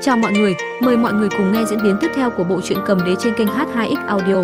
Chào mọi người, mời mọi người cùng nghe diễn biến tiếp theo của bộ truyện cầm đế trên kênh H2X Audio.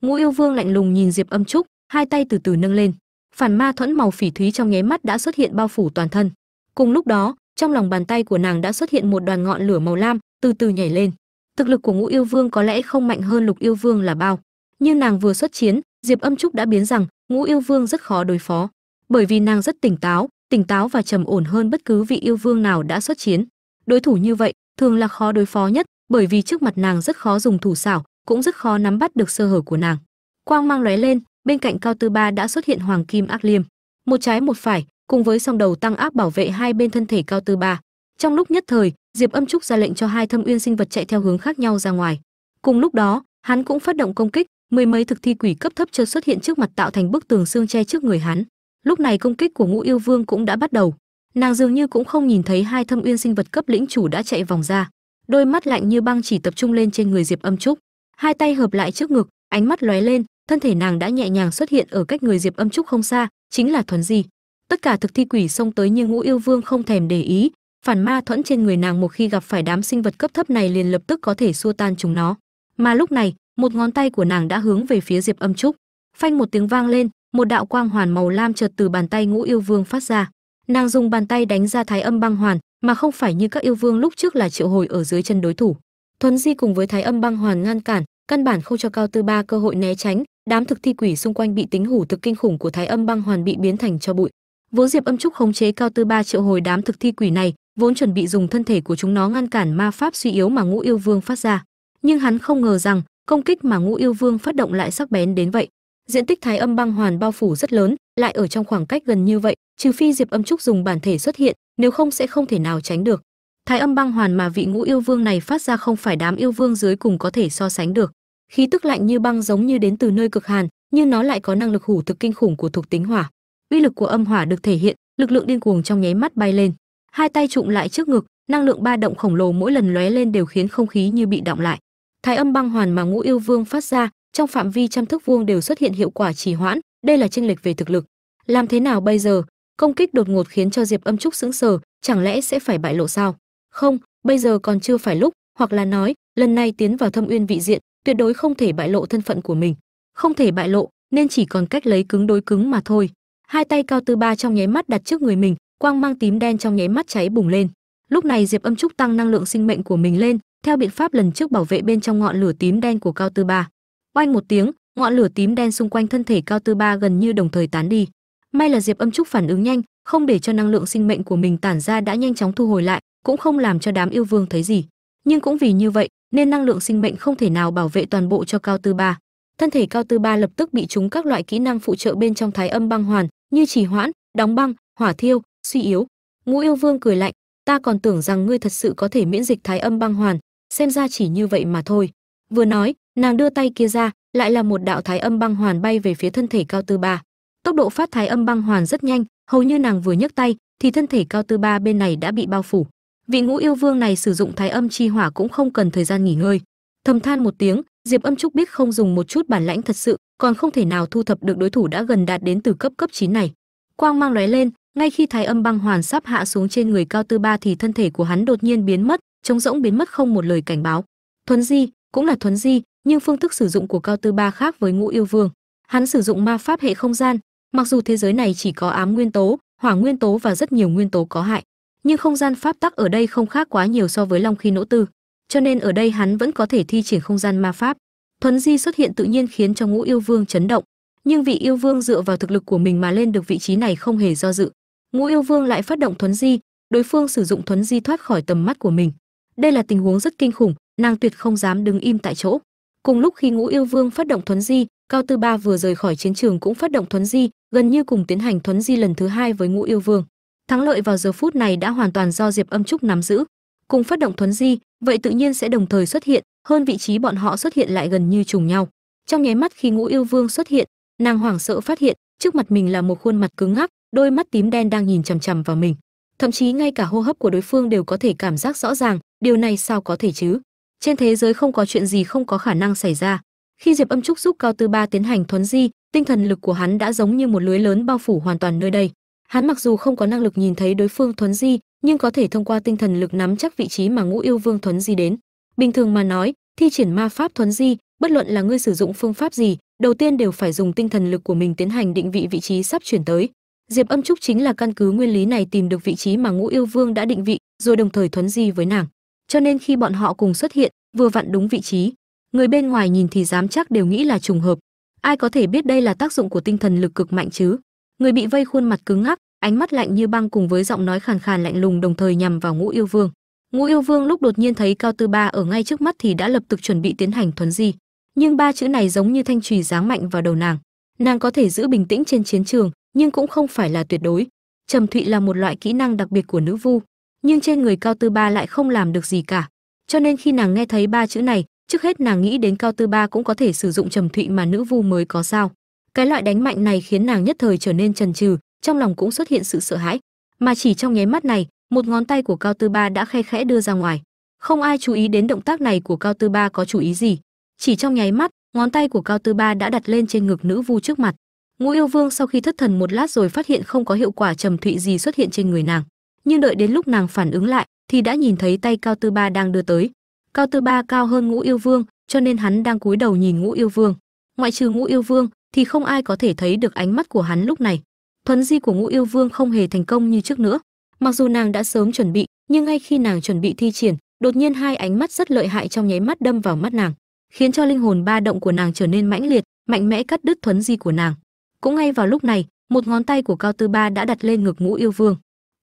Ngũ Yêu Vương lạnh lùng nhìn Diệp Âm Trúc, hai tay từ từ nâng lên. Phản ma thuẫn màu phỉ thúy trong nháy mắt đã xuất hiện bao phủ toàn thân. Cùng lúc đó, trong lòng bàn tay của nàng đã xuất hiện một đoàn ngọn lửa màu lam, từ từ nhảy lên. Thực lực của Ngũ Yêu Vương có lẽ không mạnh hơn Lục Yêu Vương là bao, nhưng nàng vừa xuất chiến, Diệp Âm Trúc đã biến rằng Ngũ Yêu Vương rất khó đối phó bởi vì nàng rất tỉnh táo tỉnh táo và trầm ổn hơn bất cứ vị yêu vương nào đã xuất chiến. Đối thủ như vậy, thường là khó đối phó nhất, bởi vì trước mặt nàng rất khó dùng thủ xảo, cũng rất khó nắm bắt được sơ hở của nàng. Quang mang lóe lên, bên cạnh cao tư ba đã xuất hiện hoàng kim ác liêm. Một trái một phải, cùng với song đầu tăng áp bảo vệ hai bên thân thể cao tư ba. Trong lúc nhất thời, diệp âm trúc ra lệnh cho hai thâm uyên sinh vật chạy theo hướng khác nhau ra ngoài. Cùng lúc đó, hắn cũng phát động công kích, mười mấy thực thi quỷ cấp thấp chưa xuất hiện trước mặt tạo thành bức tường xương che trước người hắn lúc này công kích của ngũ yêu vương cũng đã bắt đầu. Nàng dường như cũng không nhìn thấy hai thâm uyên sinh vật cấp lĩnh chủ đã chạy vòng ra. Đôi mắt lạnh như băng chỉ tập trung lên trên người diệp âm trúc. Hai tay hợp lại trước ngực, ánh mắt lóe lên, thân thể nàng đã nhẹ nhàng xuất hiện ở cách người diệp âm trúc không xa, chính là thuấn di. Tất cả thực thi quỷ xông tới nhưng ngũ yêu vương không thèm để ý. Phản ma thuẫn trên người nàng một khi gặp phải đám sinh vật cấp thấp này liền lập tức có thể xua tan chúng nó. Mà lúc này, một ngón tay của nàng đã hướng về phía diệp âm trúc. Phanh một tiếng vang lên một đạo quang hoàn màu lam chợt từ bàn tay ngũ yêu vương phát ra. Nàng dùng bàn tay đánh ra thái âm băng hoàn, mà không phải như các yêu vương lúc trước là triệu hồi ở dưới chân đối thủ. Thuấn di cùng với thái âm băng hoàn ngăn cản, căn bản không cho cao tư ba cơ hội né tránh. Đám thực thi quỷ xung quanh bị tính hủ thực kinh khủng của thái âm băng hoàn bị biến thành cho bụi. Vốn diệp âm trúc khống chế cao tư ba triệu hồi đám thực thi quỷ này, vốn chuẩn bị dùng thân thể của chúng nó ngăn cản ma pháp suy yếu mà ngũ yêu vương phát ra. Nhưng hắn không ngờ rằng, công kích mà ngũ yêu vương phát động lại sắc bén đến vậy diện tích thái âm băng hoàn bao phủ rất lớn, lại ở trong khoảng cách gần như vậy, trừ phi diệp âm trúc dùng bản thể xuất hiện, nếu không sẽ không thể nào tránh được. Thái âm băng hoàn mà vị ngũ yêu vương này phát ra không phải đám yêu vương dưới cùng có thể so sánh được. Khí tức lạnh như băng giống như đến từ nơi cực hàn, nhưng nó lại có năng lực hủ thực kinh khủng của thuộc tính hỏa. Uy lực của âm hỏa được thể hiện, lực lượng điên cuồng trong nháy mắt bay lên. Hai tay trụm lại trước ngực, năng lượng ba động khổng lồ mỗi lần lóe lên đều khiến không khí như bị động lại. Thái âm băng hoàn mà ngũ yêu vương phát ra trong phạm vi trăm thước vuông đều xuất hiện hiệu quả trì hoãn, đây là chênh lệch về thực lực. Làm thế nào bây giờ? Công kích đột ngột khiến cho diệp âm trúc sững sờ, chẳng lẽ sẽ phải bại lộ sao? Không, bây giờ còn chưa phải lúc, hoặc là nói, lần này tiến vào thâm uyên vị diện, tuyệt đối không thể bại lộ thân phận của mình. Không thể bại lộ, nên chỉ còn cách lấy cứng đối cứng mà thôi. Hai tay cao tư ba trong nháy mắt đặt trước người mình, quang mang tím đen trong nháy mắt cháy bùng lên. Lúc này diệp âm trúc tăng năng lượng sinh mệnh của mình lên, theo biện pháp lần trước bảo vệ bên trong ngọn lửa tím đen của cao tư ba oanh một tiếng, ngọn lửa tím đen xung quanh thân thể cao tư ba gần như đồng thời tán đi. May là diệp âm trúc phản ứng nhanh, không để cho năng lượng sinh mệnh của mình tản ra đã nhanh chóng thu hồi lại, cũng không làm cho đám yêu vương thấy gì. Nhưng cũng vì như vậy, nên năng lượng sinh mệnh không thể nào bảo vệ toàn bộ cho cao tư ba. Thân thể cao tư ba lập tức bị trúng các loại kỹ năng phụ trợ bên trong thái âm băng hoàn, như trì hoãn, đóng băng, hỏa thiêu, suy yếu. Ngũ yêu vương cười lạnh, ta còn tưởng rằng ngươi thật sự có thể miễn dịch thái âm băng hoàn, xem ra chỉ như vậy mà thôi. Vừa nói nàng đưa tay kia ra, lại là một đạo thái âm băng hoàn bay về phía thân thể cao tư ba. Tốc độ phát thái âm băng hoàn rất nhanh, hầu như nàng vừa nhấc tay, thì thân thể cao tư ba bên này đã bị bao phủ. Vị ngũ yêu vương này sử dụng thái âm chi hỏa cũng không cần thời gian nghỉ ngơi. Thầm than một tiếng, diệp âm trúc biết không dùng một chút bản lãnh thật sự, còn không thể nào thu thập được đối thủ đã gần đạt đến từ cấp cấp 9 này. Quang mang lóe lên, ngay khi thái âm băng hoàn sắp hạ xuống trên người cao tư ba thì thân thể của hắn đột nhiên biến mất, trống rỗng biến mất không một lời cảnh báo. Thuấn di, cũng là thuấn di nhưng phương thức sử dụng của cao tư ba khác với ngũ yêu vương. Hắn sử dụng ma pháp hệ không gian, mặc dù thế giới này chỉ có ám nguyên tố, hỏa nguyên tố và rất nhiều nguyên tố có hại, nhưng không gian pháp tắc ở đây không khác quá nhiều so với long khi nỗ tư, cho nên ở đây hắn vẫn có thể thi triển không gian ma pháp. Thuấn di xuất hiện tự nhiên khiến cho ngũ yêu vương chấn động, nhưng vị yêu vương dựa vào thực lực của mình mà lên được vị trí này không hề do dự. Ngũ yêu vương lại phát động thuấn di, đối phương sử dụng thuấn di thoát khỏi tầm mắt của mình. Đây là tình huống rất kinh khủng, nàng tuyệt không dám đứng im tại chỗ cùng lúc khi ngũ yêu vương phát động thuấn di, cao tư ba vừa rời khỏi chiến trường cũng phát động thuấn di, gần như cùng tiến hành thuấn di lần thứ hai với ngũ yêu vương. Thắng lợi vào giờ phút này đã hoàn toàn do diệp âm trúc nắm giữ. Cùng phát động thuấn di, vậy tự nhiên sẽ đồng thời xuất hiện, hơn vị trí bọn họ xuất hiện lại gần như trùng nhau. Trong nháy mắt khi ngũ yêu vương xuất hiện, nàng hoảng sợ phát hiện, trước mặt mình là một khuôn mặt cứng ngắc, đôi mắt tím đen đang nhìn chằm chằm vào mình. Thậm chí ngay cả hô hấp của đối phương đều có thể cảm giác rõ ràng, điều này sao có thể chứ? Trên thế giới không có chuyện gì không có khả năng xảy ra. Khi diệp âm trúc giúp cao tư ba tiến hành thuấn di, tinh thần lực của hắn đã giống như một lưới lớn bao phủ hoàn toàn nơi đây. Hắn mặc dù không có năng lực nhìn thấy đối phương thuấn di, nhưng có thể thông qua tinh thần lực nắm chắc vị trí mà ngũ yêu vương thuấn di đến. Bình thường mà nói, thi triển ma pháp thuấn di, bất luận là ngươi sử dụng phương pháp gì, đầu tiên đều phải dùng tinh thần lực của mình tiến hành định vị vị trí sắp chuyển tới. Diệp âm trúc chính là căn cứ nguyên lý này tìm được vị trí mà ngũ yêu vương đã định vị, rồi đồng thời thuấn di với nàng cho nên khi bọn họ cùng xuất hiện, vừa vặn đúng vị trí. Người bên ngoài nhìn thì dám chắc đều nghĩ là trùng hợp. Ai có thể biết đây là tác dụng của tinh thần lực cực mạnh chứ? Người bị vây khuôn mặt cứng ngắc, ánh mắt lạnh như băng cùng với giọng nói khàn khàn lạnh lùng đồng thời nhằm vào ngũ yêu vương. Ngũ yêu vương lúc đột nhiên thấy cao tư ba ở ngay trước mắt thì đã lập tức chuẩn bị tiến hành thuấn di. Nhưng ba chữ này giống như thanh trùy giáng mạnh vào đầu nàng. Nàng có thể giữ bình tĩnh trên chiến trường, nhưng cũng không phải là tuyệt đối. Trầm thụy là một loại kỹ năng đặc biệt của nữ vu nhưng trên người cao tư ba lại không làm được gì cả. Cho nên khi nàng nghe thấy ba chữ này, trước hết nàng nghĩ đến cao tư ba cũng có thể sử dụng trầm thụy mà nữ vu mới có sao. Cái loại đánh mạnh này khiến nàng nhất thời trở nên trần trừ trong lòng cũng xuất hiện sự sợ hãi. Mà chỉ trong nháy mắt này, một ngón tay của cao tư ba đã khe khẽ đưa ra ngoài. Không ai chú ý đến động tác này của cao tư ba có chú ý gì. Chỉ trong nháy mắt, ngón tay của cao tư ba đã đặt lên trên ngực nữ vu trước mặt. Ngũ yêu vương sau khi thất thần một lát rồi phát hiện không có hiệu quả trầm thụy gì xuất hiện trên người nàng nhưng đợi đến lúc nàng phản ứng lại, thì đã nhìn thấy tay cao tư ba đang đưa tới. Cao tư ba cao hơn ngũ yêu vương, cho nên hắn đang cúi đầu nhìn ngũ yêu vương. Ngoại trừ ngũ yêu vương, thì không ai có thể thấy được ánh mắt của hắn lúc này. Thuấn di của ngũ yêu vương không hề thành công như trước nữa. Mặc dù nàng đã sớm chuẩn bị, nhưng ngay khi nàng chuẩn bị thi triển, đột nhiên hai ánh mắt rất lợi hại trong nháy mắt đâm vào mắt nàng, khiến cho linh hồn ba động của nàng trở nên mãnh liệt, mạnh mẽ cắt đứt thuấn di của nàng. Cũng ngay vào lúc này, một ngón tay của cao tư ba đã đặt lên ngực ngũ yêu vương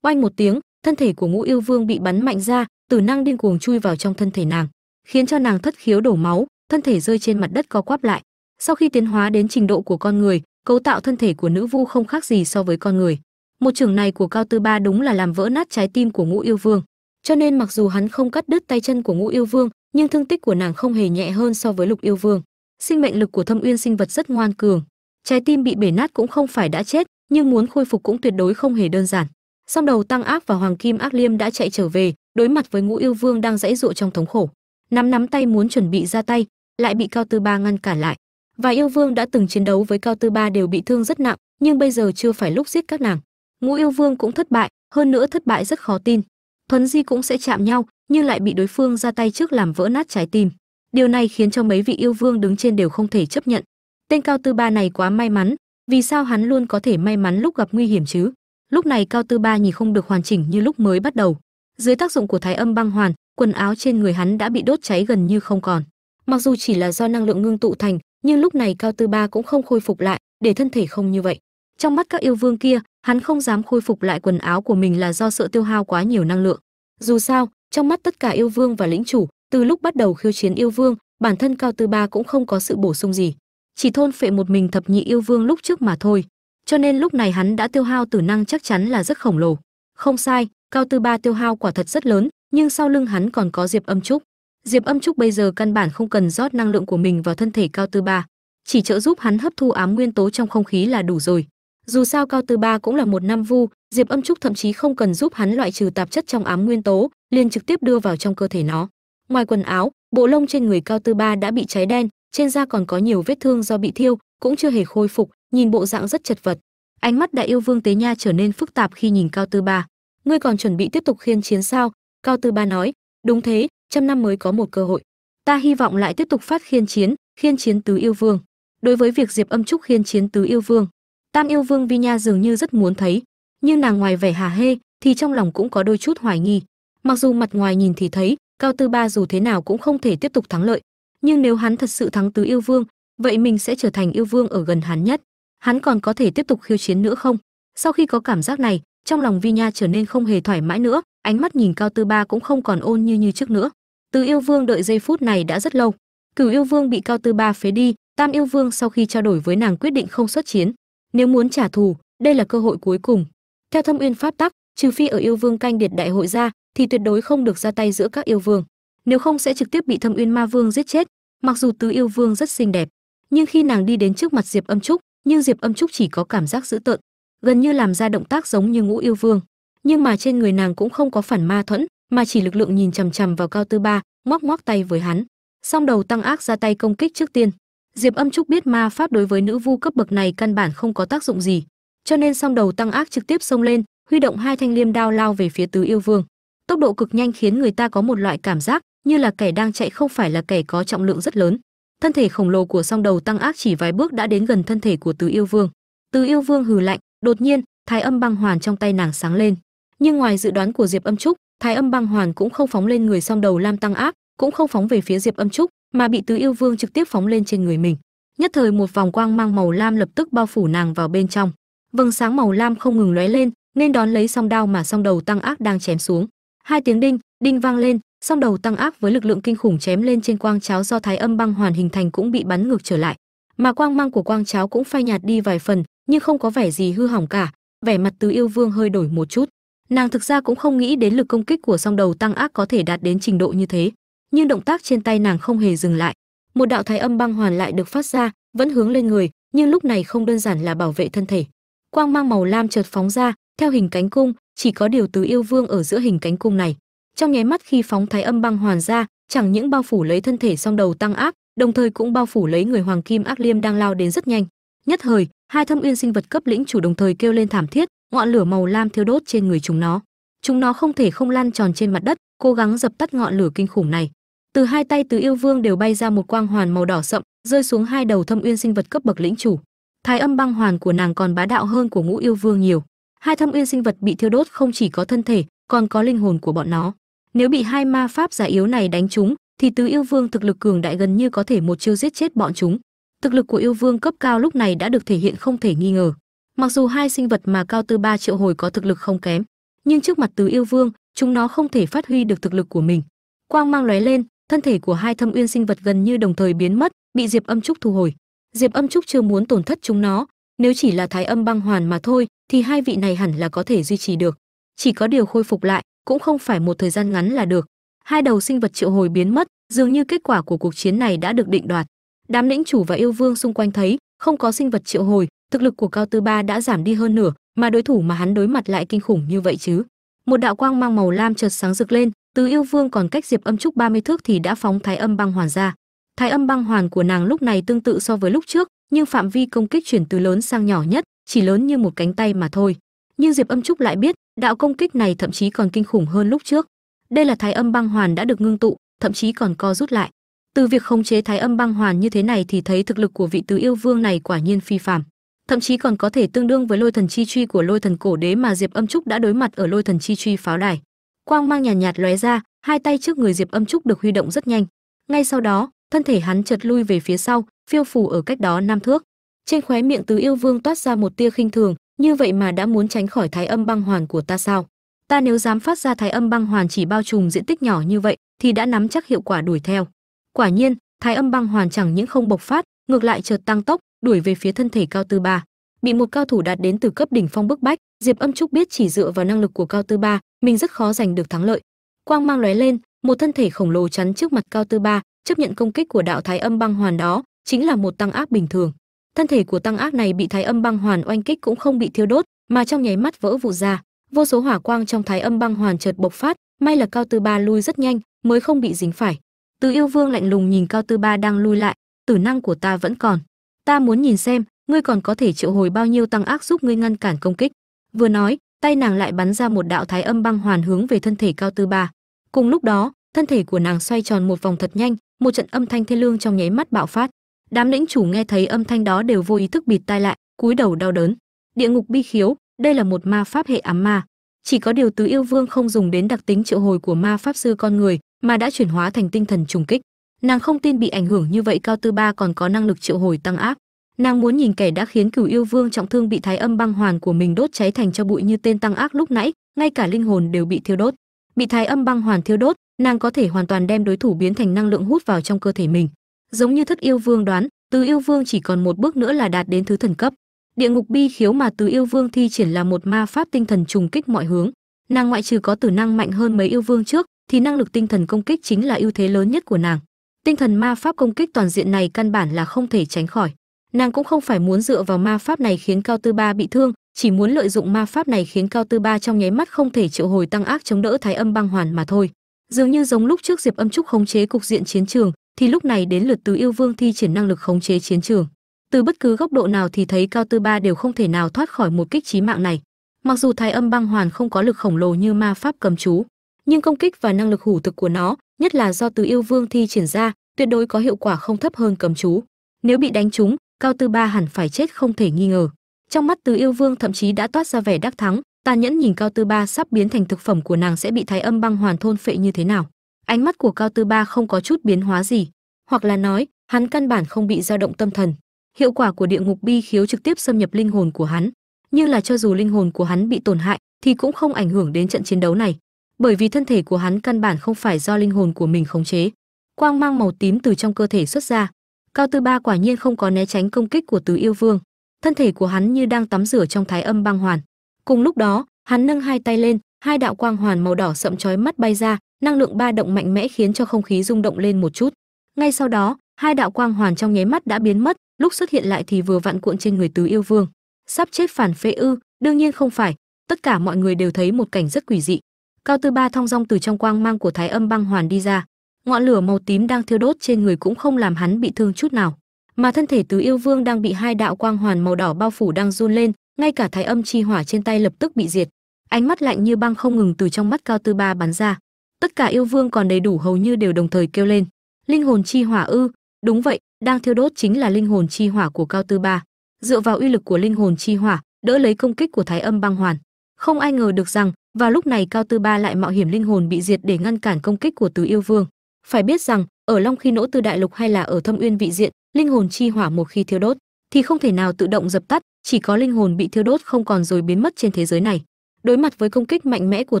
oanh một tiếng, thân thể của ngũ yêu vương bị bắn mạnh ra, tử năng điên cuồng chui vào trong thân thể nàng, khiến cho nàng thất khiếu đổ máu, thân thể rơi trên mặt đất co quắp lại. Sau khi tiến hóa đến trình độ của con người, cấu tạo thân thể của nữ vu không khác gì so với con người. Một trường này của cao tư ba đúng là làm vỡ nát trái tim của ngũ yêu vương. Cho nên mặc dù hắn không cắt đứt tay chân của ngũ yêu vương, nhưng thương tích của nàng không hề nhẹ hơn so với lục yêu vương. Sinh mệnh lực của thâm uyên sinh vật rất ngoan cường. Trái tim bị bể nát cũng không phải đã chết, nhưng muốn khôi phục cũng tuyệt đối không hề đơn giản song đầu tăng ác và hoàng kim ác liêm đã chạy trở về, đối mặt với ngũ yêu vương đang dãy dụa trong thống khổ. Nắm nắm tay muốn chuẩn bị ra tay, lại bị cao tư ba ngăn cản lại. Và yêu vương đã từng chiến đấu với cao tư ba đều bị thương rất nặng, nhưng bây giờ chưa phải lúc giết các nàng. Ngũ yêu vương cũng thất bại, hơn nữa thất bại rất khó tin. Thuấn di cũng sẽ chạm nhau, nhưng lại bị đối phương ra tay trước làm vỡ nát trái tim. Điều này khiến cho mấy vị yêu vương đứng trên đều không thể chấp nhận. Tên cao tư ba này quá may mắn, vì sao hắn luôn có thể may mắn lúc gặp nguy hiểm chứ? Lúc này cao tư ba nhìn không được hoàn chỉnh như lúc mới bắt đầu. Dưới tác dụng của thái âm băng hoàn, quần áo trên người hắn đã bị đốt cháy gần như không còn. Mặc dù chỉ là do năng lượng ngưng tụ thành, nhưng lúc này cao tư ba cũng không khôi phục lại, để thân thể không như vậy. Trong mắt các yêu vương kia, hắn không dám khôi phục lại quần áo của mình là do sợ tiêu hao quá nhiều năng lượng. Dù sao, trong mắt tất cả yêu vương và lĩnh chủ, từ lúc bắt đầu khiêu chiến yêu vương, bản thân cao tư ba cũng không có sự bổ sung gì. Chỉ thôn phệ một mình thập nhị yêu vương lúc trước mà thôi cho nên lúc này hắn đã tiêu hao tử năng chắc chắn là rất khổng lồ. Không sai, cao tư ba tiêu hao quả thật rất lớn, nhưng sau lưng hắn còn có diệp âm trúc. Diệp âm trúc bây giờ căn bản không cần rót năng lượng của mình vào thân thể cao tư ba. Chỉ trợ giúp hắn hấp thu ám nguyên tố trong không khí là đủ rồi. Dù sao cao tư ba cũng là một nam vu, diệp âm trúc thậm chí không cần giúp hắn loại trừ tạp chất trong ám nguyên tố, liền trực tiếp đưa vào trong cơ thể nó. Ngoài quần áo, bộ lông trên người cao tư ba đã bị cháy đen, trên da còn có nhiều vết thương do bị thiêu, cũng chưa hề khôi phục, nhìn bộ dạng rất chật vật ánh mắt đại yêu vương tế nha trở nên phức tạp khi nhìn cao tư ba. Ngươi còn chuẩn bị tiếp tục khiên chiến sao? Cao tư ba nói. Đúng thế, trăm năm mới có một cơ hội. Ta hy vọng lại tiếp tục phát khiên chiến khiên chiến tứ yêu vương. Đối với việc diệp âm trúc khiên chiến tứ yêu vương, tam yêu vương vi nha dường như rất muốn thấy. Nhưng nàng ngoài vẻ hà hê, thì trong lòng cũng có đôi chút hoài nghi. Mặc dù mặt ngoài nhìn thì thấy, cao tư ba dù thế nào cũng không thể tiếp tục thắng lợi. Nhưng nếu hắn thật sự thắng tứ yêu vương, vậy mình sẽ trở thành yêu vương ở gần hắn nhất hắn còn có thể tiếp tục khiêu chiến nữa không? Sau khi có cảm giác này, trong lòng vi nha trở nên không hề thoải mái nữa, ánh mắt nhìn cao tư ba cũng không còn ôn như như trước nữa. Từ yêu vương đợi giây phút này đã rất lâu. Cửu yêu vương bị cao tư ba phế đi, tam yêu vương sau khi trao đổi với nàng quyết định không xuất chiến. Nếu muốn trả thù, đây là cơ hội cuối cùng. Theo thâm uyên pháp tắc, trừ phi ở yêu vương canh điệt đại hội ra, thì tuyệt đối không được ra tay giữa các yêu vương. Nếu không sẽ trực tiếp bị thâm uyên ma vương giết chết. Mặc dù tứ yêu vương rất xinh đẹp, nhưng khi nàng đi đến trước mặt diệp âm trúc nhưng diệp âm trúc chỉ có cảm giác dữ tợn, gần như làm ra động tác giống như ngũ yêu vương. Nhưng mà trên người nàng cũng không có phản ma thuẫn, mà chỉ lực lượng nhìn chằm chằm vào cao tư ba, ngoắc ngoắc tay với hắn. Song đầu tăng ác ra tay công kích trước tiên. Diệp âm trúc biết ma pháp đối với nữ vu cấp bậc này căn bản không có tác dụng gì, cho nên song đầu tăng ác trực tiếp xông lên, huy động hai thanh liêm đao lao về phía tứ yêu vương. Tốc độ cực nhanh khiến người ta có một loại cảm giác như là kẻ đang chạy không phải là kẻ có trọng lượng rất lớn thân thể khổng lồ của song đầu tăng ác chỉ vài bước đã đến gần thân thể của tứ yêu vương. Tứ yêu vương hừ lạnh, đột nhiên, thái âm băng hoàn trong tay nàng sáng lên. Nhưng ngoài dự đoán của diệp âm trúc, thái âm băng hoàn cũng không phóng lên người song đầu lam tăng ác, cũng không phóng về phía diệp âm trúc, mà bị tứ yêu vương trực tiếp phóng lên trên người mình. Nhất thời một vòng quang mang màu lam lập tức bao phủ nàng vào bên trong. Vầng sáng màu lam không ngừng lóe lên, nên đón lấy song đao mà song đầu tăng ác đang chém xuống. Hai tiếng đinh đinh vang lên song đầu tăng áp với lực lượng kinh khủng chém lên trên quang cháo do thái âm băng hoàn hình thành cũng bị bắn ngược trở lại. Mà quang mang của quang cháo cũng phai nhạt đi vài phần, nhưng không có vẻ gì hư hỏng cả. Vẻ mặt tứ yêu vương hơi đổi một chút. Nàng thực ra cũng không nghĩ đến lực công kích của song đầu tăng ác có thể đạt đến trình độ như thế. Nhưng động tác trên tay nàng không hề dừng lại. Một đạo thái âm băng hoàn lại được phát ra, vẫn hướng lên người, nhưng lúc này không đơn giản là bảo vệ thân thể. Quang mang màu lam chợt phóng ra, theo hình cánh cung, chỉ có điều tứ yêu vương ở giữa hình cánh cung này trong nháy mắt khi phóng thái âm băng hoàn ra, chẳng những bao phủ lấy thân thể song đầu tăng ác, đồng thời cũng bao phủ lấy người hoàng kim ác liêm đang lao đến rất nhanh. Nhất thời, hai thâm uyên sinh vật cấp lĩnh chủ đồng thời kêu lên thảm thiết, ngọn lửa màu lam thiêu đốt trên người chúng nó. Chúng nó không thể không lăn tròn trên mặt đất, cố gắng dập tắt ngọn lửa kinh khủng này. Từ hai tay tứ yêu vương đều bay ra một quang hoàn màu đỏ sậm, rơi xuống hai đầu thâm uyên sinh vật cấp bậc lĩnh chủ. Thái âm băng hoàn của nàng còn bá đạo hơn của ngũ yêu vương nhiều. Hai thâm uyên sinh vật bị thiêu đốt không chỉ có thân thể còn có linh hồn của bọn nó. Nếu bị hai ma pháp giả yếu này đánh chúng, thì tứ yêu vương thực lực cường đại gần như có thể một chiêu giết chết bọn chúng. Thực lực của yêu vương cấp cao lúc này đã được thể hiện không thể nghi ngờ. Mặc dù hai sinh vật mà cao tư ba triệu hồi có thực lực không kém nhưng trước mặt tứ yêu vương chúng nó không thể phát huy được thực lực của mình. Quang mang lóe lên thân thể của hai thâm uyên sinh vật gần như đồng thời biến mất bị diệp âm trúc thu hồi. Diệp âm trúc chưa muốn tổn thất chúng nó nếu chỉ là thái âm băng hoàn mà thôi thì hai vị này hẳn là có thể duy trì được chỉ có điều khôi phục lại, cũng không phải một thời gian ngắn là được. Hai đầu sinh vật triệu hồi biến mất, dường như kết quả của cuộc chiến này đã được định đoạt. Đám lĩnh chủ và yêu vương xung quanh thấy, không có sinh vật triệu hồi, thực lực của cao tư ba đã giảm đi hơn nửa, mà đối thủ mà hắn đối mặt lại kinh khủng như vậy chứ? Một đạo quang mang màu lam chợt sáng rực lên, từ yêu vương còn cách diệp âm trúc 30 thước thì đã phóng thái âm băng hoàn ra. Thái âm băng hoàn của nàng lúc này tương tự so với lúc trước, nhưng phạm vi công kích chuyển từ lớn sang nhỏ nhất, chỉ lớn như một cánh tay mà thôi nhưng diệp âm trúc lại biết đạo công kích này thậm chí còn kinh khủng hơn lúc trước. Đây là thái âm băng hoàn đã được ngưng tụ thậm chí còn co rút lại. Từ việc khống chế thái âm băng hoàn như thế này thì thấy thực lực của vị tứ yêu vương này quả nhiên phi phàm. Thậm chí còn có thể tương đương với lôi thần chi truy của lôi thần cổ đế mà diệp âm trúc đã đối mặt ở lôi thần chi truy pháo đài. Quang mang nhàn nhạt, nhạt lóe ra hai tay trước người diệp âm trúc được huy động rất nhanh. Ngay sau đó thân thể hắn chợt lui về phía sau phiêu phù ở cách đó năm thước. Trên khóe miệng tứ yêu vương toát ra một tia khinh thường như vậy mà đã muốn tránh khỏi thái âm băng hoàn của ta sao? Ta nếu dám phát ra thái âm băng hoàn chỉ bao trùm diện tích nhỏ như vậy, thì đã nắm chắc hiệu quả đuổi theo. Quả nhiên, thái âm băng hoàn chẳng những không bộc phát, ngược lại chợt tăng tốc, đuổi về phía thân thể cao tư ba. Bị một cao thủ đạt đến từ cấp đỉnh phong bức bách, diệp âm trúc biết chỉ dựa vào năng lực của cao tư ba, mình rất khó giành được thắng lợi. Quang mang lóe lên, một thân thể khổng lồ chắn trước mặt cao tư ba, chấp nhận công kích của đạo thái âm băng hoàn đó, chính là một tăng áp bình thường thân thể của tăng ác này bị thái âm băng hoàn oanh kích cũng không bị thiêu đốt, mà trong nháy mắt vỡ vụn ra. Vô số hỏa quang trong thái âm băng hoàn chợt bộc phát, may là cao tư ba lui rất nhanh, mới không bị dính phải. Từ yêu vương lạnh lùng nhìn cao tư ba đang lui lại, tử năng của ta vẫn còn. Ta muốn nhìn xem, ngươi còn có thể triệu hồi bao nhiêu tăng ác giúp ngươi ngăn cản công kích. Vừa nói, tay nàng lại bắn ra một đạo thái âm băng hoàn hướng về thân thể cao tư ba. Cùng lúc đó, thân thể của nàng xoay tròn một vòng thật nhanh, một trận âm thanh thê lương trong nháy mắt bạo phát đám lĩnh chủ nghe thấy âm thanh đó đều vô ý thức bịt tai lại, cúi đầu đau đớn. Địa ngục bi khiếu, đây là một ma pháp hệ ám ma. Chỉ có điều tứ yêu vương không dùng đến đặc tính triệu hồi của ma pháp sư con người mà đã chuyển hóa thành tinh thần trùng kích. Nàng không tin bị ảnh hưởng như vậy cao tư ba còn có năng lực triệu hồi tăng áp nàng muốn nhìn kẻ đã khiến cửu yêu vương trọng thương bị thái âm băng hoàn của mình đốt cháy thành cho bụi như tên tăng ác lúc nãy, ngay cả linh hồn đều bị thiêu đốt. Bị thái âm băng hoàn thiêu đốt, nàng có thể hoàn toàn đem đối thủ biến thành năng lượng hút vào trong cơ thể mình giống như thất yêu vương đoán, tứ yêu vương chỉ còn một bước nữa là đạt đến thứ thần cấp. Địa ngục bi khiếu mà tứ yêu vương thi triển là một ma pháp tinh thần trùng kích mọi hướng. Nàng ngoại trừ có tử năng mạnh hơn mấy yêu vương trước, thì năng lực tinh thần công kích chính là ưu thế lớn nhất của nàng. Tinh thần ma pháp công kích toàn diện này căn bản là không thể tránh khỏi. Nàng cũng không phải muốn dựa vào ma pháp này khiến cao tư ba bị thương, chỉ muốn lợi dụng ma pháp này khiến cao tư ba trong nháy mắt không thể triệu hồi tăng ác chống đỡ thái âm băng hoàn mà thôi. Dường như giống lúc trước diệp âm trúc khống chế cục diện chiến trường thì lúc này đến lượt tứ yêu vương thi triển năng lực khống chế chiến trường. Từ bất cứ góc độ nào thì thấy cao tư ba đều không thể nào thoát khỏi một kích chí mạng này. Mặc dù thái âm băng hoàn không có lực khổng lồ như ma pháp cầm chú, nhưng công kích và năng lực hủ thực của nó, nhất là do tứ yêu vương thi triển ra, tuyệt đối có hiệu quả không thấp hơn cầm chú. Nếu bị đánh trúng, cao tư ba hẳn phải chết không thể nghi ngờ. Trong mắt tứ yêu vương thậm chí đã toát ra vẻ đắc thắng, tàn nhẫn nhìn cao tư ba sắp biến thành thực phẩm của nàng sẽ bị thái âm băng hoàn thôn phệ như thế nào ánh mắt của cao tư ba không có chút biến hóa gì, hoặc là nói, hắn căn bản không bị dao động tâm thần. Hiệu quả của địa ngục bi khiếu trực tiếp xâm nhập linh hồn của hắn nhưng là cho dù linh hồn của hắn bị tổn hại, thì cũng không ảnh hưởng đến trận chiến đấu này, bởi vì thân thể của hắn căn bản không phải do linh hồn của mình khống chế. Quang mang màu tím từ trong cơ thể xuất ra, cao tư ba quả nhiên không có né tránh công kích của tứ yêu vương. Thân thể của hắn như đang tắm rửa trong thái âm băng hoàn. Cùng lúc đó, hắn nâng hai tay lên, hai đạo quang hoàn màu đỏ sậm chói mắt bay ra năng lượng ba động mạnh mẽ khiến cho không khí rung động lên một chút. Ngay sau đó, hai đạo quang hoàn trong nháy mắt đã biến mất, lúc xuất hiện lại thì vừa vặn cuộn trên người tứ yêu vương. Sắp chết phản phệ ư, đương nhiên không phải, tất cả mọi người đều thấy một cảnh rất quỷ dị. Cao tư ba thong dong từ trong quang mang của thái âm băng hoàn đi ra. Ngọn lửa màu tím đang thiêu đốt trên người cũng không làm hắn bị thương chút nào. Mà thân thể tứ yêu vương đang bị hai đạo quang hoàn màu đỏ bao phủ đang run lên, ngay cả thái âm chi hỏa trên tay lập tức bị diệt. Ánh mắt lạnh như băng không ngừng từ trong mắt cao tư ba bắn ra tất cả yêu vương còn đầy đủ hầu như đều đồng thời kêu lên. Linh hồn chi hỏa ư? Đúng vậy, đang thiêu đốt chính là linh hồn chi hỏa của cao tư ba. Dựa vào uy lực của linh hồn chi hỏa, đỡ lấy công kích của thái âm băng hoàn. Không ai ngờ được rằng, vào lúc này cao tư ba lại mạo hiểm linh hồn bị diệt để ngăn cản công kích của tứ yêu vương. Phải biết rằng, ở long khi nỗ tư đại lục hay là ở thâm uyên vị diện, linh hồn chi hỏa một khi thiêu đốt, thì không thể nào tự động dập tắt, chỉ có linh hồn bị thiêu đốt không còn rồi biến mất trên thế giới này. Đối mặt với công kích mạnh mẽ của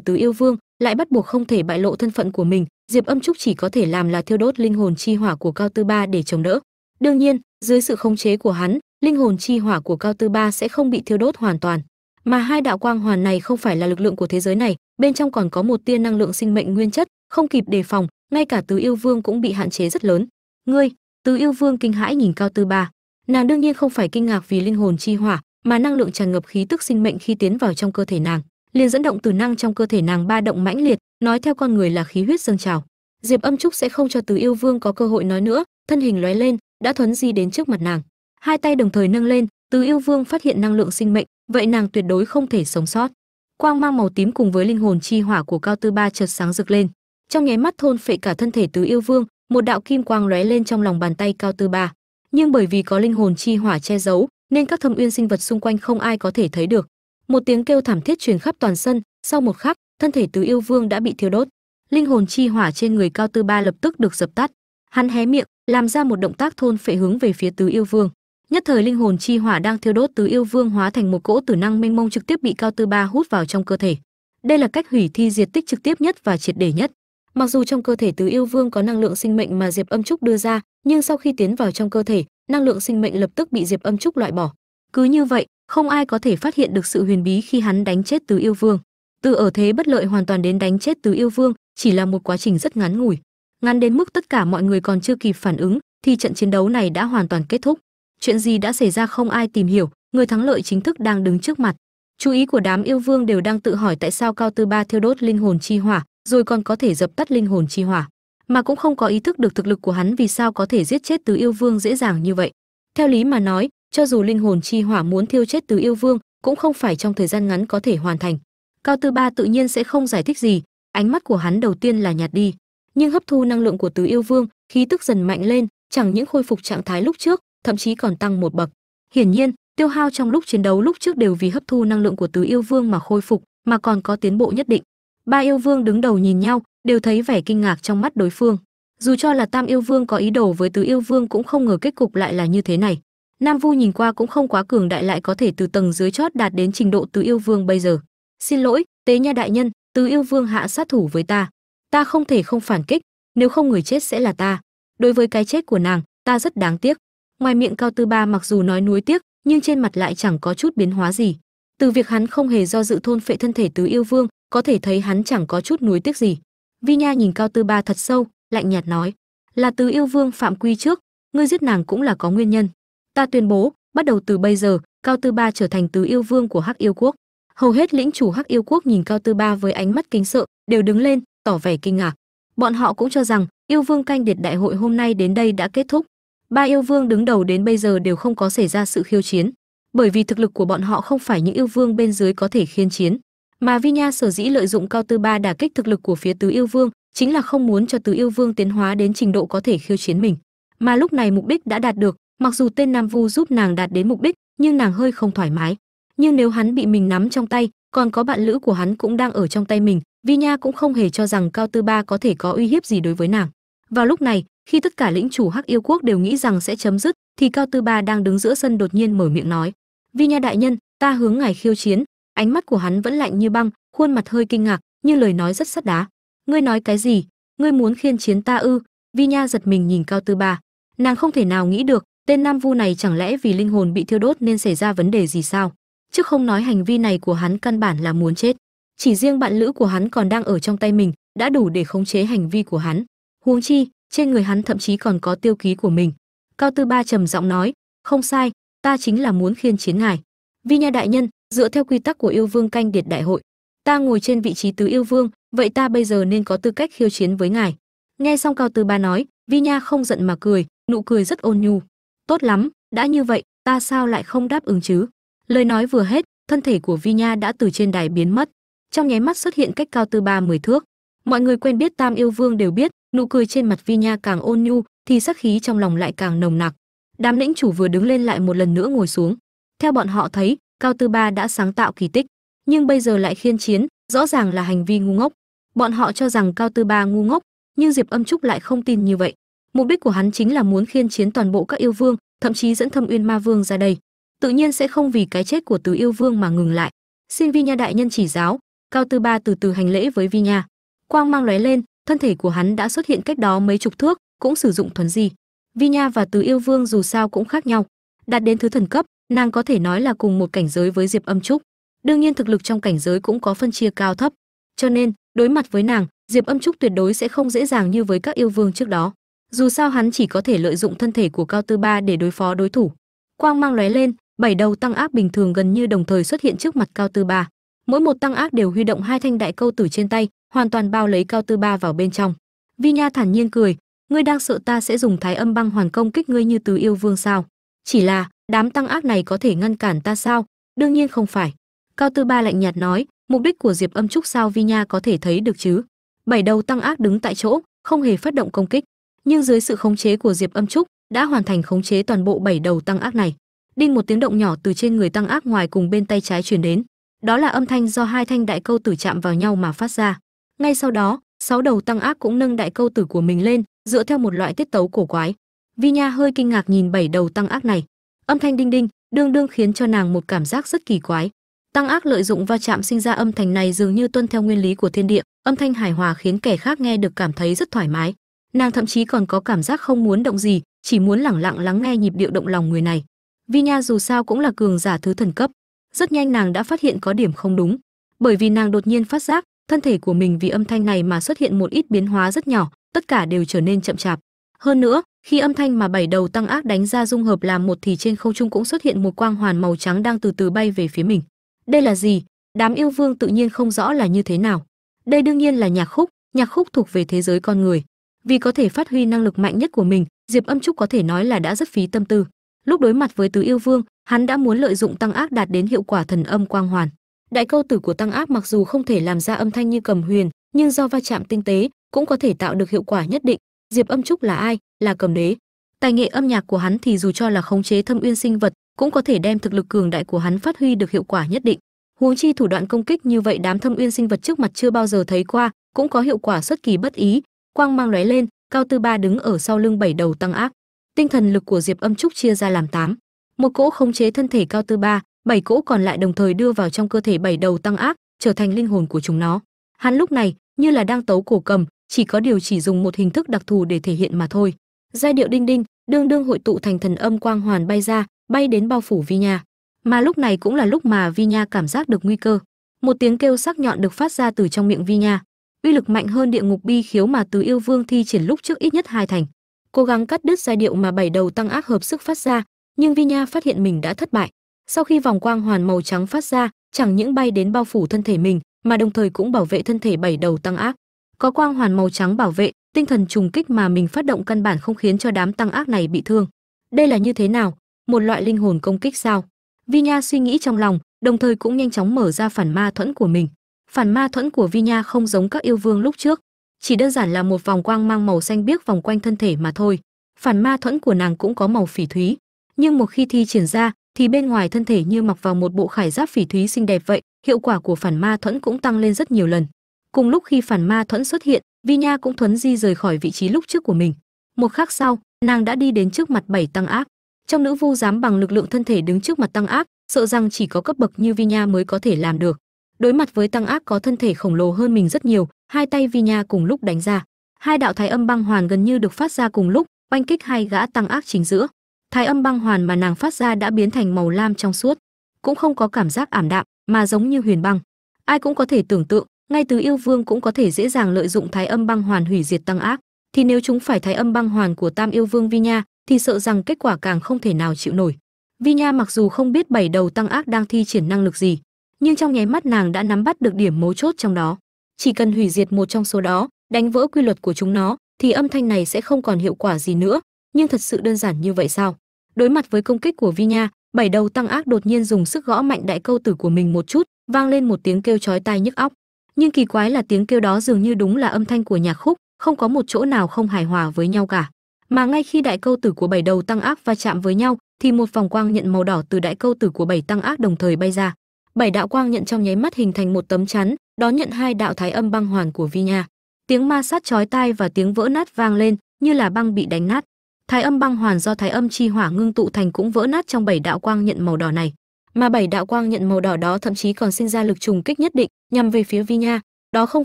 tứ yêu vương lại bắt buộc không thể bại lộ thân phận của mình, diệp âm trúc chỉ có thể làm là thiêu đốt linh hồn chi hỏa của cao tư ba để chống đỡ. Đương nhiên, dưới sự khống chế của hắn, linh hồn chi hỏa của cao tư ba sẽ không bị thiêu đốt hoàn toàn. Mà hai đạo quang hoàn này không phải là lực lượng của thế giới này, bên trong còn có một tia năng lượng sinh mệnh nguyên chất, không kịp đề phòng, ngay cả tứ yêu vương cũng bị hạn chế rất lớn. Ngươi, tứ yêu vương kinh hãi nhìn cao tư ba. Nàng đương nhiên không phải kinh ngạc vì linh hồn chi hỏa, mà năng lượng tràn ngập khí tức sinh mệnh khi tiến vào trong cơ thể nàng liền dẫn động từ năng trong cơ thể nàng ba động mãnh liệt, nói theo con người là khí huyết dâng trào. Diệp âm trúc sẽ không cho tứ yêu vương có cơ hội nói nữa, thân hình lóe lên, đã thuấn di đến trước mặt nàng. Hai tay đồng thời nâng lên tứ yêu vương phát hiện năng lượng sinh mệnh, vậy nàng tuyệt đối không thể sống sót. Quang mang màu tím cùng với linh hồn chi hỏa của cao tư ba chợt sáng rực lên. Trong nháy mắt thôn phệ cả thân thể tứ yêu vương, một đạo kim quang lóe lên trong lòng bàn tay cao tư ba. Nhưng bởi vì có linh hồn chi hỏa che giấu, nên các thâm uyên sinh vật xung quanh không ai có thể thấy được một tiếng kêu thảm thiết truyền khắp toàn sân. Sau một khắc, thân thể tứ yêu vương đã bị thiêu đốt. Linh hồn chi hỏa trên người cao tư ba lập tức được dập tắt. Hắn hé miệng, làm ra một động tác thôn phệ hướng về phía tứ yêu vương. Nhất thời linh hồn chi hỏa đang thiêu đốt tứ yêu vương hóa thành một cỗ tử năng mênh mông trực tiếp bị cao tư ba hút vào trong cơ thể. Đây là cách hủy thi diệt tích trực tiếp nhất và triệt để nhất. Mặc dù trong cơ thể tứ yêu vương có năng lượng sinh mệnh mà diệp âm trúc đưa ra, nhưng sau khi tiến vào trong cơ thể, năng lượng sinh mệnh lập tức bị diệp âm trúc loại bỏ. Cứ như vậy không ai có thể phát hiện được sự huyền bí khi hắn đánh chết tứ yêu vương. Từ ở thế bất lợi hoàn toàn đến đánh chết tứ yêu vương, chỉ là một quá trình rất ngắn ngủi. Ngắn đến mức tất cả mọi người còn chưa kịp phản ứng, thì trận chiến đấu này đã hoàn toàn kết thúc. Chuyện gì đã xảy ra không ai tìm hiểu, người thắng lợi chính thức đang đứng trước mặt. Chú ý của đám yêu vương đều đang tự hỏi tại sao cao tư ba thiêu đốt linh hồn chi hỏa, rồi còn có thể dập tắt linh hồn chi hỏa. Mà cũng không có ý thức được thực lực của hắn vì sao có thể giết chết tứ yêu vương dễ dàng như vậy. Theo lý mà nói cho dù linh hồn chi hỏa muốn thiêu chết tứ yêu vương, cũng không phải trong thời gian ngắn có thể hoàn thành. Cao tư ba tự nhiên sẽ không giải thích gì, ánh mắt của hắn đầu tiên là nhạt đi. Nhưng hấp thu năng lượng của tứ yêu vương, khí tức dần mạnh lên, chẳng những khôi phục trạng thái lúc trước, thậm chí còn tăng một bậc. Hiển nhiên, tiêu hao trong lúc chiến đấu lúc trước đều vì hấp thu năng lượng của tứ yêu vương mà khôi phục, mà còn có tiến bộ nhất định. Ba yêu vương đứng đầu nhìn nhau, đều thấy vẻ kinh ngạc trong mắt đối phương. Dù cho là tam yêu vương có ý đồ với tứ yêu vương cũng không ngờ kết cục lại là như thế này nam vu nhìn qua cũng không quá cường đại lại có thể từ tầng dưới chót đạt đến trình độ tứ yêu vương bây giờ. Xin lỗi, tế nha đại nhân, tứ yêu vương hạ sát thủ với ta. Ta không thể không phản kích, nếu không người chết sẽ là ta. Đối với cái chết của nàng, ta rất đáng tiếc. Ngoài miệng cao tư ba mặc dù nói nuối tiếc, nhưng trên mặt lại chẳng có chút biến hóa gì. Từ việc hắn không hề do dự thôn phệ thân thể tứ yêu vương, có thể thấy hắn chẳng có chút nuối tiếc gì. Vi nha nhìn cao tư ba thật sâu, lạnh nhạt nói, là tứ yêu vương phạm quy trước, ngươi giết nàng cũng là có nguyên nhân ta tuyên bố, bắt đầu từ bây giờ, cao tư ba trở thành tứ yêu vương của hắc yêu quốc. Hầu hết lĩnh chủ hắc yêu quốc nhìn cao tư ba với ánh mắt kính sợ, đều đứng lên, tỏ vẻ kinh ngạc. Bọn họ cũng cho rằng, yêu vương canh điệt đại hội hôm nay đến đây đã kết thúc. Ba yêu vương đứng đầu đến bây giờ đều không có xảy ra sự khiêu chiến. Bởi vì thực lực của bọn họ không phải những yêu vương bên dưới có thể khiên chiến. Mà vi nha sở dĩ lợi dụng cao tư ba đả kích thực lực của phía tứ yêu vương, chính là không muốn cho tứ yêu vương tiến hóa đến trình độ có thể khiêu chiến mình. Mà lúc này mục đích đã đạt được mặc dù tên nam vu giúp nàng đạt đến mục đích, nhưng nàng hơi không thoải mái. Nhưng nếu hắn bị mình nắm trong tay, còn có bạn lữ của hắn cũng đang ở trong tay mình, vi nha cũng không hề cho rằng cao tư ba có thể có uy hiếp gì đối với nàng. Vào lúc này, khi tất cả lĩnh chủ hắc yêu quốc đều nghĩ rằng sẽ chấm dứt, thì cao tư ba đang đứng giữa sân đột nhiên mở miệng nói, vi nha đại nhân, ta hướng ngài khiêu chiến. Ánh mắt của hắn vẫn lạnh như băng, khuôn mặt hơi kinh ngạc như lời nói rất sắt đá. Ngươi nói cái gì? Ngươi muốn khiên chiến ta ư? Vi nha giật mình nhìn cao tư ba. Nàng không thể nào nghĩ được tên nam vu này chẳng lẽ vì linh hồn bị thiêu đốt nên xảy ra vấn đề gì sao? Chứ không nói hành vi này của hắn căn bản là muốn chết. Chỉ riêng bạn lữ của hắn còn đang ở trong tay mình, đã đủ để khống chế hành vi của hắn. Huống chi, trên người hắn thậm chí còn có tiêu ký của mình. Cao tư ba trầm giọng nói, không sai, ta chính là muốn khiên chiến ngài. Vi nha đại nhân, dựa theo quy tắc của yêu vương canh điệt đại hội, ta ngồi trên vị trí tứ yêu vương, vậy ta bây giờ nên có tư cách khiêu chiến với ngài. Nghe xong cao tư ba nói, vi nha không giận mà cười, nụ cười rất ôn nhu tốt lắm, đã như vậy, ta sao lại không đáp ứng chứ? Lời nói vừa hết, thân thể của vi nha đã từ trên đài biến mất. Trong nháy mắt xuất hiện cách cao tư ba mười thước. Mọi người quen biết tam yêu vương đều biết, nụ cười trên mặt vi nha càng ôn nhu, thì sắc khí trong lòng lại càng nồng nặc. Đám lĩnh chủ vừa đứng lên lại một lần nữa ngồi xuống. Theo bọn họ thấy, cao tư ba đã sáng tạo kỳ tích, nhưng bây giờ lại khiên chiến, rõ ràng là hành vi ngu ngốc. Bọn họ cho rằng cao tư ba ngu ngốc, nhưng diệp âm trúc lại không tin như vậy mục đích của hắn chính là muốn khiên chiến toàn bộ các yêu vương, thậm chí dẫn thâm uyên ma vương ra đây. Tự nhiên sẽ không vì cái chết của tứ yêu vương mà ngừng lại. Xin vi nha đại nhân chỉ giáo, cao tư ba từ từ hành lễ với vi nha. Quang mang lóe lên, thân thể của hắn đã xuất hiện cách đó mấy chục thước, cũng sử dụng thuần di. Vi nha và tứ yêu vương dù sao cũng khác nhau. Đạt đến thứ thần cấp, nàng có thể nói là cùng một cảnh giới với diệp âm trúc. Đương nhiên thực lực trong cảnh giới cũng có phân chia cao thấp. Cho nên, đối mặt với nàng, diệp âm trúc tuyệt đối sẽ không dễ dàng như với các yêu vương trước đó dù sao hắn chỉ có thể lợi dụng thân thể của cao tư ba để đối phó đối thủ. Quang mang lóe lên, bảy đầu tăng ác bình thường gần như đồng thời xuất hiện trước mặt cao tư ba. Mỗi một tăng ác đều huy động hai thanh đại câu tử trên tay, hoàn toàn bao lấy cao tư ba vào bên trong. Vi nha thản nhiên cười, ngươi đang sợ ta sẽ dùng thái âm băng hoàn công kích ngươi như tứ yêu vương sao? Chỉ là, đám tăng ác này có thể ngăn cản ta sao? Đương nhiên không phải. Cao tư ba lạnh nhạt nói, mục đích của diệp âm trúc sao vi nha có thể thấy được chứ? Bảy đầu tăng ác đứng tại chỗ, không hề phát động công kích nhưng dưới sự khống chế của diệp âm trúc đã hoàn thành khống chế toàn bộ bảy đầu tăng ác này. Đinh một tiếng động nhỏ từ trên người tăng ác ngoài cùng bên tay trái truyền đến. Đó là âm thanh do hai thanh đại câu tử chạm vào nhau mà phát ra. Ngay sau đó, sáu đầu tăng ác cũng nâng đại câu tử của mình lên, dựa theo một loại tiết tấu cổ quái. Vi nha hơi kinh ngạc nhìn bảy đầu tăng ác này. Âm thanh đinh đinh, đương đương khiến cho nàng một cảm giác rất kỳ quái. Tăng ác lợi dụng va chạm sinh ra âm thanh này dường như tuân theo nguyên lý của thiên địa. Âm thanh hài hòa khiến kẻ khác nghe được cảm thấy rất thoải mái nàng thậm chí còn có cảm giác không muốn động gì, chỉ muốn lẳng lặng lắng nghe nhịp điệu động lòng người này. Vi nha dù sao cũng là cường giả thứ thần cấp. Rất nhanh nàng đã phát hiện có điểm không đúng. Bởi vì nàng đột nhiên phát giác, thân thể của mình vì âm thanh này mà xuất hiện một ít biến hóa rất nhỏ, tất cả đều trở nên chậm chạp. Hơn nữa, khi âm thanh mà bảy đầu tăng ác đánh ra dung hợp làm một thì trên không trung cũng xuất hiện một quang hoàn màu trắng đang từ từ bay về phía mình. Đây là gì? Đám yêu vương tự nhiên không rõ là như thế nào. Đây đương nhiên là nhạc khúc. Nhạc khúc thuộc về thế giới con người vì có thể phát huy năng lực mạnh nhất của mình, diệp âm trúc có thể nói là đã rất phí tâm tư. Lúc đối mặt với tứ yêu vương, hắn đã muốn lợi dụng tăng ác đạt đến hiệu quả thần âm quang hoàn. Đại câu tử của tăng ác mặc dù không thể làm ra âm thanh như cầm huyền, nhưng do va chạm tinh tế, cũng có thể tạo được hiệu quả nhất định. Diệp âm trúc là ai? Là cầm đế. Tài nghệ âm nhạc của hắn thì dù cho là khống chế thâm uyên sinh vật, cũng có thể đem thực lực cường đại của hắn phát huy được hiệu quả nhất định. Huống chi thủ đoạn công kích như vậy đám thâm uyên sinh vật trước mặt chưa bao giờ thấy qua, cũng có hiệu quả xuất kỳ bất ý quang mang lóe lên, cao tư ba đứng ở sau lưng bảy đầu tăng ác. Tinh thần lực của diệp âm trúc chia ra làm tám. Một cỗ khống chế thân thể cao tư ba, bảy cỗ còn lại đồng thời đưa vào trong cơ thể bảy đầu tăng ác, trở thành linh hồn của chúng nó. Hắn lúc này, như là đang tấu cổ cầm, chỉ có điều chỉ dùng một hình thức đặc thù để thể hiện mà thôi. Giai điệu đinh đinh, đương đương hội tụ thành thần âm quang hoàn bay ra, bay đến bao phủ vi nha. Mà lúc này cũng là lúc mà vi nha cảm giác được nguy cơ. Một tiếng kêu sắc nhọn được phát ra từ trong miệng vi nha uy lực mạnh hơn địa ngục bi khiếu mà từ yêu vương thi triển lúc trước ít nhất hai thành. Cố gắng cắt đứt giai điệu mà bảy đầu tăng ác hợp sức phát ra, nhưng vi nha phát hiện mình đã thất bại. Sau khi vòng quang hoàn màu trắng phát ra, chẳng những bay đến bao phủ thân thể mình, mà đồng thời cũng bảo vệ thân thể bảy đầu tăng ác. Có quang hoàn màu trắng bảo vệ, tinh thần trùng kích mà mình phát động căn bản không khiến cho đám tăng ác này bị thương. Đây là như thế nào? Một loại linh hồn công kích sao? Vi nha suy nghĩ trong lòng, đồng thời cũng nhanh chóng mở ra phản ma thuẫn của mình phản ma thuẫn của vi nha không giống các yêu vương lúc trước, chỉ đơn giản là một vòng quang mang màu xanh biếc vòng quanh thân thể mà thôi. Phản ma thuẫn của nàng cũng có màu phỉ thúy, nhưng một khi thi triển ra, thì bên ngoài thân thể như mặc vào một bộ khải giáp phỉ thúy xinh đẹp vậy, hiệu quả của phản ma thuẫn cũng tăng lên rất nhiều lần. Cùng lúc khi phản ma thuẫn xuất hiện, vi nha cũng thuấn di rời khỏi vị trí lúc trước của mình. Một khắc sau, nàng đã đi đến trước mặt bảy tăng ác. Trong nữ vu dám bằng lực lượng thân thể đứng trước mặt tăng ác, sợ rằng chỉ có cấp bậc như vi nha mới có thể làm được đối mặt với tăng ác có thân thể khổng lồ hơn mình rất nhiều, hai tay vi nha cùng lúc đánh ra. Hai đạo thái âm băng hoàn gần như được phát ra cùng lúc, oanh kích hai gã tăng ác chính giữa. Thái âm băng hoàn mà nàng phát ra đã biến thành màu lam trong suốt, cũng không có cảm giác ảm đạm, mà giống như huyền băng. Ai cũng có thể tưởng tượng, ngay từ yêu vương cũng có thể dễ dàng lợi dụng thái âm băng hoàn hủy diệt tăng ác. Thì nếu chúng phải thái âm băng hoàn của tam yêu vương vi nha, thì sợ rằng kết quả càng không thể nào chịu nổi. Vi nha mặc dù không biết bảy đầu tăng ác đang thi triển năng lực gì nhưng trong nháy mắt nàng đã nắm bắt được điểm mấu chốt trong đó. Chỉ cần hủy diệt một trong số đó, đánh vỡ quy luật của chúng nó, thì âm thanh này sẽ không còn hiệu quả gì nữa. Nhưng thật sự đơn giản như vậy sao? Đối mặt với công kích của vi nha bảy đầu tăng ác đột nhiên dùng sức gõ mạnh đại câu tử của mình một chút, vang lên một tiếng kêu chói tai nhức óc. Nhưng kỳ quái là tiếng kêu đó dường như đúng là âm thanh của nhạc khúc, không có một chỗ nào không hài hòa với nhau cả. Mà ngay khi đại câu tử của bảy đầu tăng ác va chạm với nhau, thì một vòng quang nhận màu đỏ từ đại câu tử của bảy tăng ác đồng thời bay ra bảy đạo quang nhận trong nháy mắt hình thành một tấm chắn, đón nhận hai đạo thái âm băng hoàn của vi nha. Tiếng ma sát chói tai và tiếng vỡ nát vang lên, như là băng bị đánh nát. Thái âm băng hoàn do thái âm chi hỏa ngưng tụ thành cũng vỡ nát trong bảy đạo quang nhận màu đỏ này. Mà bảy đạo quang nhận màu đỏ đó thậm chí còn sinh ra lực trùng kích nhất định, nhằm về phía vi nha. Đó không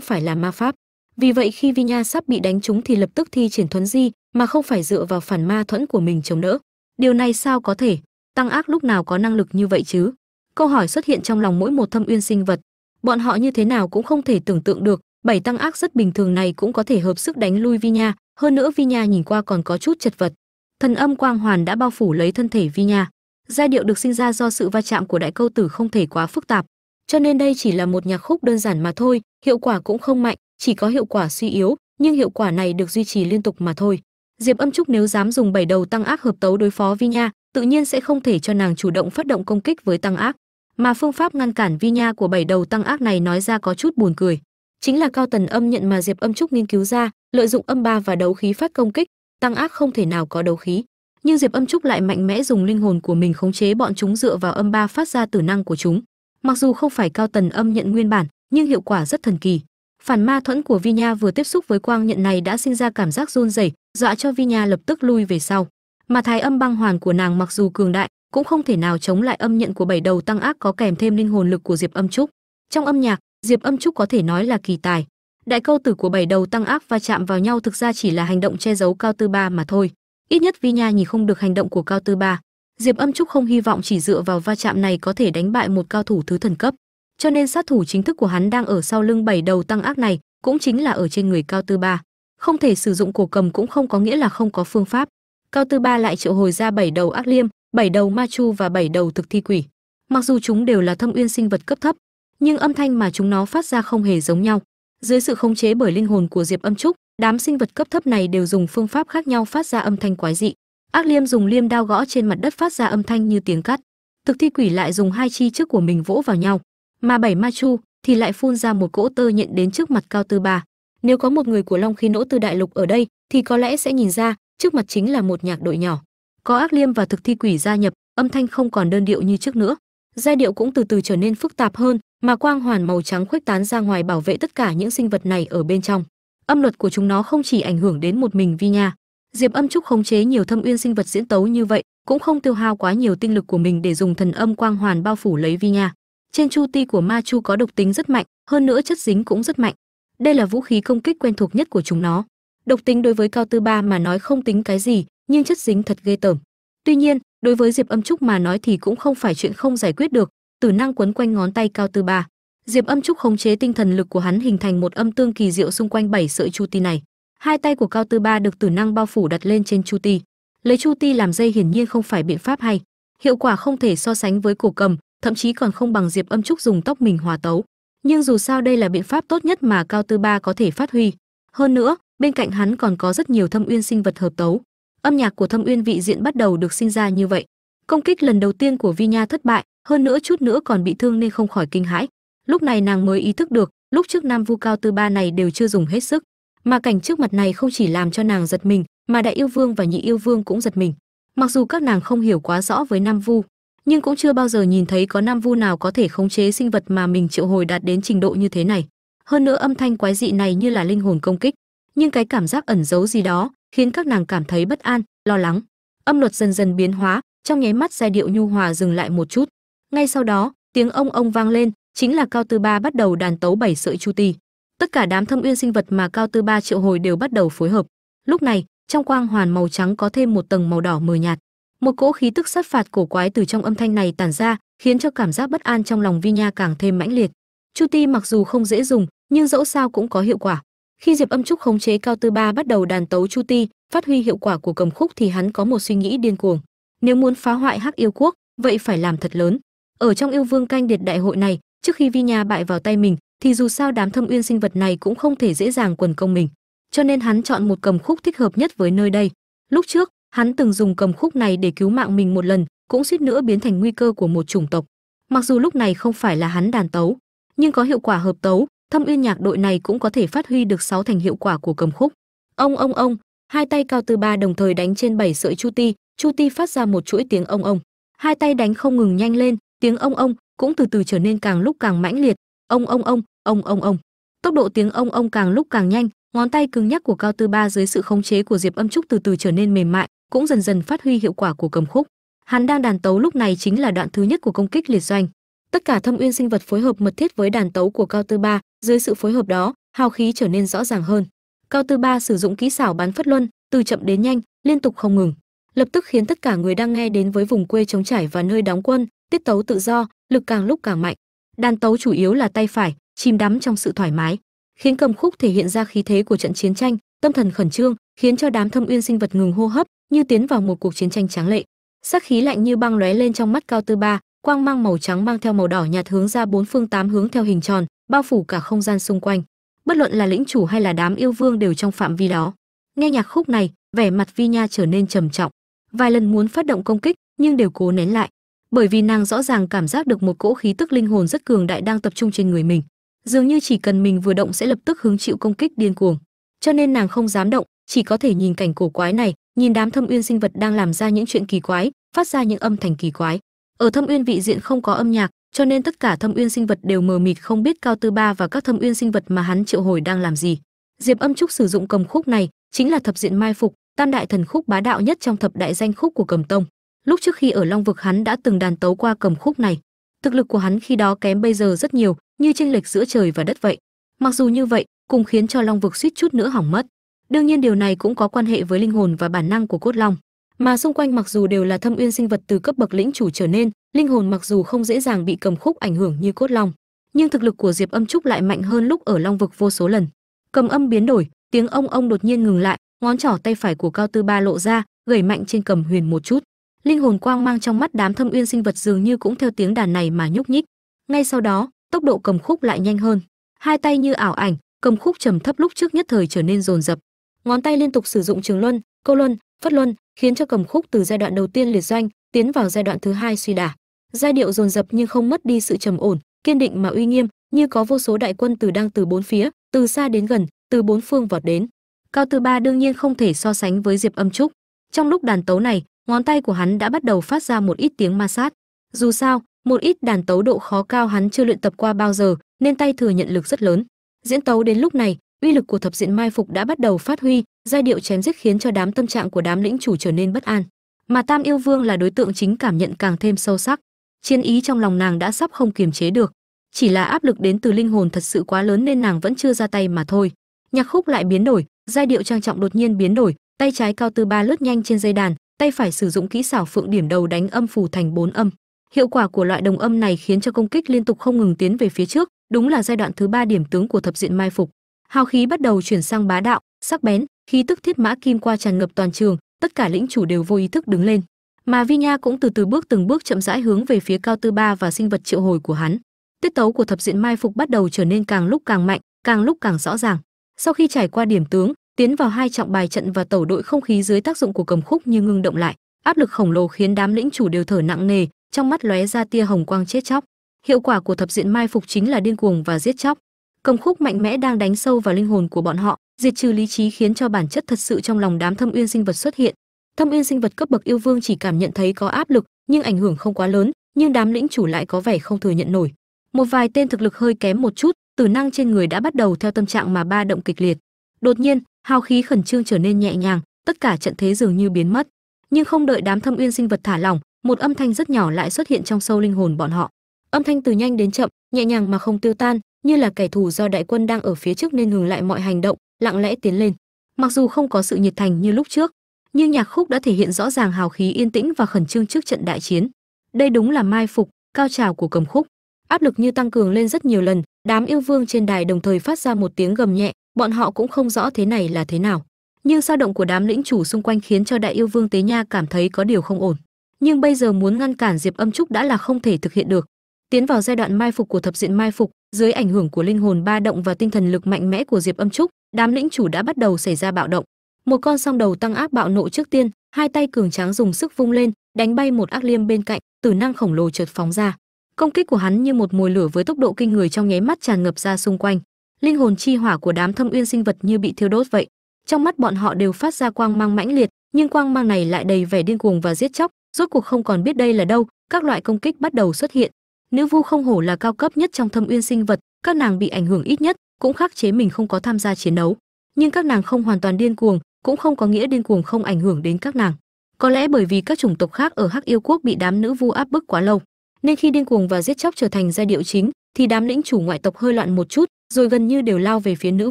phải là ma pháp. Vì vậy khi vi nha sắp bị đánh trúng thì lập tức thi triển thuấn di, mà không phải dựa vào phản ma thuẫn của mình chống đỡ. Điều này sao có thể? Tăng ác lúc nào có năng lực như vậy chứ? Câu hỏi xuất hiện trong lòng mỗi một thâm uyên sinh vật. Bọn họ như thế nào cũng không thể tưởng tượng được, bảy tăng ác rất bình thường này cũng có thể hợp sức đánh lui vi nha, hơn nữa vi nha nhìn qua còn có chút chật vật. Thần âm quang hoàn đã bao phủ lấy thân thể vi nha. Giai điệu được sinh ra do sự va chạm của đại câu tử không thể quá phức tạp. Cho nên đây chỉ là một nhạc khúc đơn giản mà thôi, hiệu quả cũng không mạnh, chỉ có hiệu quả suy yếu, nhưng hiệu quả này được duy trì liên tục mà thôi. Diệp âm trúc nếu dám dùng bảy đầu tăng ác hợp tấu đối phó vi nha, tự nhiên sẽ không thể cho nàng chủ động phát động công kích với tăng ác mà phương pháp ngăn cản vi nha của bảy đầu tăng ác này nói ra có chút buồn cười. Chính là cao tần âm nhận mà diệp âm trúc nghiên cứu ra, lợi dụng âm ba và đấu khí phát công kích, tăng ác không thể nào có đấu khí. Nhưng diệp âm trúc lại mạnh mẽ dùng linh hồn của mình khống chế bọn chúng dựa vào âm ba phát ra tử năng của chúng. Mặc dù không phải cao tần âm nhận nguyên bản, nhưng hiệu quả rất thần kỳ. Phản ma thuẫn của vi nha vừa tiếp xúc với quang nhận này đã sinh ra cảm giác run rẩy, dọa cho vi nha lập tức lui về sau. Mà thái âm băng hoàn của nàng mặc dù cường đại cũng không thể nào chống lại âm nhận của bảy đầu tăng ác có kèm thêm linh hồn lực của diệp âm trúc. Trong âm nhạc, diệp âm trúc có thể nói là kỳ tài. Đại câu tử của bảy đầu tăng ác va chạm vào nhau thực ra chỉ là hành động che giấu cao tư ba mà thôi. Ít nhất vi nha nhìn không được hành động của cao tư ba. Diệp âm trúc không hy vọng chỉ dựa vào va chạm này có thể đánh bại một cao thủ thứ thần cấp. Cho nên sát thủ chính thức của hắn đang ở sau lưng bảy đầu tăng ác này cũng chính là ở trên người cao tư ba. Không thể sử dụng cổ cầm cũng không có nghĩa là không có phương pháp. Cao tư ba lại triệu hồi ra bảy đầu ác liêm bảy đầu ma chu và bảy đầu thực thi quỷ. Mặc dù chúng đều là thâm uyên sinh vật cấp thấp, nhưng âm thanh mà chúng nó phát ra không hề giống nhau. Dưới sự khống chế bởi linh hồn của diệp âm trúc, đám sinh vật cấp thấp này đều dùng phương pháp khác nhau phát ra âm thanh quái dị. Ác liêm dùng liêm đao gõ trên mặt đất phát ra âm thanh như tiếng cắt. Thực thi quỷ lại dùng hai chi trước của mình vỗ vào nhau. Mà bảy ma chu thì lại phun ra một cỗ tơ nhện đến trước mặt cao tư bà. nếu có một người của long khí nỗ từ đại lục ở đây, thì có lẽ sẽ nhìn ra, trước mặt chính là một nhạc đội nhỏ có ác liêm và thực thi quỷ gia nhập, âm thanh không còn đơn điệu như trước nữa. Giai điệu cũng từ từ trở nên phức tạp hơn, mà quang hoàn màu trắng khuếch tán ra ngoài bảo vệ tất cả những sinh vật này ở bên trong. Âm luật của chúng nó không chỉ ảnh hưởng đến một mình vi nha. Diệp âm trúc khống chế nhiều thâm uyên sinh vật diễn tấu như vậy, cũng không tiêu hao quá nhiều tinh lực của mình để dùng thần âm quang hoàn bao phủ lấy vi nha. Trên chu ti của ma chu có độc tính rất mạnh, hơn nữa chất dính cũng rất mạnh. Đây là vũ khí công kích quen thuộc nhất của chúng nó. Độc tính đối với cao tư ba mà nói không tính cái gì nhưng chất dính thật ghê tởm. Tuy nhiên, đối với diệp âm trúc mà nói thì cũng không phải chuyện không giải quyết được tử năng quấn quanh ngón tay cao tư ba. Diệp âm trúc khống chế tinh thần lực của hắn hình thành một âm tương kỳ diệu xung quanh bảy sợi chu ti này. Hai tay của cao tư ba được tử năng bao phủ đặt lên trên chu ti. Lấy chu ti làm dây hiển nhiên không phải biện pháp hay. Hiệu quả không thể so sánh với cổ cầm, thậm chí còn không bằng diệp âm trúc dùng tóc mình hòa tấu. Nhưng dù sao đây là biện pháp tốt nhất mà cao tư ba có thể phát huy. Hơn nữa, bên cạnh hắn còn có rất nhiều thâm uyên sinh vật hợp tấu âm nhạc của thâm uyên vị diện bắt đầu được sinh ra như vậy. Công kích lần đầu tiên của vi nha thất bại, hơn nữa chút nữa còn bị thương nên không khỏi kinh hãi. Lúc này nàng mới ý thức được, lúc trước nam vu cao tư ba này đều chưa dùng hết sức, mà cảnh trước mặt này không chỉ làm cho nàng giật mình, mà đại yêu vương và nhị yêu vương cũng giật mình. Mặc dù các nàng không hiểu quá rõ với nam vu, nhưng cũng chưa bao giờ nhìn thấy có nam vu nào có thể khống chế sinh vật mà mình triệu hồi đạt đến trình độ như thế này. Hơn nữa âm thanh quái dị này như là linh hồn công kích, nhưng cái cảm giác ẩn giấu gì đó khiến các nàng cảm thấy bất an, lo lắng. Âm luật dần dần biến hóa, trong nháy mắt giai điệu nhu hòa dừng lại một chút. Ngay sau đó, tiếng ông ông vang lên, chính là cao tư ba bắt đầu đàn tấu bảy sợi chu ti. Tất cả đám thâm uyên sinh vật mà cao tư ba triệu hồi đều bắt đầu phối hợp. Lúc này, trong quang hoàn màu trắng có thêm một tầng màu đỏ mờ nhạt. Một cỗ khí tức sát phạt cổ quái từ trong âm thanh này tản ra, khiến cho cảm giác bất an trong lòng vi nha càng thêm mãnh liệt. Chu ti mặc dù không dễ dùng, nhưng dẫu sao cũng có hiệu quả khi diệp âm trúc khống chế cao tư ba bắt đầu đàn tấu chu ti, phát huy hiệu quả của cầm khúc thì hắn có một suy nghĩ điên cuồng. Nếu muốn phá hoại hắc yêu quốc, vậy phải làm thật lớn. Ở trong yêu vương canh điệt đại hội này, trước khi vi nha bại vào tay mình, thì dù sao đám thâm uyên sinh vật này cũng không thể dễ dàng quần công mình. Cho nên hắn chọn một cầm khúc thích hợp nhất với nơi đây. Lúc trước, hắn từng dùng cầm khúc này để cứu mạng mình một lần, cũng suýt nữa biến thành nguy cơ của một chủng tộc. Mặc dù lúc này không phải là hắn đàn tấu, nhưng có hiệu quả hợp tấu thâm uyên nhạc đội này cũng có thể phát huy được sáu thành hiệu quả của cầm khúc. Ông ông ông, hai tay cao từ ba đồng thời đánh trên bảy sợi chu ti chu ti phát ra một chuỗi tiếng ông ông. Hai tay đánh không ngừng nhanh lên, tiếng ông ông cũng từ từ trở nên càng lúc càng mãnh liệt. Ông ông ông ông ông ông. Tốc độ tiếng ông ông càng lúc càng nhanh, ngón tay cứng nhắc của cao tư ba dưới sự khống chế của diệp âm trúc từ từ trở nên mềm mại, cũng dần dần phát huy hiệu quả của cầm khúc. Hắn đang đàn tấu lúc này chính là đoạn thứ nhất của công kích liệt doanh tất cả thâm uyên sinh vật phối hợp mật thiết với đàn tấu của cao tư ba, dưới sự phối hợp đó, hào khí trở nên rõ ràng hơn. Cao tư ba sử dụng kỹ xảo bán phất luân, từ chậm đến nhanh, liên tục không ngừng. Lập tức khiến tất cả người đang nghe đến với vùng quê trống trải và nơi đóng quân, tiết tấu tự do, lực càng lúc càng mạnh. Đàn tấu chủ yếu là tay phải, chìm đắm trong sự thoải mái, khiến cầm khúc thể hiện ra khí thế của trận chiến tranh, tâm thần khẩn trương, khiến cho đám thâm uyên sinh vật ngừng hô hấp, như tiến vào một cuộc chiến tranh tráng lệ. Sắc khí lạnh như băng lóe lên trong mắt cao tư ba quang mang màu trắng mang theo màu đỏ nhạt hướng ra bốn phương tám hướng theo hình tròn, bao phủ cả không gian xung quanh. Bất luận là lĩnh chủ hay là đám yêu vương đều trong phạm vi đó. Nghe nhạc khúc này, vẻ mặt vi nha trở nên trầm trọng. Vài lần muốn phát động công kích, nhưng đều cố nén lại. Bởi vì nàng rõ ràng cảm giác được một cỗ khí tức linh hồn rất cường đại đang tập trung trên người mình. Dường như chỉ cần mình vừa động sẽ lập tức hứng chịu công kích điên cuồng. Cho nên nàng không dám động, chỉ có thể nhìn cảnh cổ quái này, nhìn đám thâm uyên sinh vật đang làm ra những chuyện kỳ quái, phát ra những âm thanh kỳ quái ở thâm uyên vị diện không có âm nhạc, cho nên tất cả thâm uyên sinh vật đều mờ mịt không biết cao tư ba và các thâm uyên sinh vật mà hắn triệu hồi đang làm gì. Diệp âm trúc sử dụng cầm khúc này, chính là thập diện mai phục, tam đại thần khúc bá đạo nhất trong thập đại danh khúc của cầm tông. Lúc trước khi ở long vực hắn đã từng đàn tấu qua cầm khúc này. Thực lực của hắn khi đó kém bây giờ rất nhiều, như chênh lệch giữa trời và đất vậy. Mặc dù như vậy cùng khiến cho long vực suýt chút nữa hỏng mất. Đương nhiên điều này cũng có quan hệ với linh hồn và bản năng của cốt long mà xung quanh mặc dù đều là thâm uyên sinh vật từ cấp bậc lĩnh chủ trở nên, linh hồn mặc dù không dễ dàng bị cầm khúc ảnh hưởng như cốt long, nhưng thực lực của diệp âm trúc lại mạnh hơn lúc ở long vực vô số lần. Cầm âm biến đổi, tiếng ông ông đột nhiên ngừng lại, ngón trỏ tay phải của cao tư ba lộ ra gẩy mạnh trên cầm huyền một chút. Linh hồn quang mang trong mắt đám thâm uyên sinh vật dường như cũng theo tiếng đàn này mà nhúc nhích. Ngay sau đó, tốc độ cầm khúc lại nhanh hơn. Hai tay như ảo ảnh, cầm khúc trầm thấp lúc trước nhất thời trở nên rồn rập. Ngón tay liên tục sử dụng trường luân, câu luân, phất luân khiến cho cầm khúc từ giai đoạn đầu tiên liệt doanh tiến vào giai đoạn thứ hai suy đả giai điệu dồn dập nhưng không mất đi sự trầm ổn, kiên định mà uy nghiêm, như có vô số đại quân từ đang từ bốn phía, từ xa đến gần, từ bốn phương vọt đến. Cao tư ba đương nhiên không thể so sánh với diệp âm trúc. Trong lúc đàn tấu này, ngón tay của hắn đã bắt đầu phát ra một ít tiếng ma sát. Dù sao, một ít đàn tấu độ khó cao hắn chưa luyện tập qua bao giờ, nên tay thừa nhận lực rất lớn. Diễn tấu đến lúc này, uy lực của thập diện mai phục đã bắt đầu phát huy giai điệu chém giết khiến cho đám tâm trạng của đám lĩnh chủ trở nên bất an. Mà tam yêu vương là đối tượng chính cảm nhận càng thêm sâu sắc. Chiến ý trong lòng nàng đã sắp không kiềm chế được. Chỉ là áp lực đến từ linh hồn thật sự quá lớn nên nàng vẫn chưa ra tay mà thôi. Nhạc khúc lại biến đổi, giai điệu trang trọng đột nhiên biến đổi, tay trái cao tư ba lướt nhanh trên dây đàn, tay phải sử dụng kỹ xảo phượng điểm đầu đánh âm phủ thành bốn âm. Hiệu quả của loại đồng âm này khiến cho công kích liên tục không ngừng tiến về phía trước, đúng là giai đoạn thứ ba điểm tướng của thập diện mai phục. Hào khí bắt đầu chuyển sang bá đạo sắc bén khí tức thiết mã kim qua tràn ngập toàn trường, tất cả lĩnh chủ đều vô ý thức đứng lên. Mà vi nha cũng từ từ bước từng bước chậm rãi hướng về phía cao tư ba và sinh vật triệu hồi của hắn. Tiết tấu của thập diện mai phục bắt đầu trở nên càng lúc càng mạnh, càng lúc càng rõ ràng. Sau khi trải qua điểm tướng, tiến vào hai trọng bài trận và tẩu đội không khí dưới tác dụng của cầm khúc như ngưng động lại, áp lực khổng lồ khiến đám lĩnh chủ đều thở nặng nề, trong mắt lóe ra tia hồng quang chết chóc. Hiệu quả của thập diện mai phục chính là điên cuồng và giết chóc. Cầm khúc mạnh mẽ đang đánh sâu vào linh hồn của bọn họ diệt trừ lý trí khiến cho bản chất thật sự trong lòng đám thâm uyên sinh vật xuất hiện. Thâm uyên sinh vật cấp bậc yêu vương chỉ cảm nhận thấy có áp lực, nhưng ảnh hưởng không quá lớn, nhưng đám lĩnh chủ lại có vẻ không thừa nhận nổi. Một vài tên thực lực hơi kém một chút, tử năng trên người đã bắt đầu theo tâm trạng mà ba động kịch liệt. Đột nhiên, hào khí khẩn trương trở nên nhẹ nhàng, tất cả trận thế dường như biến mất. Nhưng không đợi đám thâm uyên sinh vật thả lỏng, một âm thanh rất nhỏ lại xuất hiện trong sâu linh hồn bọn họ. Âm thanh từ nhanh đến chậm, nhẹ nhàng mà không tiêu tan, như là kẻ thù do đại quân đang ở phía trước nên ngừng lại mọi hành động lặng lẽ tiến lên. Mặc dù không có sự nhiệt thành như lúc trước, nhưng nhạc khúc đã thể hiện rõ ràng hào khí yên tĩnh và khẩn trương trước trận đại chiến. Đây đúng là mai phục, cao trào của cầm khúc. Áp lực như tăng cường lên rất nhiều lần, đám yêu vương trên đài đồng thời phát ra một tiếng gầm nhẹ, bọn họ cũng không rõ thế này là thế nào. Nhưng sao động của đám lĩnh chủ xung quanh khiến cho đại yêu vương tế nha cảm thấy có điều không ổn. Nhưng bây giờ muốn ngăn cản diệp âm trúc đã là không thể thực hiện được. Tiến vào giai đoạn mai phục của thập diện mai phục dưới ảnh hưởng của linh hồn ba động và tinh thần lực mạnh mẽ của diệp âm trúc, đám lĩnh chủ đã bắt đầu xảy ra bạo động. Một con song đầu tăng áp bạo nộ trước tiên, hai tay cường tráng dùng sức vung lên, đánh bay một ác liêm bên cạnh, tử năng khổng lồ chợt phóng ra. Công kích của hắn như một mồi lửa với tốc độ kinh người trong nháy mắt tràn ngập ra xung quanh. Linh hồn chi hỏa của đám thâm uyên sinh vật như bị thiêu đốt vậy. Trong mắt bọn họ đều phát ra quang mang mãnh liệt, nhưng quang mang này lại đầy vẻ điên cuồng và giết chóc, rốt cuộc không còn biết đây là đâu, các loại công kích bắt đầu xuất hiện nữ vu không hổ là cao cấp nhất trong thâm uyên sinh vật, các nàng bị ảnh hưởng ít nhất, cũng khắc chế mình không có tham gia chiến đấu. Nhưng các nàng không hoàn toàn điên cuồng, cũng không có nghĩa điên cuồng không ảnh hưởng đến các nàng. Có lẽ bởi vì các chủng tộc khác ở hắc yêu quốc bị đám nữ vu áp bức quá lâu, nên khi điên cuồng và giết chóc trở thành giai điệu chính, thì đám lĩnh chủ ngoại tộc hơi loạn một chút, rồi gần như đều lao về phía nữ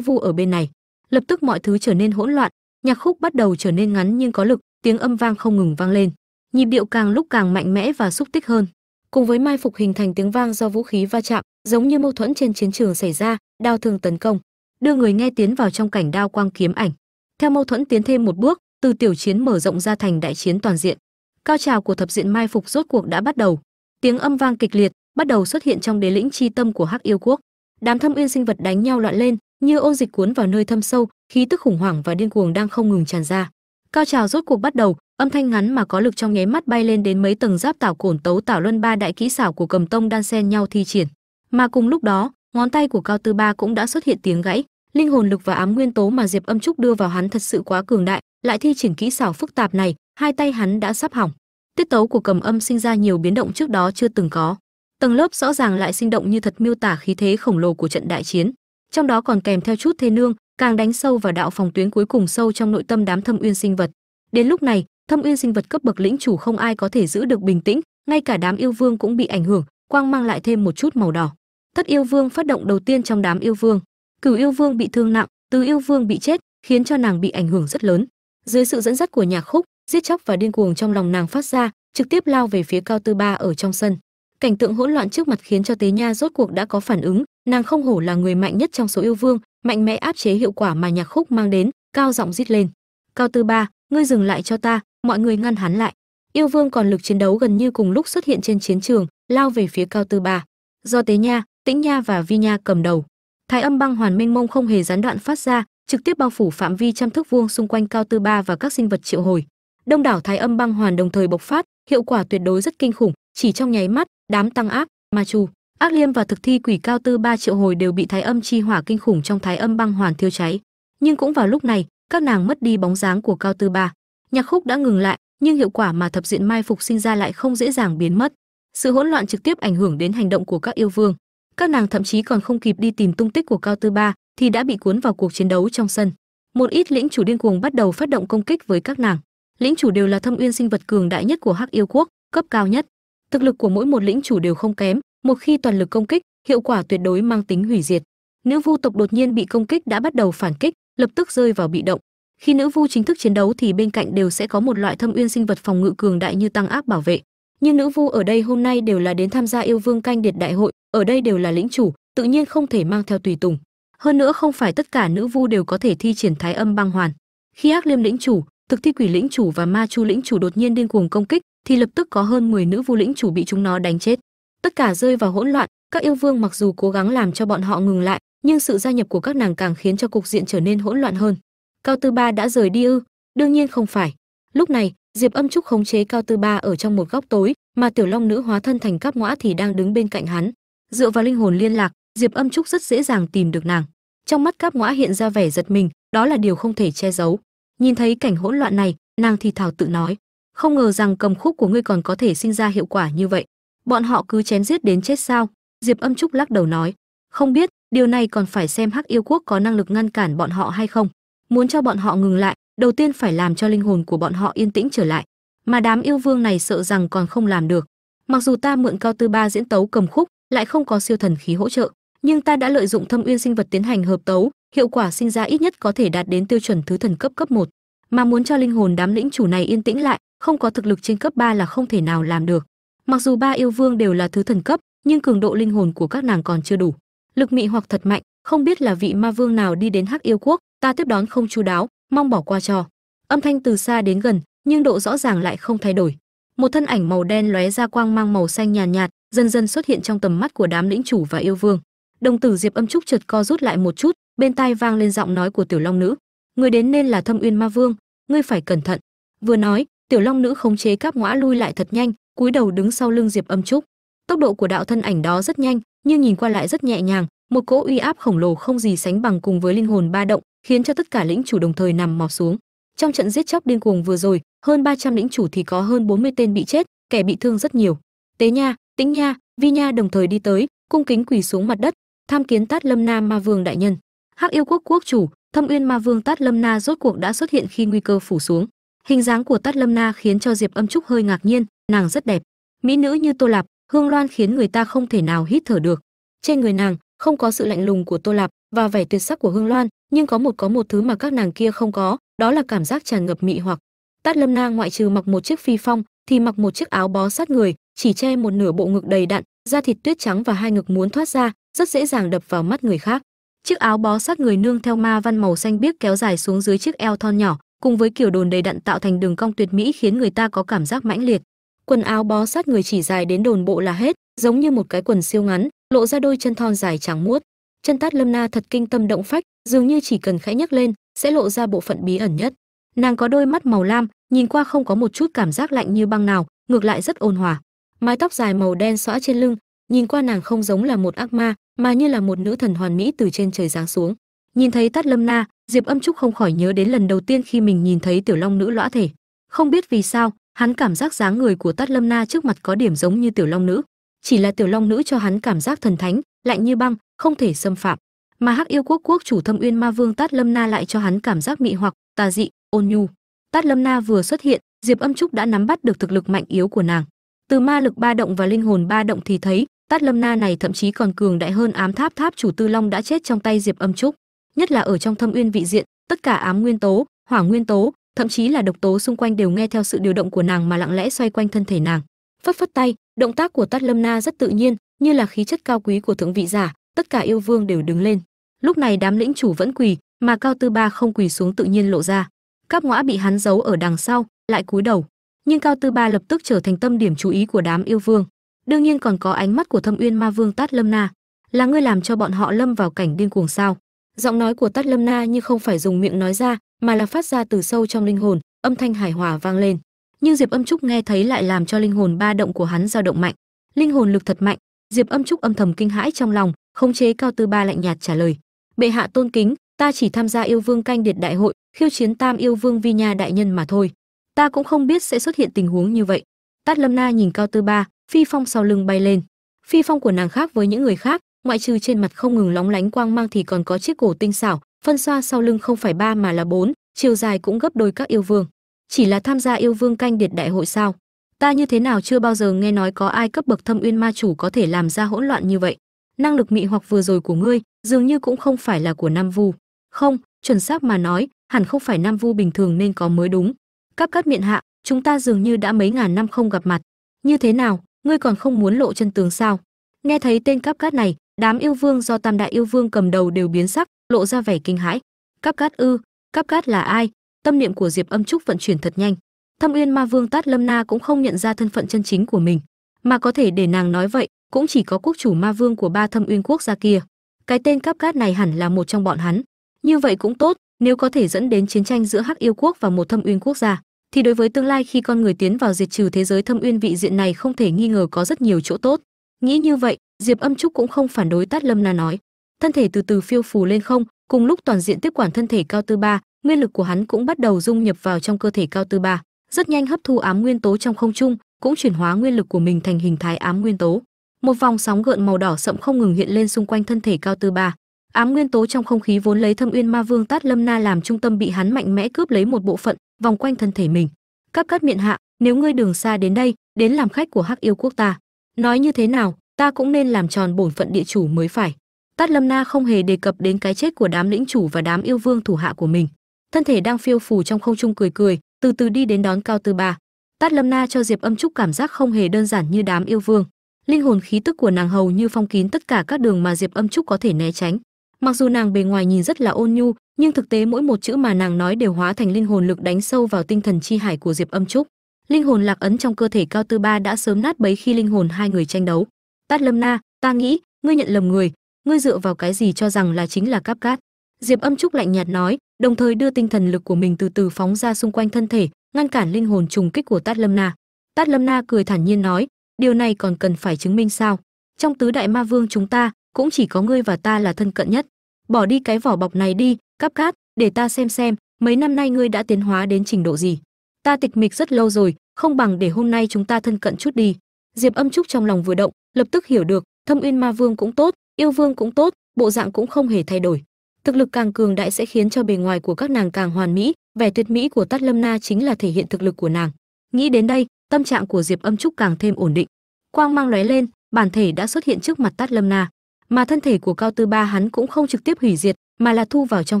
vu ở bên này. Lập tức mọi thứ trở nên hỗn loạn, nhạc khúc bắt đầu trở nên ngắn nhưng có lực, tiếng âm vang không ngừng vang lên. Nhịp điệu càng lúc càng mạnh mẽ và xúc tích hơn cùng với mai phục hình thành tiếng vang do vũ khí va chạm, giống như mâu thuẫn trên chiến trường xảy ra, đao thương tấn công, đưa người nghe tiến vào trong cảnh đao quang kiếm ảnh. Theo mâu thuẫn tiến thêm một bước, từ tiểu chiến mở rộng ra thành đại chiến toàn diện. Cao trào của thập diện mai phục rốt cuộc đã bắt đầu. Tiếng âm vang kịch liệt, bắt đầu xuất hiện trong đế lĩnh chi tâm của hắc yêu quốc. Đám thâm uyên sinh vật đánh nhau loạn lên, như ôn dịch cuốn vào nơi thâm sâu, khí tức khủng hoảng và điên cuồng đang không ngừng tràn ra cao trào rốt cuộc bắt đầu, âm thanh ngắn mà có lực trong nháy mắt bay lên đến mấy tầng giáp tảo cổn tấu tảo luân ba đại kỹ xảo của cầm tông đan xen nhau thi triển. Mà cùng lúc đó, ngón tay của cao tư ba cũng đã xuất hiện tiếng gãy, linh hồn lực và ám nguyên tố mà diệp âm trúc đưa vào hắn thật sự quá cường đại, lại thi triển kỹ xảo phức tạp này, hai tay hắn đã sắp hỏng. Tiết tấu của cầm âm sinh ra nhiều biến động trước đó chưa từng có. Tầng lớp rõ ràng lại sinh động như thật miêu tả khí thế khổng lồ của trận đại chiến. Trong đó còn kèm theo chút thê nương càng đánh sâu vào đạo phòng tuyến cuối cùng sâu trong nội tâm đám thâm uyên sinh vật. Đến lúc này, thâm uyên sinh vật cấp bậc lĩnh chủ không ai có thể giữ được bình tĩnh, ngay cả đám yêu vương cũng bị ảnh hưởng, quang mang lại thêm một chút màu đỏ. Thất yêu vương phát động đầu tiên trong đám yêu vương. Cửu yêu vương bị thương nặng, tứ yêu vương bị chết, khiến cho nàng bị ảnh hưởng rất lớn. Dưới sự dẫn dắt của nhạc khúc, giết chóc và điên cuồng trong lòng nàng phát ra, trực tiếp lao về phía cao tư ba ở trong sân. Cảnh tượng hỗn loạn trước mặt khiến cho tế nha rốt cuộc đã có phản ứng, nàng không hổ là người mạnh nhất trong số yêu vương mạnh mẽ áp chế hiệu quả mà nhạc khúc mang đến, cao giọng rít lên. Cao tư ba, ngươi dừng lại cho ta, mọi người ngăn hắn lại. Yêu vương còn lực chiến đấu gần như cùng lúc xuất hiện trên chiến trường, lao về phía cao tư ba. Do tế nha, tĩnh nha và vi nha cầm đầu. Thái âm băng hoàn minh mông không hề gián đoạn phát ra, trực tiếp bao phủ phạm vi trăm thước vuông xung quanh cao tư ba và các sinh vật triệu hồi. Đông đảo thái âm băng hoàn đồng thời bộc phát, hiệu quả tuyệt đối rất kinh khủng, chỉ trong nháy mắt, đám tăng áp ma chu ác liêm và thực thi quỷ cao tư ba triệu hồi đều bị thái âm chi hỏa kinh khủng trong thái âm băng hoàn thiêu cháy. Nhưng cũng vào lúc này, các nàng mất đi bóng dáng của cao tư ba. Nhạc khúc đã ngừng lại, nhưng hiệu quả mà thập diện mai phục sinh ra lại không dễ dàng biến mất. Sự hỗn loạn trực tiếp ảnh hưởng đến hành động của các yêu vương. Các nàng thậm chí còn không kịp đi tìm tung tích của cao tư ba thì đã bị cuốn vào cuộc chiến đấu trong sân. Một ít lĩnh chủ điên cuồng bắt đầu phát động công kích với các nàng. Lĩnh chủ đều là thâm uyên sinh vật cường đại nhất của hắc yêu quốc, cấp cao nhất. Thực lực của mỗi một lĩnh chủ đều không kém một khi toàn lực công kích, hiệu quả tuyệt đối mang tính hủy diệt. Nữ vu tộc đột nhiên bị công kích đã bắt đầu phản kích, lập tức rơi vào bị động. Khi nữ vu chính thức chiến đấu thì bên cạnh đều sẽ có một loại thâm uyên sinh vật phòng ngự cường đại như tăng áp bảo vệ. Nhưng nữ vu ở đây hôm nay đều là đến tham gia yêu vương canh điệt đại hội, ở đây đều là lĩnh chủ, tự nhiên không thể mang theo tùy tùng. Hơn nữa không phải tất cả nữ vu đều có thể thi triển thái âm băng hoàn. Khi ác liêm lĩnh chủ, thực thi quỷ lĩnh chủ và ma chu lĩnh chủ đột nhiên điên cuồng công kích, thì lập tức có hơn 10 nữ vu lĩnh chủ bị chúng nó đánh chết tất cả rơi vào hỗn loạn, các yêu vương mặc dù cố gắng làm cho bọn họ ngừng lại, nhưng sự gia nhập của các nàng càng khiến cho cục diện trở nên hỗn loạn hơn. Cao tư ba đã rời đi ư? Đương nhiên không phải. Lúc này, diệp âm trúc khống chế cao tư ba ở trong một góc tối, mà tiểu long nữ hóa thân thành cáp ngõa thì đang đứng bên cạnh hắn. Dựa vào linh hồn liên lạc, diệp âm trúc rất dễ dàng tìm được nàng. Trong mắt cáp ngõa hiện ra vẻ giật mình, đó là điều không thể che giấu. Nhìn thấy cảnh hỗn loạn này, nàng thì thảo tự nói, không ngờ rằng cầm khúc của ngươi còn có thể sinh ra hiệu quả như vậy bọn họ cứ chém giết đến chết sao? Diệp âm trúc lắc đầu nói. Không biết, điều này còn phải xem hắc yêu quốc có năng lực ngăn cản bọn họ hay không. Muốn cho bọn họ ngừng lại, đầu tiên phải làm cho linh hồn của bọn họ yên tĩnh trở lại. Mà đám yêu vương này sợ rằng còn không làm được. Mặc dù ta mượn cao tư ba diễn tấu cầm khúc, lại không có siêu thần khí hỗ trợ, nhưng ta đã lợi dụng thâm uyên sinh vật tiến hành hợp tấu, hiệu quả sinh ra ít nhất có thể đạt đến tiêu chuẩn thứ thần cấp cấp 1. mà muốn cho linh hồn đám lĩnh chủ này yên tĩnh lại, không có thực lực trên cấp 3 là không thể nào làm được mặc dù ba yêu vương đều là thứ thần cấp nhưng cường độ linh hồn của các nàng còn chưa đủ. Lực mị hoặc thật mạnh không biết là vị ma vương nào đi đến hắc yêu quốc ta tiếp đón không chú đáo mong bỏ qua cho. Âm thanh từ xa đến gần nhưng độ rõ ràng lại không thay đổi. Một thân ảnh màu đen lóe ra quang mang màu xanh nhàn nhạt, nhạt dần dần xuất hiện trong tầm mắt của đám lĩnh chủ và yêu vương. Đồng tử diệp âm trúc chợt co rút lại một chút bên tai vang lên giọng nói của tiểu long nữ. Người đến nên là thâm uyên ma vương ngươi phải cẩn thận. Vừa nói tiểu long nữ khống chế các ngõa lui lại thật nhanh cúi đầu đứng sau lưng diệp âm trúc. Tốc độ của đạo thân ảnh đó rất nhanh, nhưng nhìn qua lại rất nhẹ nhàng, một cỗ uy áp khổng lồ không gì sánh bằng cùng với linh hồn ba động, khiến cho tất cả lĩnh chủ đồng thời nằm mò xuống. Trong trận giết chóc điên cuồng vừa rồi, hơn 300 lĩnh chủ thì có hơn 40 tên bị chết, kẻ bị thương rất nhiều. Tế nha, tĩnh nha, vi nha đồng thời đi tới, cung kính quỳ xuống mặt đất, tham kiến tát lâm na ma vương đại nhân. Hắc yêu quốc quốc chủ, thâm uyên ma vương tát lâm na rốt cuộc đã xuất hiện khi nguy cơ phủ xuống. Hình dáng của tát lâm na khiến cho diệp âm trúc hơi ngạc nhiên nàng rất đẹp. Mỹ nữ như tô lạp, hương loan khiến người ta không thể nào hít thở được. Trên người nàng, không có sự lạnh lùng của tô lạp và vẻ tuyệt sắc của hương loan, nhưng có một có một thứ mà các nàng kia không có, đó là cảm giác tràn ngập mị hoặc. Tát lâm na ngoại trừ mặc một chiếc phi phong, thì mặc một chiếc áo bó sát người, chỉ che một nửa bộ ngực đầy đặn, da thịt tuyết trắng và hai ngực muốn thoát ra, rất dễ dàng đập vào mắt người khác. Chiếc áo bó sát người nương theo ma văn màu xanh biếc kéo dài xuống dưới chiếc eo thon nhỏ, cùng với kiểu đồn đầy đặn tạo thành đường cong tuyệt mỹ khiến người ta có cảm giác mãnh liệt quần áo bó sát người chỉ dài đến đồn bộ là hết, giống như một cái quần siêu ngắn, lộ ra đôi chân thon dài trắng muốt. Chân tát lâm na thật kinh tâm động phách, dường như chỉ cần khẽ nhấc lên, sẽ lộ ra bộ phận bí ẩn nhất. Nàng có đôi mắt màu lam, nhìn qua không có một chút cảm giác lạnh như băng nào, ngược lại rất ôn hòa. Mái tóc dài màu đen xõa trên lưng, nhìn qua nàng không giống là một ác ma, mà như là một nữ thần hoàn mỹ từ trên trời giáng xuống. Nhìn thấy tát lâm na, diệp âm trúc không khỏi nhớ đến lần đầu tiên khi mình nhìn thấy tiểu long nữ lõa thể. Không biết vì sao hắn cảm giác dáng người của tát lâm na trước mặt có điểm giống như tiểu long nữ. Chỉ là tiểu long nữ cho hắn cảm giác thần thánh, lạnh như băng, không thể xâm phạm. Mà hắc yêu quốc quốc chủ thâm uyên ma vương tát lâm na lại cho hắn cảm giác mị hoặc, tà dị, ôn nhu. Tát lâm na vừa xuất hiện, diệp âm trúc đã nắm bắt được thực lực mạnh yếu của nàng. Từ ma lực ba động và linh hồn ba động thì thấy, tát lâm na này thậm chí còn cường đại hơn ám tháp tháp chủ tư long đã chết trong tay diệp âm trúc. Nhất là ở trong thâm uyên vị diện, tất cả ám nguyên tố, hỏa nguyên tố thậm chí là độc tố xung quanh đều nghe theo sự điều động của nàng mà lặng lẽ xoay quanh thân thể nàng. Phất phất tay, động tác của tát lâm na rất tự nhiên, như là khí chất cao quý của thượng vị giả, tất cả yêu vương đều đứng lên. Lúc này đám lĩnh chủ vẫn quỳ, mà cao tư ba không quỳ xuống tự nhiên lộ ra. Các ngõa bị hắn giấu ở đằng sau, lại cúi đầu. Nhưng cao tư ba lập tức trở thành tâm điểm chú ý của đám yêu vương. Đương nhiên còn có ánh mắt của thâm uyên ma vương tát lâm na. Là ngươi làm cho bọn họ lâm vào cảnh điên cuồng sao? Giọng nói của tát lâm na như không phải dùng miệng nói ra, mà là phát ra từ sâu trong linh hồn, âm thanh hài hòa vang lên. Nhưng diệp âm trúc nghe thấy lại làm cho linh hồn ba động của hắn dao động mạnh. Linh hồn lực thật mạnh, diệp âm trúc âm thầm kinh hãi trong lòng, khống chế cao tư ba lạnh nhạt trả lời. Bệ hạ tôn kính, ta chỉ tham gia yêu vương canh điệt đại hội, khiêu chiến tam yêu vương vi nha đại nhân mà thôi. Ta cũng không biết sẽ xuất hiện tình huống như vậy. Tát lâm na nhìn cao tư ba, phi phong sau lưng bay lên. Phi phong của nàng khác với những người khác ngoại trừ trên mặt không ngừng lóng lánh quang mang thì còn có chiếc cổ tinh xảo, phân xoa sau lưng không phải ba mà là bốn, chiều dài cũng gấp đôi các yêu vương. Chỉ là tham gia yêu vương canh điệt đại hội sao? Ta như thế nào chưa bao giờ nghe nói có ai cấp bậc thâm uyên ma chủ có thể làm ra hỗn loạn như vậy? Năng lực mị hoặc vừa rồi của ngươi, dường như cũng không phải là của nam vu. Không, chuẩn xác mà nói, hẳn không phải nam vu bình thường nên có mới đúng. Cắp cát miệng hạ, chúng ta dường như đã mấy ngàn năm không gặp mặt. Như thế nào, ngươi còn không muốn lộ chân tướng sao? Nghe thấy tên cáp cát này đám yêu vương do tam đại yêu vương cầm đầu đều biến sắc, lộ ra vẻ kinh hãi. Cắp cát ư cắp cát là ai? Tâm niệm của diệp âm trúc vận chuyển thật nhanh. Thâm uyên ma vương tát lâm na cũng không nhận ra thân phận chân chính của mình. Mà có thể để nàng nói vậy, cũng chỉ có quốc chủ ma vương của ba thâm uyên quốc gia kia. Cái tên cắp cát này hẳn là một trong bọn hắn. Như vậy cũng tốt, nếu có thể dẫn đến chiến tranh giữa hắc yêu quốc và một thâm uyên quốc gia, thì đối với tương lai khi con người tiến vào diệt trừ thế giới thâm uyên vị diện này không thể nghi ngờ có rất nhiều chỗ tốt nghĩ như vậy, diệp âm trúc cũng không phản đối tát lâm na nói. Thân thể từ từ phiêu phù lên không, cùng lúc toàn diện tiếp quản thân thể cao tư ba, nguyên lực của hắn cũng bắt đầu dung nhập vào trong cơ thể cao tư ba. Rất nhanh hấp thu ám nguyên tố trong không trung, cũng chuyển hóa nguyên lực của mình thành hình thái ám nguyên tố. Một vòng sóng gợn màu đỏ sậm không ngừng hiện lên xung quanh thân thể cao tư ba. Ám nguyên tố trong không khí vốn lấy thâm uyên ma vương tát lâm na làm trung tâm bị hắn mạnh mẽ cướp lấy một bộ phận, vòng quanh thân thể mình. Các cát miệng hạ, nếu ngươi đường xa đến đây, đến làm khách của hắc yêu quốc ta nói như thế nào, ta cũng nên làm tròn bổn phận địa chủ mới phải. Tát lâm na không hề đề cập đến cái chết của đám lĩnh chủ và đám yêu vương thủ hạ của mình. Thân thể đang phiêu phù trong không trung cười cười, từ từ đi đến đón cao tư ba. Tát lâm na cho diệp âm trúc cảm giác không hề đơn giản như đám yêu vương. Linh hồn khí tức của nàng hầu như phong kín tất cả các đường mà diệp âm trúc có thể né tránh. Mặc dù nàng bề ngoài nhìn rất là ôn nhu, nhưng thực tế mỗi một chữ mà nàng nói đều hóa thành linh hồn lực đánh sâu vào tinh thần chi hải của diệp âm trúc linh hồn lạc ấn trong cơ thể cao tư ba đã sớm nát bấy khi linh hồn hai người tranh đấu. Tát lâm na, ta nghĩ, ngươi nhận lầm người, ngươi dựa vào cái gì cho rằng là chính là cáp cát? Diệp âm trúc lạnh nhạt nói, đồng thời đưa tinh thần lực của mình từ từ phóng ra xung quanh thân thể, ngăn cản linh hồn trùng kích của tát lâm na. Tát lâm na cười thản nhiên nói, điều này còn cần phải chứng minh sao? Trong tứ đại ma vương chúng ta, cũng chỉ có ngươi và ta là thân cận nhất. Bỏ đi cái vỏ bọc này đi, cáp cát, để ta xem xem, mấy năm nay ngươi đã tiến hóa đến trình độ gì? Ta tịch mịch rất lâu rồi, không bằng để hôm nay chúng ta thân cận chút đi. Diệp âm trúc trong lòng vừa động, lập tức hiểu được, thâm uyên ma vương cũng tốt, yêu vương cũng tốt, bộ dạng cũng không hề thay đổi. Thực lực càng cường đại sẽ khiến cho bề ngoài của các nàng càng hoàn mỹ, vẻ tuyệt mỹ của tát lâm na chính là thể hiện thực lực của nàng. Nghĩ đến đây, tâm trạng của diệp âm trúc càng thêm ổn định. Quang mang lóe lên, bản thể đã xuất hiện trước mặt tát lâm na. Mà thân thể của cao tư ba hắn cũng không trực tiếp hủy diệt, mà là thu vào trong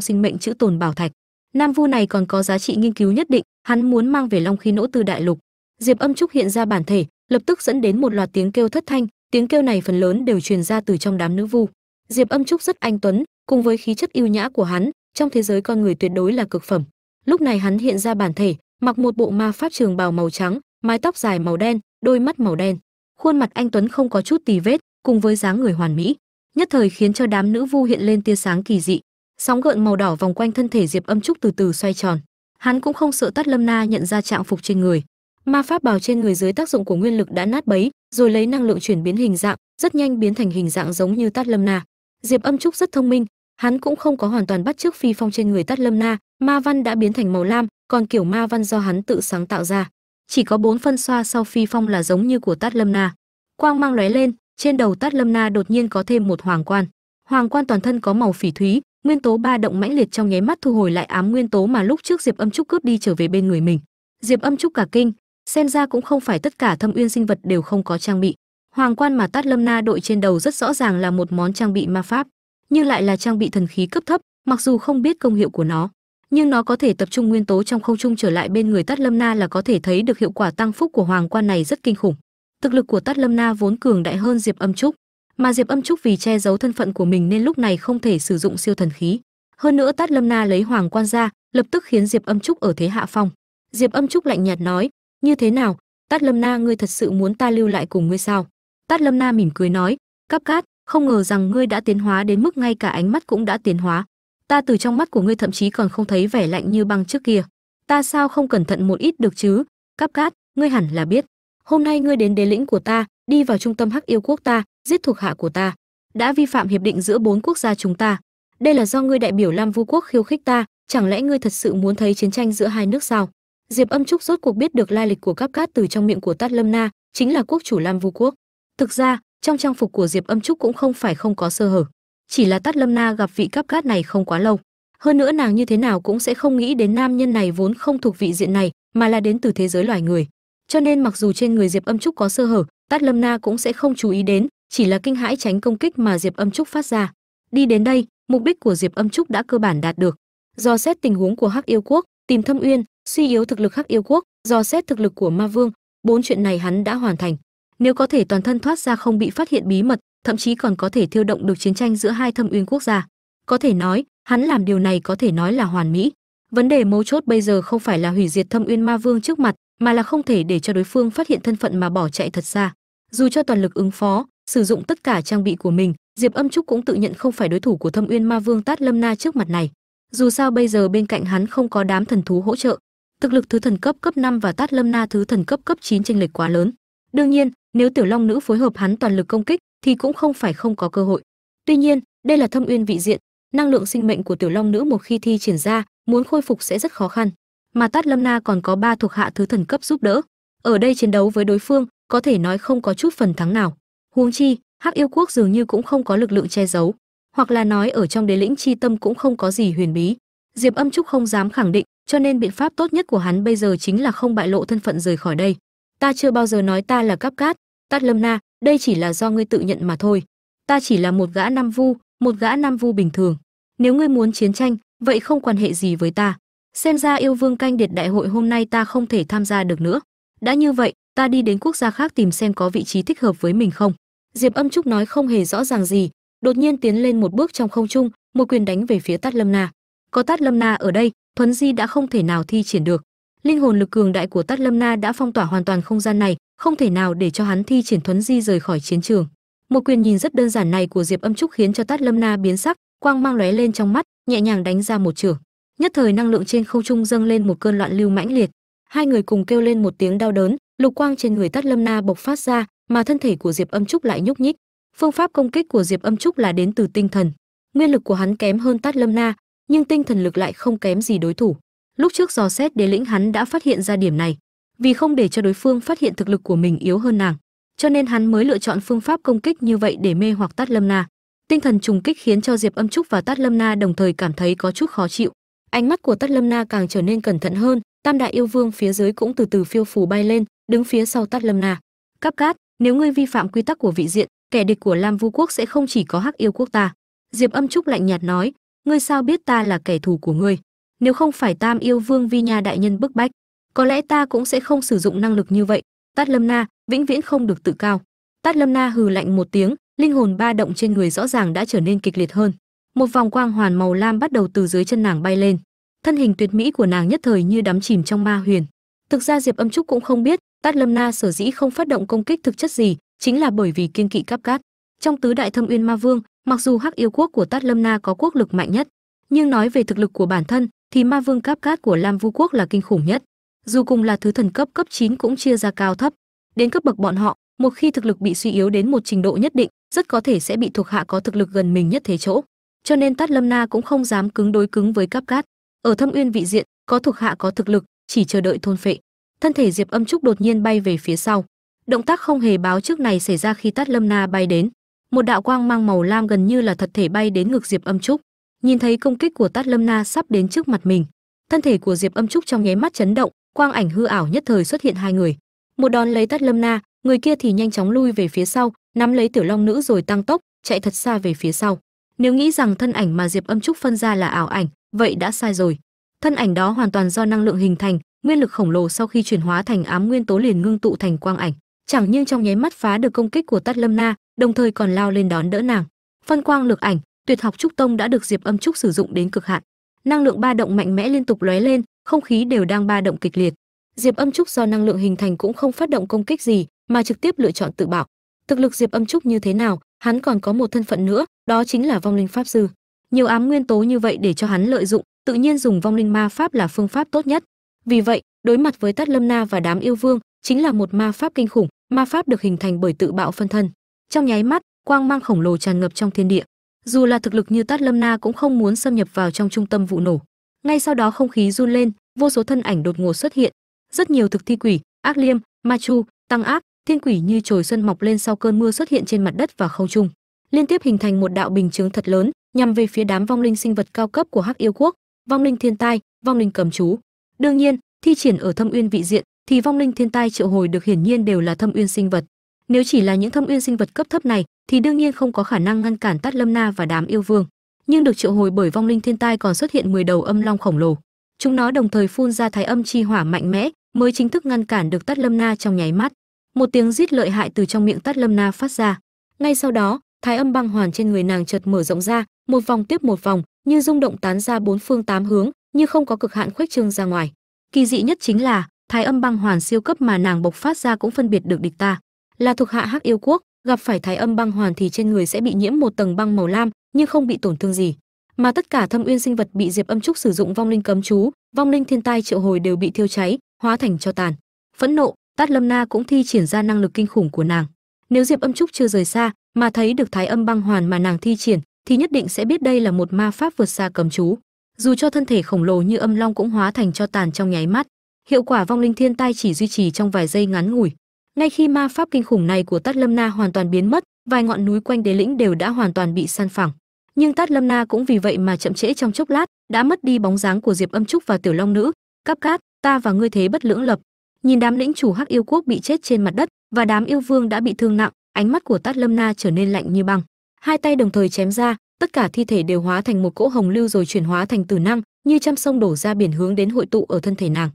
sinh mệnh chữ tồn bảo thạch. Nam vu này còn có giá trị nghiên cứu nhất định hắn muốn mang về long khí nỗ từ đại lục. Diệp âm trúc hiện ra bản thể, lập tức dẫn đến một loạt tiếng kêu thất thanh, tiếng kêu này phần lớn đều truyền ra từ trong đám nữ vu. Diệp âm trúc rất anh tuấn, cùng với khí chất yêu nhã của hắn, trong thế giới con người tuyệt đối là cực phẩm. Lúc này hắn hiện ra bản thể, mặc một bộ ma pháp trường bào màu trắng, mái tóc dài màu đen, đôi mắt màu đen. Khuôn mặt anh tuấn không có chút tì vết, cùng với dáng người hoàn mỹ. Nhất thời khiến cho đám nữ vu hiện lên tia sáng kỳ dị. Sóng gợn màu đỏ vòng quanh thân thể diệp âm trúc từ từ xoay tròn hắn cũng không sợ tát lâm na nhận ra trạng phục trên người ma pháp bào trên người dưới tác dụng của nguyên lực đã nát bấy, rồi lấy năng lượng chuyển biến hình dạng, rất nhanh biến thành hình dạng giống như tát lâm na. Diệp âm trúc rất thông minh, hắn cũng không có hoàn toàn bắt chước phi phong trên người tát lâm na, ma văn đã biến thành màu lam, còn kiểu ma văn do hắn tự sáng tạo ra. Chỉ có bốn phân xoa sau phi phong là giống như của tát lâm na. Quang mang lóe lên, trên đầu tát lâm na đột nhiên có thêm một hoàng quan. Hoàng quan toàn thân có màu phỉ thúy nguyên tố ba động mãnh liệt trong nháy mắt thu hồi lại ám nguyên tố mà lúc trước diệp âm trúc cướp đi trở về bên người mình. Diệp âm trúc cả kinh, xem ra cũng không phải tất cả thâm uyên sinh vật đều không có trang bị. Hoàng quan mà tát lâm na đội trên đầu rất rõ ràng là một món trang bị ma pháp, nhưng lại là trang bị thần khí cấp thấp, mặc dù không biết công hiệu của nó, nhưng nó có thể tập trung nguyên tố trong không trung trở lại bên người tát lâm na là có thể thấy được hiệu quả tăng phúc của hoàng quan này rất kinh khủng. Thực lực của tát lâm na vốn cường đại hơn diệp âm trúc mà diệp âm trúc vì che giấu thân phận của mình nên lúc này không thể sử dụng siêu thần khí. Hơn nữa tát lâm na lấy hoàng quan ra, lập tức khiến diệp âm trúc ở thế hạ phong. Diệp âm trúc lạnh nhạt nói, như thế nào? Tát lâm na, ngươi thật sự muốn ta lưu lại cùng ngươi sao? Tát lâm na mỉm cười nói, cáp cát, không ngờ rằng ngươi đã tiến hóa đến mức ngay cả ánh mắt cũng đã tiến hóa. Ta từ trong mắt của ngươi thậm chí còn không thấy vẻ lạnh như băng trước kia. Ta sao không cẩn thận một ít được chứ? Cáp cát, ngươi hẳn là biết hôm nay ngươi đến đế lĩnh của ta, đi vào trung tâm hắc yêu quốc ta, giết thuộc hạ của ta. Đã vi phạm hiệp định giữa bốn quốc gia chúng ta. Đây là do ngươi đại biểu lam vu quốc khiêu khích ta, chẳng lẽ ngươi thật sự muốn thấy chiến tranh giữa hai nước sao? Diệp âm trúc rốt cuộc biết được lai lịch của cáp cát từ trong miệng của tát lâm na, chính là quốc chủ lam vu quốc. Thực ra, trong trang phục của diệp âm trúc cũng không phải không có sơ hở. Chỉ là tát lâm na gặp vị cáp cát này không quá lâu. Hơn nữa nàng như thế nào cũng sẽ không nghĩ đến nam nhân này vốn không thuộc vị diện này, mà là đến từ thế giới loài người cho nên mặc dù trên người diệp âm trúc có sơ hở, tát lâm na cũng sẽ không chú ý đến, chỉ là kinh hãi tránh công kích mà diệp âm trúc phát ra. Đi đến đây, mục đích của diệp âm trúc đã cơ bản đạt được. Do xét tình huống của hắc yêu quốc, tìm thâm uyên, suy yếu thực lực hắc yêu quốc, do xét thực lực của ma vương, bốn chuyện này hắn đã hoàn thành. Nếu có thể toàn thân thoát ra không bị phát hiện bí mật, thậm chí còn có thể thiêu động được chiến tranh giữa hai thâm uyên quốc gia. Có thể nói, hắn làm điều này có thể nói là hoàn mỹ. Vấn đề mấu chốt bây giờ không phải là hủy diệt thâm uyên ma vương trước mặt mà là không thể để cho đối phương phát hiện thân phận mà bỏ chạy thật xa dù cho toàn lực ứng phó, sử dụng tất cả trang bị của mình, diệp âm trúc cũng tự nhận không phải đối thủ của thâm uyên ma vương tát lâm na trước mặt này. Dù sao bây giờ bên cạnh hắn không có đám thần thú hỗ trợ, thực lực thứ thần cấp cấp 5 và tát lâm na thứ thần cấp cấp 9 chênh lệch quá lớn. Đương nhiên, nếu tiểu long nữ phối hợp hắn toàn lực công kích thì cũng không phải không có cơ hội. Tuy nhiên, đây là thâm uyên vị diện, năng lượng sinh mệnh của tiểu long nữ một khi thi triển ra, muốn khôi phục sẽ rất khó khăn mà tát lâm na còn có ba thuộc hạ thứ thần cấp giúp đỡ. Ở đây chiến đấu với đối phương, có thể nói không có chút phần thắng nào. Huống chi, hắc yêu quốc dường như cũng không có lực lượng che giấu. Hoặc là nói ở trong đế lĩnh chi tâm cũng không có gì huyền bí. Diệp âm trúc không dám khẳng định, cho nên biện pháp tốt nhất của hắn bây giờ chính là không bại lộ thân phận rời khỏi đây. Ta chưa bao giờ nói ta là cắp cát. Tát lâm na, đây chỉ là do ngươi tự nhận mà thôi. Ta chỉ là một gã nam vu, một gã nam vu bình thường. Nếu ngươi muốn chiến tranh, vậy không quan hệ gì với ta xem ra yêu vương canh điệt đại hội hôm nay ta không thể tham gia được nữa. Đã như vậy, ta đi đến quốc gia khác tìm xem có vị trí thích hợp với mình không. Diệp âm trúc nói không hề rõ ràng gì, đột nhiên tiến lên một bước trong không trung, một quyền đánh về phía tát lâm na. Có tát lâm na ở đây, thuấn di đã không thể nào thi triển được. Linh hồn lực cường đại của tát lâm na đã phong tỏa hoàn toàn không gian này, không thể nào để cho hắn thi triển thuấn di rời khỏi chiến trường. Một quyền nhìn rất đơn giản này của diệp âm trúc khiến cho tát lâm na biến sắc, quang mang lóe lên trong mắt, nhẹ nhàng đánh ra một trường nhất thời năng lượng trên không trung dâng lên một cơn loạn lưu mãnh liệt. Hai người cùng kêu lên một tiếng đau đớn, lục quang trên người tát lâm na bộc phát ra, mà thân thể của diệp âm trúc lại nhúc nhích. Phương pháp công kích của diệp âm trúc là đến từ tinh thần. Nguyên lực của hắn kém hơn tát lâm na, nhưng tinh thần lực lại không kém gì đối thủ. Lúc trước dò xét đế lĩnh hắn đã phát hiện ra điểm này. Vì không để cho đối phương phát hiện thực lực của mình yếu hơn nàng, cho nên hắn mới lựa chọn phương pháp công kích như vậy để mê hoặc tát lâm na. Tinh thần trùng kích khiến cho diệp âm trúc và tát lâm na đồng thời cảm thấy có chút khó chịu ánh mắt của tát lâm na càng trở nên cẩn thận hơn, tam đại yêu vương phía dưới cũng từ từ phiêu phù bay lên, đứng phía sau tát lâm na. Cắp cát, nếu ngươi vi phạm quy tắc của vị diện, kẻ địch của lam vu quốc sẽ không chỉ có hắc yêu quốc ta. Diệp âm trúc lạnh nhạt nói, ngươi sao biết ta là kẻ thù của ngươi? Nếu không phải tam yêu vương vi nha đại nhân bức bách, có lẽ ta cũng sẽ không sử dụng năng lực như vậy. Tát lâm na, vĩnh viễn không được tự cao. Tát lâm na hừ lạnh một tiếng, linh hồn ba động trên người rõ ràng đã trở nên kịch liệt hơn một vòng quang hoàn màu lam bắt đầu từ dưới chân nàng bay lên. Thân hình tuyệt mỹ của nàng nhất thời như đắm chìm trong ma huyền. Thực ra diệp âm trúc cũng không biết, tát lâm na sở dĩ không phát động công kích thực chất gì, chính là bởi vì kiên kỵ cắp cát. Trong tứ đại thâm uyên ma vương, mặc dù hắc yêu quốc của tát lâm na có quốc lực mạnh nhất, nhưng nói về thực lực của bản thân, thì ma vương cáp cát của lam vu quốc là kinh khủng nhất. Dù cùng là thứ thần cấp cấp 9 cũng chia ra cao thấp. Đến cấp bậc bọn họ, một khi thực lực bị suy yếu đến một trình độ nhất định, rất có thể sẽ bị thuộc hạ có thực lực gần mình nhất thế chỗ cho nên tát lâm na cũng không dám cứng đối cứng với cáp cát. Ở thâm uyên vị diện, có thuộc hạ có thực lực, chỉ chờ đợi thôn phệ. Thân thể diệp âm trúc đột nhiên bay về phía sau. Động tác không hề báo trước này xảy ra khi tát lâm na bay đến. Một đạo quang mang màu lam gần như là thật thể bay đến ngực diệp âm trúc. Nhìn thấy công kích của tát lâm na sắp đến trước mặt mình, thân thể của diệp âm trúc trong nháy mắt chấn động, quang ảnh hư ảo nhất thời xuất hiện hai người. Một đòn lấy tát lâm na, người kia thì nhanh chóng lui về phía sau, nắm lấy tiểu long nữ rồi tăng tốc, chạy thật xa về phía sau nếu nghĩ rằng thân ảnh mà diệp âm trúc phân ra là ảo ảnh, vậy đã sai rồi. Thân ảnh đó hoàn toàn do năng lượng hình thành, nguyên lực khổng lồ sau khi chuyển hóa thành ám nguyên tố liền ngưng tụ thành quang ảnh. Chẳng nhưng trong nháy mắt phá được công kích của tát lâm na, đồng thời còn lao lên đón đỡ nàng. Phân quang lực ảnh, tuyệt học trúc tông đã được diệp âm trúc sử dụng đến cực hạn. Năng lượng ba động mạnh mẽ liên tục lóe lên, không khí đều đang ba động kịch liệt. Diệp âm trúc do năng lượng hình thành cũng không phát động công kích gì, mà trực tiếp lựa chọn tự bảo thực lực diệp âm trúc như thế nào hắn còn có một thân phận nữa, đó chính là vong linh pháp sư. Nhiều ám nguyên tố như vậy để cho hắn lợi dụng, tự nhiên dùng vong linh ma pháp là phương pháp tốt nhất. Vì vậy, đối mặt với tát lâm na và đám yêu vương, chính là một ma pháp kinh khủng, ma pháp được hình thành bởi tự bạo phân thân. Trong nháy mắt, quang mang khổng lồ tràn ngập trong thiên địa. Dù là thực lực như tát lâm na cũng không muốn xâm nhập vào trong trung tâm vụ nổ. Ngay sau đó không khí run lên, vô số thân ảnh đột ngột xuất hiện. Rất nhiều thực thi quỷ, ác liêm, ma chu, tăng ác thiên quỷ như trồi xuân mọc lên sau cơn mưa xuất hiện trên mặt đất và không trung. Liên tiếp hình thành một đạo bình chướng thật lớn, nhằm về phía đám vong linh sinh vật cao cấp của hắc yêu quốc, vong linh thiên tai, vong linh cầm chú. Đương nhiên, thi triển ở thâm uyên vị diện, thì vong linh thiên tai triệu hồi được hiển nhiên đều là thâm uyên sinh vật. Nếu chỉ là những thâm uyên sinh vật cấp thấp này, thì đương nhiên không có khả năng ngăn cản tát lâm na và đám yêu vương. Nhưng được triệu hồi bởi vong linh thiên tai còn xuất hiện 10 đầu âm long khổng lồ. Chúng nó đồng thời phun ra thái âm chi hỏa mạnh mẽ, mới chính thức ngăn cản được tát lâm na trong nháy mắt một tiếng rít lợi hại từ trong miệng tát lâm na phát ra. Ngay sau đó, thái âm băng hoàn trên người nàng chợt mở rộng ra, một vòng tiếp một vòng, như rung động tán ra bốn phương tám hướng, như không có cực hạn khuếch trương ra ngoài. Kỳ dị nhất chính là, thái âm băng hoàn siêu cấp mà nàng bộc phát ra cũng phân biệt được địch ta. Là thuộc hạ hắc yêu quốc, gặp phải thái âm băng hoàn thì trên người sẽ bị nhiễm một tầng băng màu lam, nhưng không bị tổn thương gì. Mà tất cả thâm uyên sinh vật bị diệp âm trúc sử dụng vong linh cấm chú, vong linh thiên tai triệu hồi đều bị thiêu cháy, hóa thành cho tàn. Phẫn nộ tát lâm na cũng thi triển ra năng lực kinh khủng của nàng. Nếu diệp âm trúc chưa rời xa mà thấy được thái âm băng hoàn mà nàng thi triển, thì nhất định sẽ biết đây là một ma pháp vượt xa cấm chú. Dù cho thân thể khổng lồ như âm long cũng hóa thành cho tàn trong nháy mắt, hiệu quả vong linh thiên tai chỉ duy trì trong vài giây ngắn ngủi. Ngay khi ma pháp kinh khủng này của tát lâm na hoàn toàn biến mất, vài ngọn núi quanh đế lĩnh đều đã hoàn toàn bị san phẳng. Nhưng tát lâm na cũng vì vậy mà chậm trễ trong chốc lát, đã mất đi bóng dáng của diệp âm trúc và tiểu long nữ. Cáp cát, ta và ngươi thế bất lưỡng lập nhìn đám lĩnh chủ hắc yêu quốc bị chết trên mặt đất và đám yêu vương đã bị thương nặng, ánh mắt của tát lâm na trở nên lạnh như băng. Hai tay đồng thời chém ra, tất cả thi thể đều hóa thành một cỗ hồng lưu rồi chuyển hóa thành tử năng, như trăm sông đổ ra biển hướng đến hội tụ ở thân thể nàng.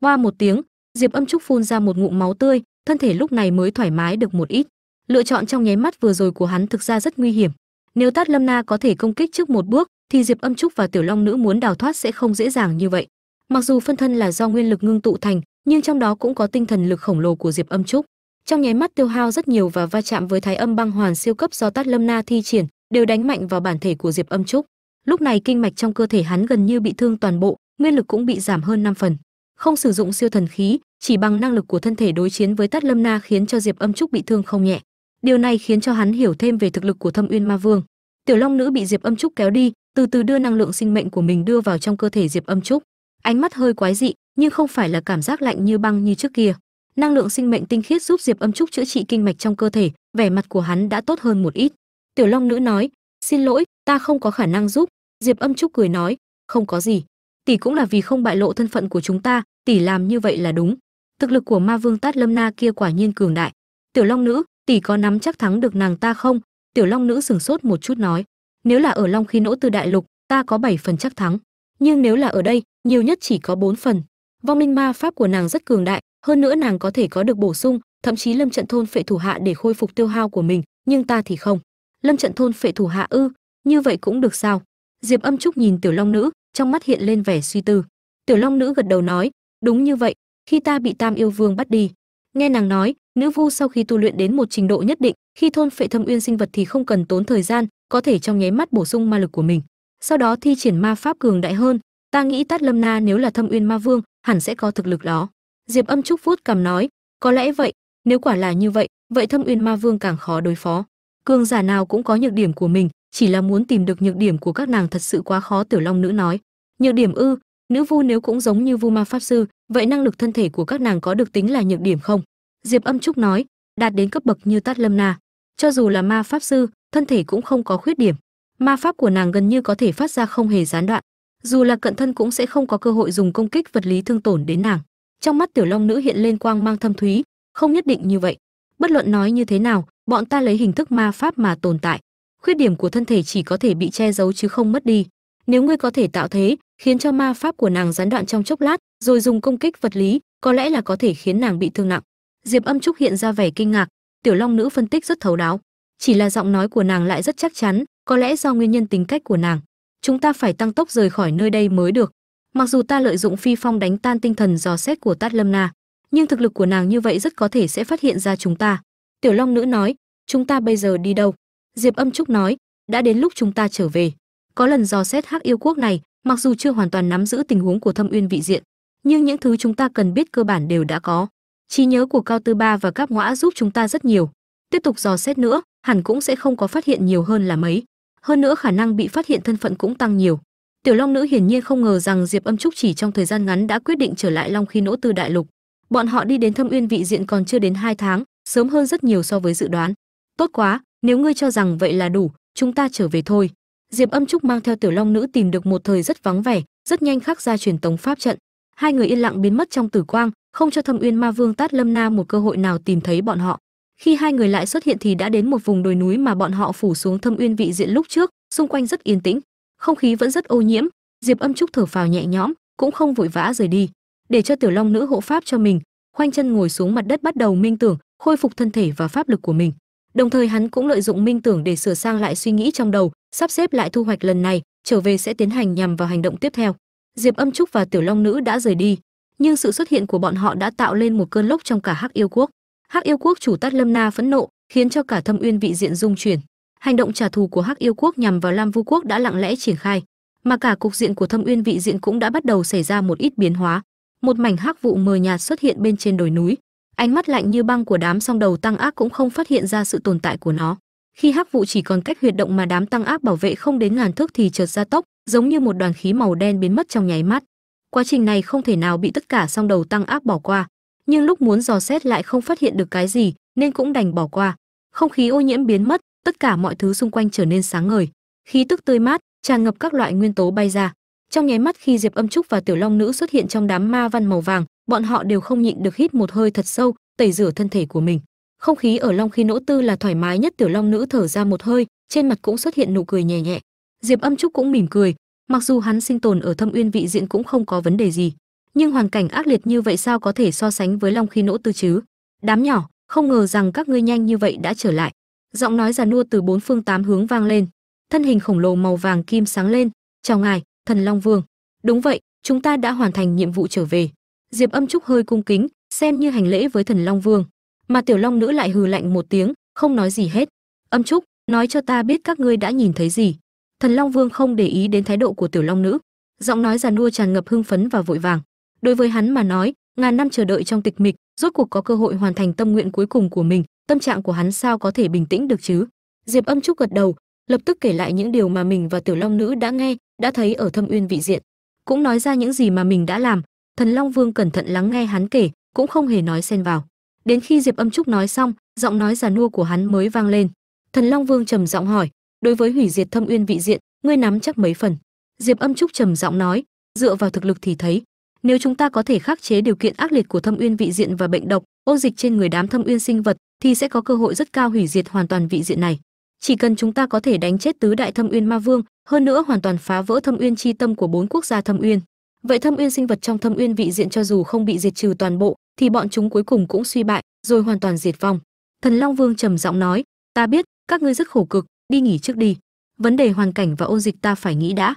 Qua một tiếng, diệp âm trúc phun ra một ngụm máu tươi, thân thể lúc này mới thoải mái được một ít. Lựa chọn trong nháy mắt vừa rồi của hắn thực ra rất nguy hiểm. Nếu tát lâm na có thể công kích trước một bước, thì diệp âm trúc và tiểu long nữ muốn đào thoát sẽ không dễ dàng như vậy. Mặc dù phân thân là do nguyên lực ngưng tụ thành nhưng trong đó cũng có tinh thần lực khổng lồ của diệp âm trúc. Trong nháy mắt tiêu hao rất nhiều và va chạm với thái âm băng hoàn siêu cấp do tát lâm na thi triển đều đánh mạnh vào bản thể của diệp âm trúc. Lúc này kinh mạch trong cơ thể hắn gần như bị thương toàn bộ, nguyên lực cũng bị giảm hơn 5 phần. Không sử dụng siêu thần khí, chỉ bằng năng lực của thân thể đối chiến với tát lâm na khiến cho diệp âm trúc bị thương không nhẹ. Điều này khiến cho hắn hiểu thêm về thực lực của thâm uyên ma vương. Tiểu long nữ bị diệp âm trúc kéo đi, từ từ đưa năng lượng sinh mệnh của mình đưa vào trong cơ thể diệp âm trúc. Ánh mắt hơi quái dị nhưng không phải là cảm giác lạnh như băng như trước kia. Năng lượng sinh mệnh tinh khiết giúp diệp âm trúc chữa trị kinh mạch trong cơ thể, vẻ mặt của hắn đã tốt hơn một ít. Tiểu long nữ nói, xin lỗi, ta không có khả năng giúp. Diệp âm trúc cười nói, không có gì. Tỷ cũng là vì không bại lộ thân phận của chúng ta, tỷ làm như vậy là đúng. Thực lực của ma vương tát lâm na kia quả nhiên cường đại. Tiểu long nữ, tỷ có nắm chắc thắng được nàng ta không? Tiểu long nữ sừng sốt một chút nói, nếu là ở long khí nỗ từ đại lục, ta có 7 phần chắc thắng. Nhưng nếu là ở đây, nhiều nhất chỉ có 4 phần vong linh ma, pháp của nàng rất cường đại, hơn nữa nàng có thể có được bổ sung, thậm chí lâm trận thôn phệ thủ hạ để khôi phục tiêu hao của mình, nhưng ta thì không. Lâm trận thôn phệ thủ hạ ư, như vậy cũng được sao? Diệp âm trúc nhìn tiểu long nữ, trong mắt hiện lên vẻ suy tư. Tiểu long nữ gật đầu nói, đúng như vậy, khi ta bị tam yêu vương bắt đi. Nghe nàng nói, nữ vu sau khi tu luyện đến một trình độ nhất định, khi thôn phệ thâm uyên sinh vật thì không cần tốn thời gian, có thể trong nháy mắt bổ sung ma lực của mình. Sau đó thi triển ma pháp cường đại hơn, ta nghĩ tát lâm na nếu là thâm uyên ma vương hẳn sẽ có thực lực đó. Diệp âm trúc vuốt cằm nói, có lẽ vậy, nếu quả là như vậy vậy thâm uyên ma vương càng khó đối phó. Cường giả nào cũng có nhược điểm của mình, chỉ là muốn tìm được nhược điểm của các nàng thật sự quá khó, tiểu long nữ nói. Nhược điểm ư? Nữ vu nếu cũng giống như vu ma pháp sư, vậy năng lực thân thể của các nàng có được tính là nhược điểm không? Diệp âm trúc nói, đạt đến cấp bậc như tát lâm na. Cho dù là ma pháp sư, thân thể cũng không có khuyết điểm. Ma pháp của nàng gần như có thể phát ra không hề gián đoạn dù là cận thân cũng sẽ không có cơ hội dùng công kích vật lý thương tổn đến nàng. Trong mắt tiểu long nữ hiện lên quang mang thâm thúy, không nhất định như vậy. Bất luận nói như thế nào, bọn ta lấy hình thức ma pháp mà tồn tại. Khuyết điểm của thân thể chỉ có thể bị che giấu chứ không mất đi. Nếu ngươi có thể tạo thế, khiến cho ma pháp của nàng gián đoạn trong chốc lát, rồi dùng công kích vật lý, có lẽ là có thể khiến nàng bị thương nặng. Diệp âm trúc hiện ra vẻ kinh ngạc, tiểu long nữ phân tích rất thấu đáo. Chỉ là giọng nói của nàng lại rất chắc chắn, có lẽ do nguyên nhân tính cách của nàng chúng ta phải tăng tốc rời khỏi nơi đây mới được. Mặc dù ta lợi dụng phi phong đánh tan tinh thần dò xét của tát lâm na, nhưng thực lực của nàng như vậy rất có thể sẽ phát hiện ra chúng ta. Tiểu long nữ nói, chúng ta bây giờ đi đâu? Diệp âm trúc nói, đã đến lúc chúng ta trở về. Có lần dò xét hắc yêu quốc này, mặc dù chưa hoàn toàn nắm giữ tình huống của thâm uyên vị diện, nhưng những thứ chúng ta cần biết cơ bản đều đã có. Trí nhớ của cao tư ba và các ngõa giúp chúng ta rất nhiều. Tiếp tục dò xét nữa, hẳn cũng sẽ không có phát hiện nhiều hơn là mấy hơn nữa khả năng bị phát hiện thân phận cũng tăng nhiều. Tiểu long nữ hiển nhiên không ngờ rằng diệp âm trúc chỉ trong thời gian ngắn đã quyết định trở lại long khi nỗ từ đại lục. Bọn họ đi đến thâm uyên vị diện còn chưa đến hai tháng, sớm hơn rất nhiều so với dự đoán. Tốt quá, nếu ngươi cho rằng vậy là đủ, chúng ta trở về thôi. Diệp âm trúc mang theo tiểu long nữ tìm được một thời rất vắng vẻ, rất nhanh khắc ra truyền tống pháp trận. Hai người yên lặng biến mất trong tử quang, không cho thâm uyên ma vương tát lâm na một cơ hội nào tìm thấy bọn họ khi hai người lại xuất hiện thì đã đến một vùng đồi núi mà bọn họ phủ xuống thâm uyên vị diện lúc trước, xung quanh rất yên tĩnh. Không khí vẫn rất ô nhiễm. Diệp âm trúc thở phào nhẹ nhõm, cũng không vội vã rời đi. Để cho tiểu long nữ hộ pháp cho mình, khoanh chân ngồi xuống mặt đất bắt đầu minh tưởng, khôi phục thân thể và pháp lực của mình. Đồng thời hắn cũng lợi dụng minh tưởng để sửa sang lại suy nghĩ trong đầu, sắp xếp lại thu hoạch lần này, trở về sẽ tiến hành nhằm vào hành động tiếp theo. Diệp âm trúc và tiểu long nữ đã rời đi, nhưng sự xuất hiện của bọn họ đã tạo lên một cơn lốc trong cả hắc yêu quốc hắc yêu quốc chủ tát lâm na phẫn nộ, khiến cho cả thâm uyên vị diện dung chuyển. Hành động trả thù của hắc yêu quốc nhằm vào lam vu quốc đã lặng lẽ triển khai, mà cả cục diện của thâm uyên vị diện cũng đã bắt đầu xảy ra một ít biến hóa. Một mảnh hắc vụ mờ nhạt xuất hiện bên trên đồi núi, ánh mắt lạnh như băng của đám song đầu tăng ác cũng không phát hiện ra sự tồn tại của nó. Khi hắc vụ chỉ còn cách huyệt động mà đám tăng ác bảo vệ không đến ngàn thước thì chợt ra tốc, giống như một đoàn khí màu đen biến mất trong nháy mắt. Quá trình này không thể nào bị tất cả song đầu tăng ác bỏ qua nhưng lúc muốn dò xét lại không phát hiện được cái gì, nên cũng đành bỏ qua. Không khí ô nhiễm biến mất, tất cả mọi thứ xung quanh trở nên sáng ngời. Khí tức tươi mát, tràn ngập các loại nguyên tố bay ra. Trong nháy mắt khi diệp âm trúc và tiểu long nữ xuất hiện trong đám ma văn màu vàng, bọn họ đều không nhịn được hít một hơi thật sâu, tẩy rửa thân thể của mình. Không khí ở long khí nỗ tư là thoải mái nhất, tiểu long nữ thở ra một hơi, trên mặt cũng xuất hiện nụ cười nhẹ nhẹ. Diệp âm trúc cũng mỉm cười, mặc dù hắn sinh tồn ở thâm uyên vị diện cũng không có vấn đề gì nhưng hoàn cảnh ác liệt như vậy sao có thể so sánh với long khí nỗ tư chứ? Đám nhỏ, không ngờ rằng các ngươi nhanh như vậy đã trở lại. Giọng nói già nua từ bốn phương tám hướng vang lên. Thân hình khổng lồ màu vàng kim sáng lên. Chào ngài, thần long vương. Đúng vậy, chúng ta đã hoàn thành nhiệm vụ trở về. Diệp âm trúc hơi cung kính, xem như hành lễ với thần long vương. Mà tiểu long nữ lại hừ lạnh một tiếng, không nói gì hết. Âm trúc, nói cho ta biết các ngươi đã nhìn thấy gì? Thần long vương không để ý đến thái độ của tiểu long nữ. Giọng nói già nua tràn ngập hưng phấn và vội vàng đối với hắn mà nói, ngàn năm chờ đợi trong tịch mịch, rốt cuộc có cơ hội hoàn thành tâm nguyện cuối cùng của mình, tâm trạng của hắn sao có thể bình tĩnh được chứ? Diệp âm trúc gật đầu, lập tức kể lại những điều mà mình và tiểu long nữ đã nghe, đã thấy ở thâm uyên vị diện. Cũng nói ra những gì mà mình đã làm, thần long vương cẩn thận lắng nghe hắn kể, cũng không hề nói xen vào. Đến khi diệp âm trúc nói xong, giọng nói già nua của hắn mới vang lên. Thần long vương trầm giọng hỏi, đối với hủy diệt thâm uyên vị diện, ngươi nắm chắc mấy phần? Diệp âm trúc trầm giọng nói, dựa vào thực lực thì thấy nếu chúng ta có thể khắc chế điều kiện ác liệt của thâm uyên vị diện và bệnh độc, ô dịch trên người đám thâm uyên sinh vật, thì sẽ có cơ hội rất cao hủy diệt hoàn toàn vị diện này. Chỉ cần chúng ta có thể đánh chết tứ đại thâm uyên ma vương, hơn nữa hoàn toàn phá vỡ thâm uyên chi tâm của bốn quốc gia thâm uyên. Vậy thâm uyên sinh vật trong thâm uyên vị diện cho dù không bị diệt trừ toàn bộ, thì bọn chúng cuối cùng cũng suy bại, rồi hoàn toàn diệt vong. Thần long vương trầm giọng nói, ta biết, các ngươi rất khổ cực, đi nghỉ trước đi. Vấn đề hoàn cảnh và ôn dịch ta phải nghĩ đã.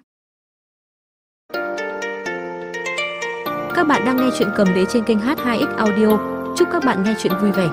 Các bạn đang nghe chuyện cầm đế trên kênh h2x audio. Chúc các bạn nghe chuyện vui vẻ.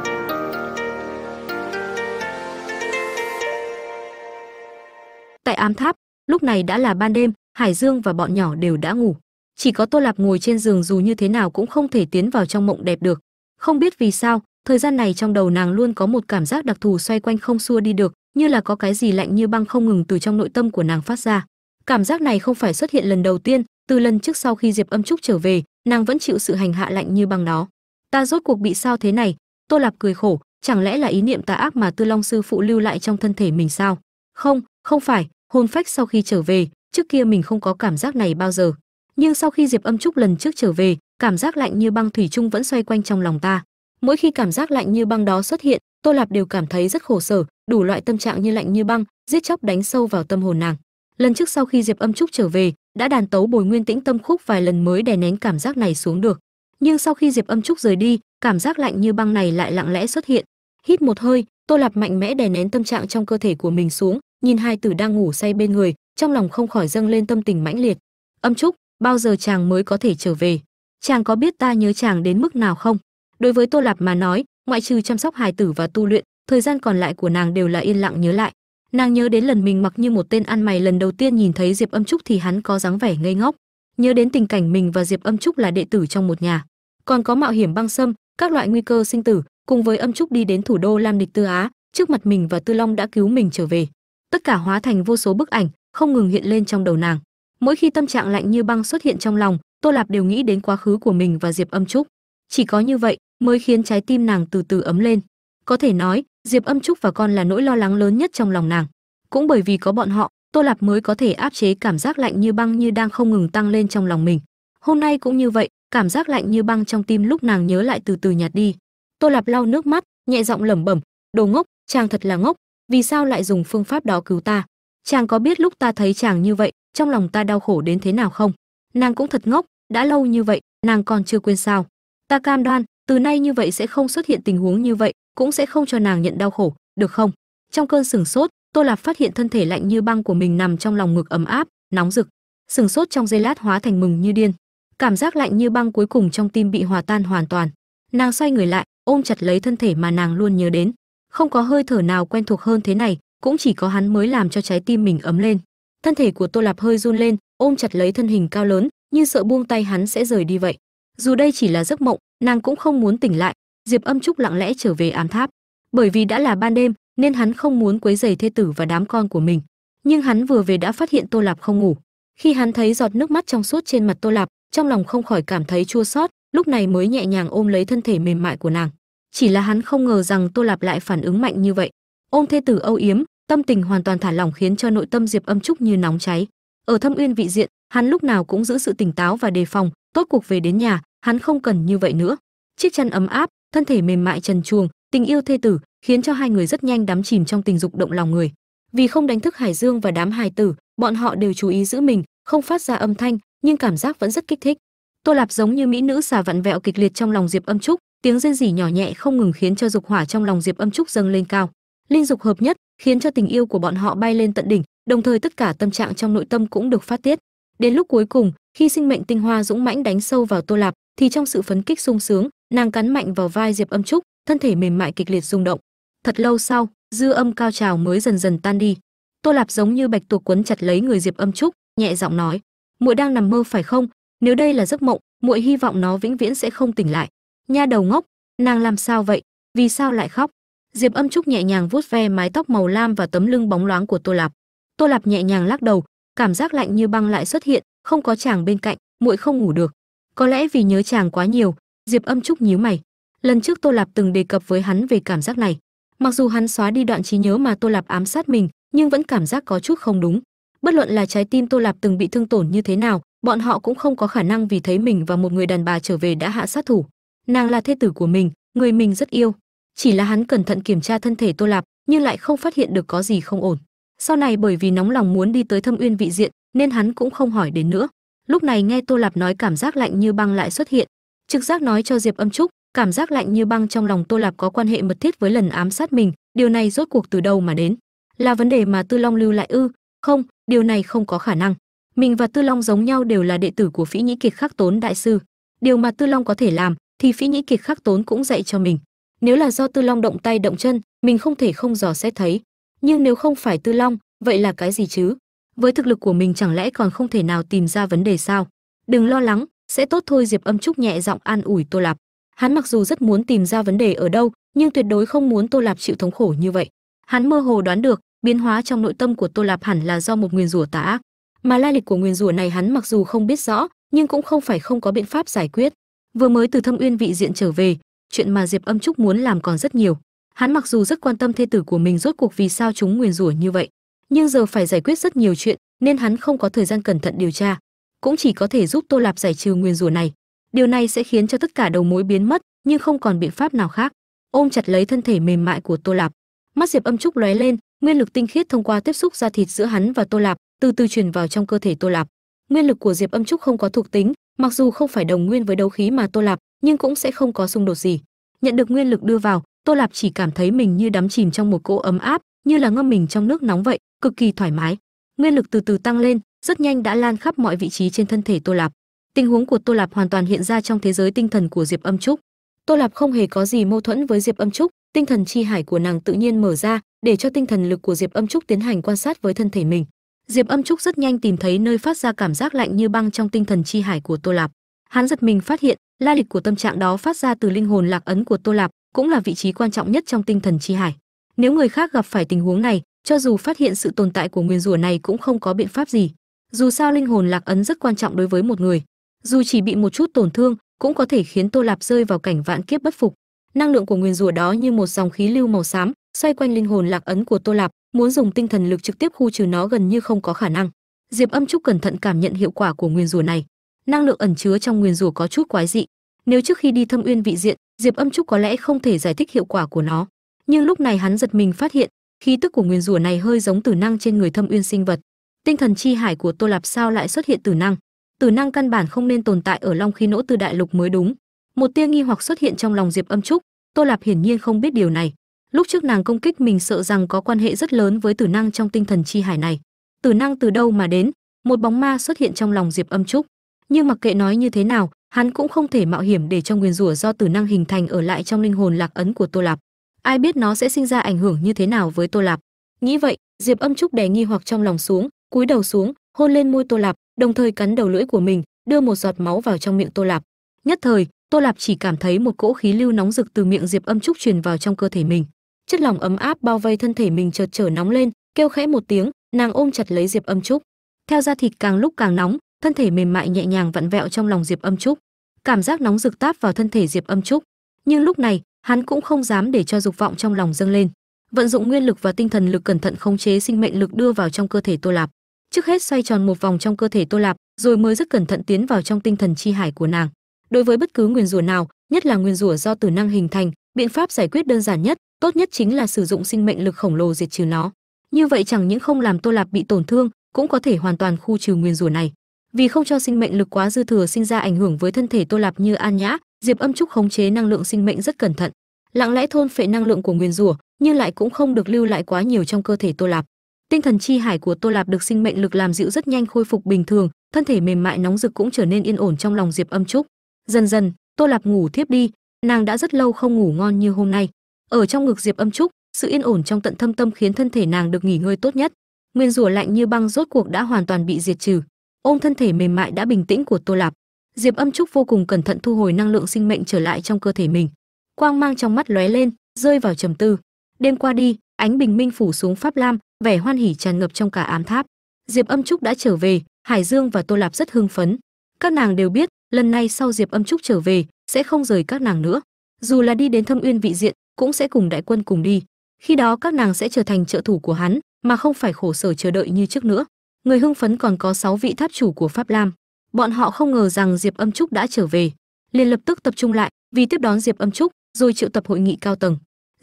Tại ám tháp, lúc này đã là ban đêm, hải dương và bọn nhỏ đều đã ngủ. Chỉ có tô lạp ngồi trên giường dù như thế nào cũng không thể tiến vào trong mộng đẹp được. Không biết vì sao, thời gian này trong đầu nàng luôn có một cảm giác đặc thù xoay quanh không xua đi được, như là có cái gì lạnh như băng không ngừng từ trong nội tâm của nàng phát ra. Cảm giác này không phải xuất hiện lần đầu tiên, từ lần trước sau khi diệp âm trúc trở về nàng vẫn chịu sự hành hạ lạnh như băng đó. Ta rốt cuộc bị sao thế này? Tô lạp cười khổ, chẳng lẽ là ý niệm tà ác mà tư long sư phụ lưu lại trong thân thể mình sao? Không không phải, hồn phách sau khi trở về, trước kia mình không có cảm giác này bao giờ. Nhưng sau khi diệp âm trúc lần trước trở về, cảm giác lạnh như băng thủy chung vẫn xoay quanh trong lòng ta. Mỗi khi cảm giác lạnh như băng đó xuất hiện, tô lạp đều cảm thấy rất khổ sở, đủ loại tâm trạng như lạnh như băng, giết chóc đánh sâu vào tâm hồn nàng lần trước sau khi diệp âm trúc trở về, đã đàn tấu bồi nguyên tĩnh tâm khúc vài lần mới đè nén cảm giác này xuống được. Nhưng sau khi diệp âm trúc rời đi, cảm giác lạnh như băng này lại lặng lẽ xuất hiện. Hít một hơi, tô lạp mạnh mẽ đè nén tâm trạng trong cơ thể của mình xuống, nhìn hai tử đang ngủ say bên người, trong lòng không khỏi dâng lên tâm tình mãnh liệt. Âm trúc, bao giờ chàng mới có thể trở về? Chàng có biết ta nhớ chàng đến mức nào không? Đối với tô lạp mà nói, ngoại trừ chăm sóc hài tử và tu luyện, thời gian còn lại của nàng đều là yên lặng nhớ lại nàng nhớ đến lần mình mặc như một tên ăn mày lần đầu tiên nhìn thấy diệp âm trúc thì hắn có dáng vẻ ngây ngốc. Nhớ đến tình cảnh mình và diệp âm trúc là đệ tử trong một nhà. Còn có mạo hiểm băng sâm, các loại nguy cơ sinh tử, cùng với âm trúc đi đến thủ đô lam địch tư á, trước mặt mình và tư long đã cứu mình trở về. Tất cả hóa thành vô số bức ảnh, không ngừng hiện lên trong đầu nàng. Mỗi khi tâm trạng lạnh như băng xuất hiện trong lòng, tô lạp đều nghĩ đến quá khứ của mình và diệp âm trúc. Chỉ có như vậy mới khiến trái tim nàng từ từ ấm lên. Có thể nói diệp âm trúc và con là nỗi lo lắng lớn nhất trong lòng nàng. Cũng bởi vì có bọn họ, tô lạp mới có thể áp chế cảm giác lạnh như băng như đang không ngừng tăng lên trong lòng mình. Hôm nay cũng như vậy, cảm giác lạnh như băng trong tim lúc nàng nhớ lại từ từ nhạt đi. Tô lạp lau nước mắt, nhẹ giọng lẩm bẩm, đồ ngốc, chàng thật là ngốc, vì sao lại dùng phương pháp đó cứu ta? Chàng có biết lúc ta thấy chàng như vậy, trong lòng ta đau khổ đến thế nào không? Nàng cũng thật ngốc, đã lâu như vậy, nàng còn chưa quên sao. Ta cam đoan, từ nay như vậy sẽ không xuất hiện tình huống như vậy cũng sẽ không cho nàng nhận đau khổ, được không? Trong cơn sừng sốt, tô lạp phát hiện thân thể lạnh như băng của mình nằm trong lòng ngực ấm áp, nóng rực. Sừng sốt trong giây lát hóa thành mừng như điên. Cảm giác lạnh như băng cuối cùng trong tim bị hòa tan hoàn toàn. Nàng xoay người lại, ôm chặt lấy thân thể mà nàng luôn nhớ đến. Không có hơi thở nào quen thuộc hơn thế này, cũng chỉ có hắn mới làm cho trái tim mình ấm lên. Thân thể của tô lạp hơi run lên, ôm chặt lấy thân hình cao lớn, như sợ buông tay hắn sẽ rời đi vậy. Dù đây chỉ là giấc mộng, nàng cũng không muốn tỉnh lại diệp âm trúc lặng lẽ trở về ám tháp. Bởi vì đã là ban đêm, nên hắn không muốn quấy rầy thê tử và đám con của mình. Nhưng hắn vừa về đã phát hiện tô lạp không ngủ. Khi hắn thấy giọt nước mắt trong suốt trên mặt tô lạp, trong lòng không khỏi cảm thấy chua xót, lúc này mới nhẹ nhàng ôm lấy thân thể mềm mại của nàng. Chỉ là hắn không ngờ rằng tô lạp lại phản ứng mạnh như vậy. Ôm thê tử âu yếm, tâm tình hoàn toàn thả lỏng khiến cho nội tâm diệp âm trúc như nóng cháy. Ở thâm uyên vị diện, hắn lúc nào cũng giữ sự tỉnh táo và đề phòng, tốt cuộc về đến nhà, hắn không cần như vậy nữa. Chiếc chăn ấm áp thân thể mềm mại trần truồng, tình yêu thê tử, khiến cho hai người rất nhanh đắm chìm trong tình dục động lòng người. Vì không đánh thức hải dương và đám hài tử, bọn họ đều chú ý giữ mình, không phát ra âm thanh, nhưng cảm giác vẫn rất kích thích. Tô lạp giống như mỹ nữ xà vặn vẹo kịch liệt trong lòng diệp âm trúc, tiếng rên rỉ nhỏ nhẹ không ngừng khiến cho dục hỏa trong lòng diệp âm trúc dâng lên cao. Linh dục hợp nhất, khiến cho tình yêu của bọn họ bay lên tận đỉnh, đồng thời tất cả tâm trạng trong nội tâm cũng được phát tiết. Đến lúc cuối cùng, khi sinh mệnh tinh hoa dũng mãnh đánh sâu vào tô lạp, thì trong sự phấn kích sung sướng nàng cắn mạnh vào vai diệp âm trúc, thân thể mềm mại kịch liệt rung động. Thật lâu sau, dư âm cao trào mới dần dần tan đi. Tô lạp giống như bạch tuộc quấn chặt lấy người diệp âm trúc, nhẹ giọng nói, muội đang nằm mơ phải không? Nếu đây là giấc mộng, muội hy vọng nó vĩnh viễn sẽ không tỉnh lại. Nha đầu ngốc, nàng làm sao vậy? Vì sao lại khóc? Diệp âm trúc nhẹ nhàng vuốt ve mái tóc màu lam và tấm lưng bóng loáng của tô lạp. Tô lạp nhẹ nhàng lắc đầu, cảm giác lạnh như băng lại xuất hiện, không có chàng bên cạnh, muội không ngủ được. Có lẽ vì nhớ chàng quá nhiều diệp âm trúc nhíu mày. Lần trước tô lạp từng đề cập với hắn về cảm giác này. Mặc dù hắn xóa đi đoạn trí nhớ mà tô lạp ám sát mình, nhưng vẫn cảm giác có chút không đúng. Bất luận là trái tim tô lạp từng bị thương tổn như thế nào, bọn họ cũng không có khả năng vì thấy mình và một người đàn bà trở về đã hạ sát thủ. Nàng là thê tử của mình, người mình rất yêu. Chỉ là hắn cẩn thận kiểm tra thân thể tô lạp, nhưng lại không phát hiện được có gì không ổn. Sau này bởi vì nóng lòng muốn đi tới thâm uyên vị diện, nên hắn cũng không hỏi đến nữa. Lúc này nghe tô lạp nói cảm giác lạnh như băng lại xuất hiện trực giác nói cho diệp âm trúc, cảm giác lạnh như băng trong lòng tô lạp có quan hệ mật thiết với lần ám sát mình, điều này rốt cuộc từ đâu mà đến? Là vấn đề mà tư long lưu lại ư? Không, điều này không có khả năng. Mình và tư long giống nhau đều là đệ tử của phỉ nhĩ kiệt khắc tốn đại sư. Điều mà tư long có thể làm, thì phỉ nhĩ kiệt khắc tốn cũng dạy cho mình. Nếu là do tư long động tay động chân, mình không thể không dò xét thấy. Nhưng nếu không phải tư long, vậy là cái gì chứ? Với thực lực của mình chẳng lẽ còn không thể nào tìm ra vấn đề sao? Đừng lo lắng sẽ tốt thôi, diệp âm trúc nhẹ giọng an ủi tô lạp. Hắn mặc dù rất muốn tìm ra vấn đề ở đâu, nhưng tuyệt đối không muốn tô lạp chịu thống khổ như vậy. Hắn mơ hồ đoán được, biến hóa trong nội tâm của tô lạp hẳn là do một nguyền rủa tà ác. Mà lai lịch của nguyền rủa này hắn mặc dù không biết rõ, nhưng cũng không phải không có biện pháp giải quyết. Vừa mới từ thâm uyên vị diện trở về, chuyện mà diệp âm trúc muốn làm còn rất nhiều. Hắn mặc dù rất quan tâm thê tử của mình rốt cuộc vì sao chúng nguyền rủa như vậy, nhưng giờ phải giải quyết rất nhiều chuyện, nên hắn không có thời gian cẩn thận điều tra cũng chỉ có thể giúp tô lạp giải trừ nguyền rủa này. Điều này sẽ khiến cho tất cả đầu mối biến mất, nhưng không còn biện pháp nào khác. Ôm chặt lấy thân thể mềm mại của tô lạp. Mắt diệp âm trúc lóe lên, nguyên lực tinh khiết thông qua tiếp xúc da thịt giữa hắn và tô lạp, từ từ truyền vào trong cơ thể tô lạp. Nguyên lực của diệp âm trúc không có thuộc tính, mặc dù không phải đồng nguyên với đấu khí mà tô lạp, nhưng cũng sẽ không có xung đột gì. Nhận được nguyên lực đưa vào, tô lạp chỉ cảm thấy mình như đắm chìm trong một cỗ ấm áp, như là ngâm mình trong nước nóng vậy, cực kỳ thoải mái. Nguyên lực từ từ tăng lên rất nhanh đã lan khắp mọi vị trí trên thân thể tô lạp. Tình huống của tô lạp hoàn toàn hiện ra trong thế giới tinh thần của diệp âm trúc. Tô lạp không hề có gì mâu thuẫn với diệp âm trúc, tinh thần chi hải của nàng tự nhiên mở ra để cho tinh thần lực của diệp âm trúc tiến hành quan sát với thân thể mình. Diệp âm trúc rất nhanh tìm thấy nơi phát ra cảm giác lạnh như băng trong tinh thần chi hải của tô lạp. Hắn giật mình phát hiện, la lịch của tâm trạng đó phát ra từ linh hồn lạc ấn của tô lạp, cũng là vị trí quan trọng nhất trong tinh thần chi hải. Nếu người khác gặp phải tình huống này, cho dù phát hiện sự tồn tại của nguyên rủa này cũng không có biện pháp gì dù sao linh hồn lạc ấn rất quan trọng đối với một người. Dù chỉ bị một chút tổn thương, cũng có thể khiến tô lạp rơi vào cảnh vạn kiếp bất phục. Năng lượng của nguyên rủa đó như một dòng khí lưu màu xám, xoay quanh linh hồn lạc ấn của tô lạp, muốn dùng tinh thần lực trực tiếp khu trừ nó gần như không có khả năng. Diệp âm trúc cẩn thận cảm nhận hiệu quả của nguyên rủa này. Năng lượng ẩn chứa trong nguyên rủa có chút quái dị. Nếu trước khi đi thâm uyên vị diện, diệp âm trúc có lẽ không thể giải thích hiệu quả của nó. Nhưng lúc này hắn giật mình phát hiện, khí tức của nguyên rủa này hơi giống tử năng trên người thâm uyên sinh vật tinh thần chi hải của tô lạp sao lại xuất hiện tử năng. Tử năng căn bản không nên tồn tại ở long khí nỗ từ đại lục mới đúng. Một tia nghi hoặc xuất hiện trong lòng diệp âm trúc. Tô lạp hiển nhiên không biết điều này. Lúc trước nàng công kích mình sợ rằng có quan hệ rất lớn với tử năng trong tinh thần chi hải này. Tử năng từ đâu mà đến? Một bóng ma xuất hiện trong lòng diệp âm trúc. Nhưng mặc kệ nói như thế nào, hắn cũng không thể mạo hiểm để cho nguyên rủa do tử năng hình thành ở lại trong linh hồn lạc ấn của tô lạp. Ai biết nó sẽ sinh ra ảnh hưởng như thế nào với tô lạp? Nghĩ vậy, diệp âm trúc đè nghi hoặc trong lòng xuống cúi đầu xuống, hôn lên môi tô lạp, đồng thời cắn đầu lưỡi của mình, đưa một giọt máu vào trong miệng tô lạp. Nhất thời, tô lạp chỉ cảm thấy một cỗ khí lưu nóng rực từ miệng diệp âm trúc truyền vào trong cơ thể mình. Chất lỏng ấm áp bao vây thân thể mình chợt trở nóng lên, kêu khẽ một tiếng, nàng ôm chặt lấy diệp âm trúc. Theo da thịt càng lúc càng nóng, thân thể mềm mại nhẹ nhàng vặn vẹo trong lòng diệp âm trúc. Cảm giác nóng rực táp vào thân thể diệp âm trúc. Nhưng lúc này, hắn cũng không dám để cho dục vọng trong lòng dâng lên. Vận dụng nguyên lực và tinh thần lực cẩn thận khống chế sinh mệnh lực đưa vào trong cơ thể tô lạp trước hết xoay tròn một vòng trong cơ thể tô lạp, rồi mới rất cẩn thận tiến vào trong tinh thần chi hải của nàng. Đối với bất cứ nguyền rủa nào, nhất là nguyền rủa do tử năng hình thành, biện pháp giải quyết đơn giản nhất, tốt nhất chính là sử dụng sinh mệnh lực khổng lồ diệt trừ nó. Như vậy chẳng những không làm tô lạp bị tổn thương, cũng có thể hoàn toàn khu trừ nguyền rủa này. Vì không cho sinh mệnh lực quá dư thừa sinh ra ảnh hưởng với thân thể tô lạp như an nhã, diệp âm trúc khống chế năng lượng sinh mệnh rất cẩn thận. Lặng lẽ thôn phệ năng lượng của nguyền rủa, nhưng lại cũng không được lưu lại quá nhiều trong cơ thể tô lạp tinh thần chi hải của tô lạp được sinh mệnh lực làm dịu rất nhanh khôi phục bình thường, thân thể mềm mại nóng rực cũng trở nên yên ổn trong lòng diệp âm trúc. Dần dần, tô lạp ngủ thiếp đi, nàng đã rất lâu không ngủ ngon như hôm nay. Ở trong ngực diệp âm trúc, sự yên ổn trong tận thâm tâm khiến thân thể nàng được nghỉ ngơi tốt nhất. Nguyên rủa lạnh như băng rốt cuộc đã hoàn toàn bị diệt trừ. Ôm thân thể mềm mại đã bình tĩnh của tô lạp. Diệp âm trúc vô cùng cẩn thận thu hồi năng lượng sinh mệnh trở lại trong cơ thể mình. Quang mang trong mắt lóe lên, rơi vào trầm tư. Đêm qua đi, ánh bình minh phủ xuống pháp lam vẻ hoan hỉ tràn ngập trong cả ám tháp. Diệp âm trúc đã trở về, hải dương và tô lạp rất hưng phấn. Các nàng đều biết, lần này sau diệp âm trúc trở về, sẽ không rời các nàng nữa. Dù là đi đến thâm uyên vị diện, cũng sẽ cùng đại quân cùng đi. Khi đó các nàng sẽ trở thành trợ thủ của hắn, mà không phải khổ sở chờ đợi như trước nữa. Người hưng phấn còn có 6 vị tháp chủ của pháp lam. Bọn họ không ngờ rằng diệp âm trúc đã trở về. Liền lập tức tập trung lại, vì tiếp đón diệp âm trúc, rồi triệu tập hội nghị cao tầng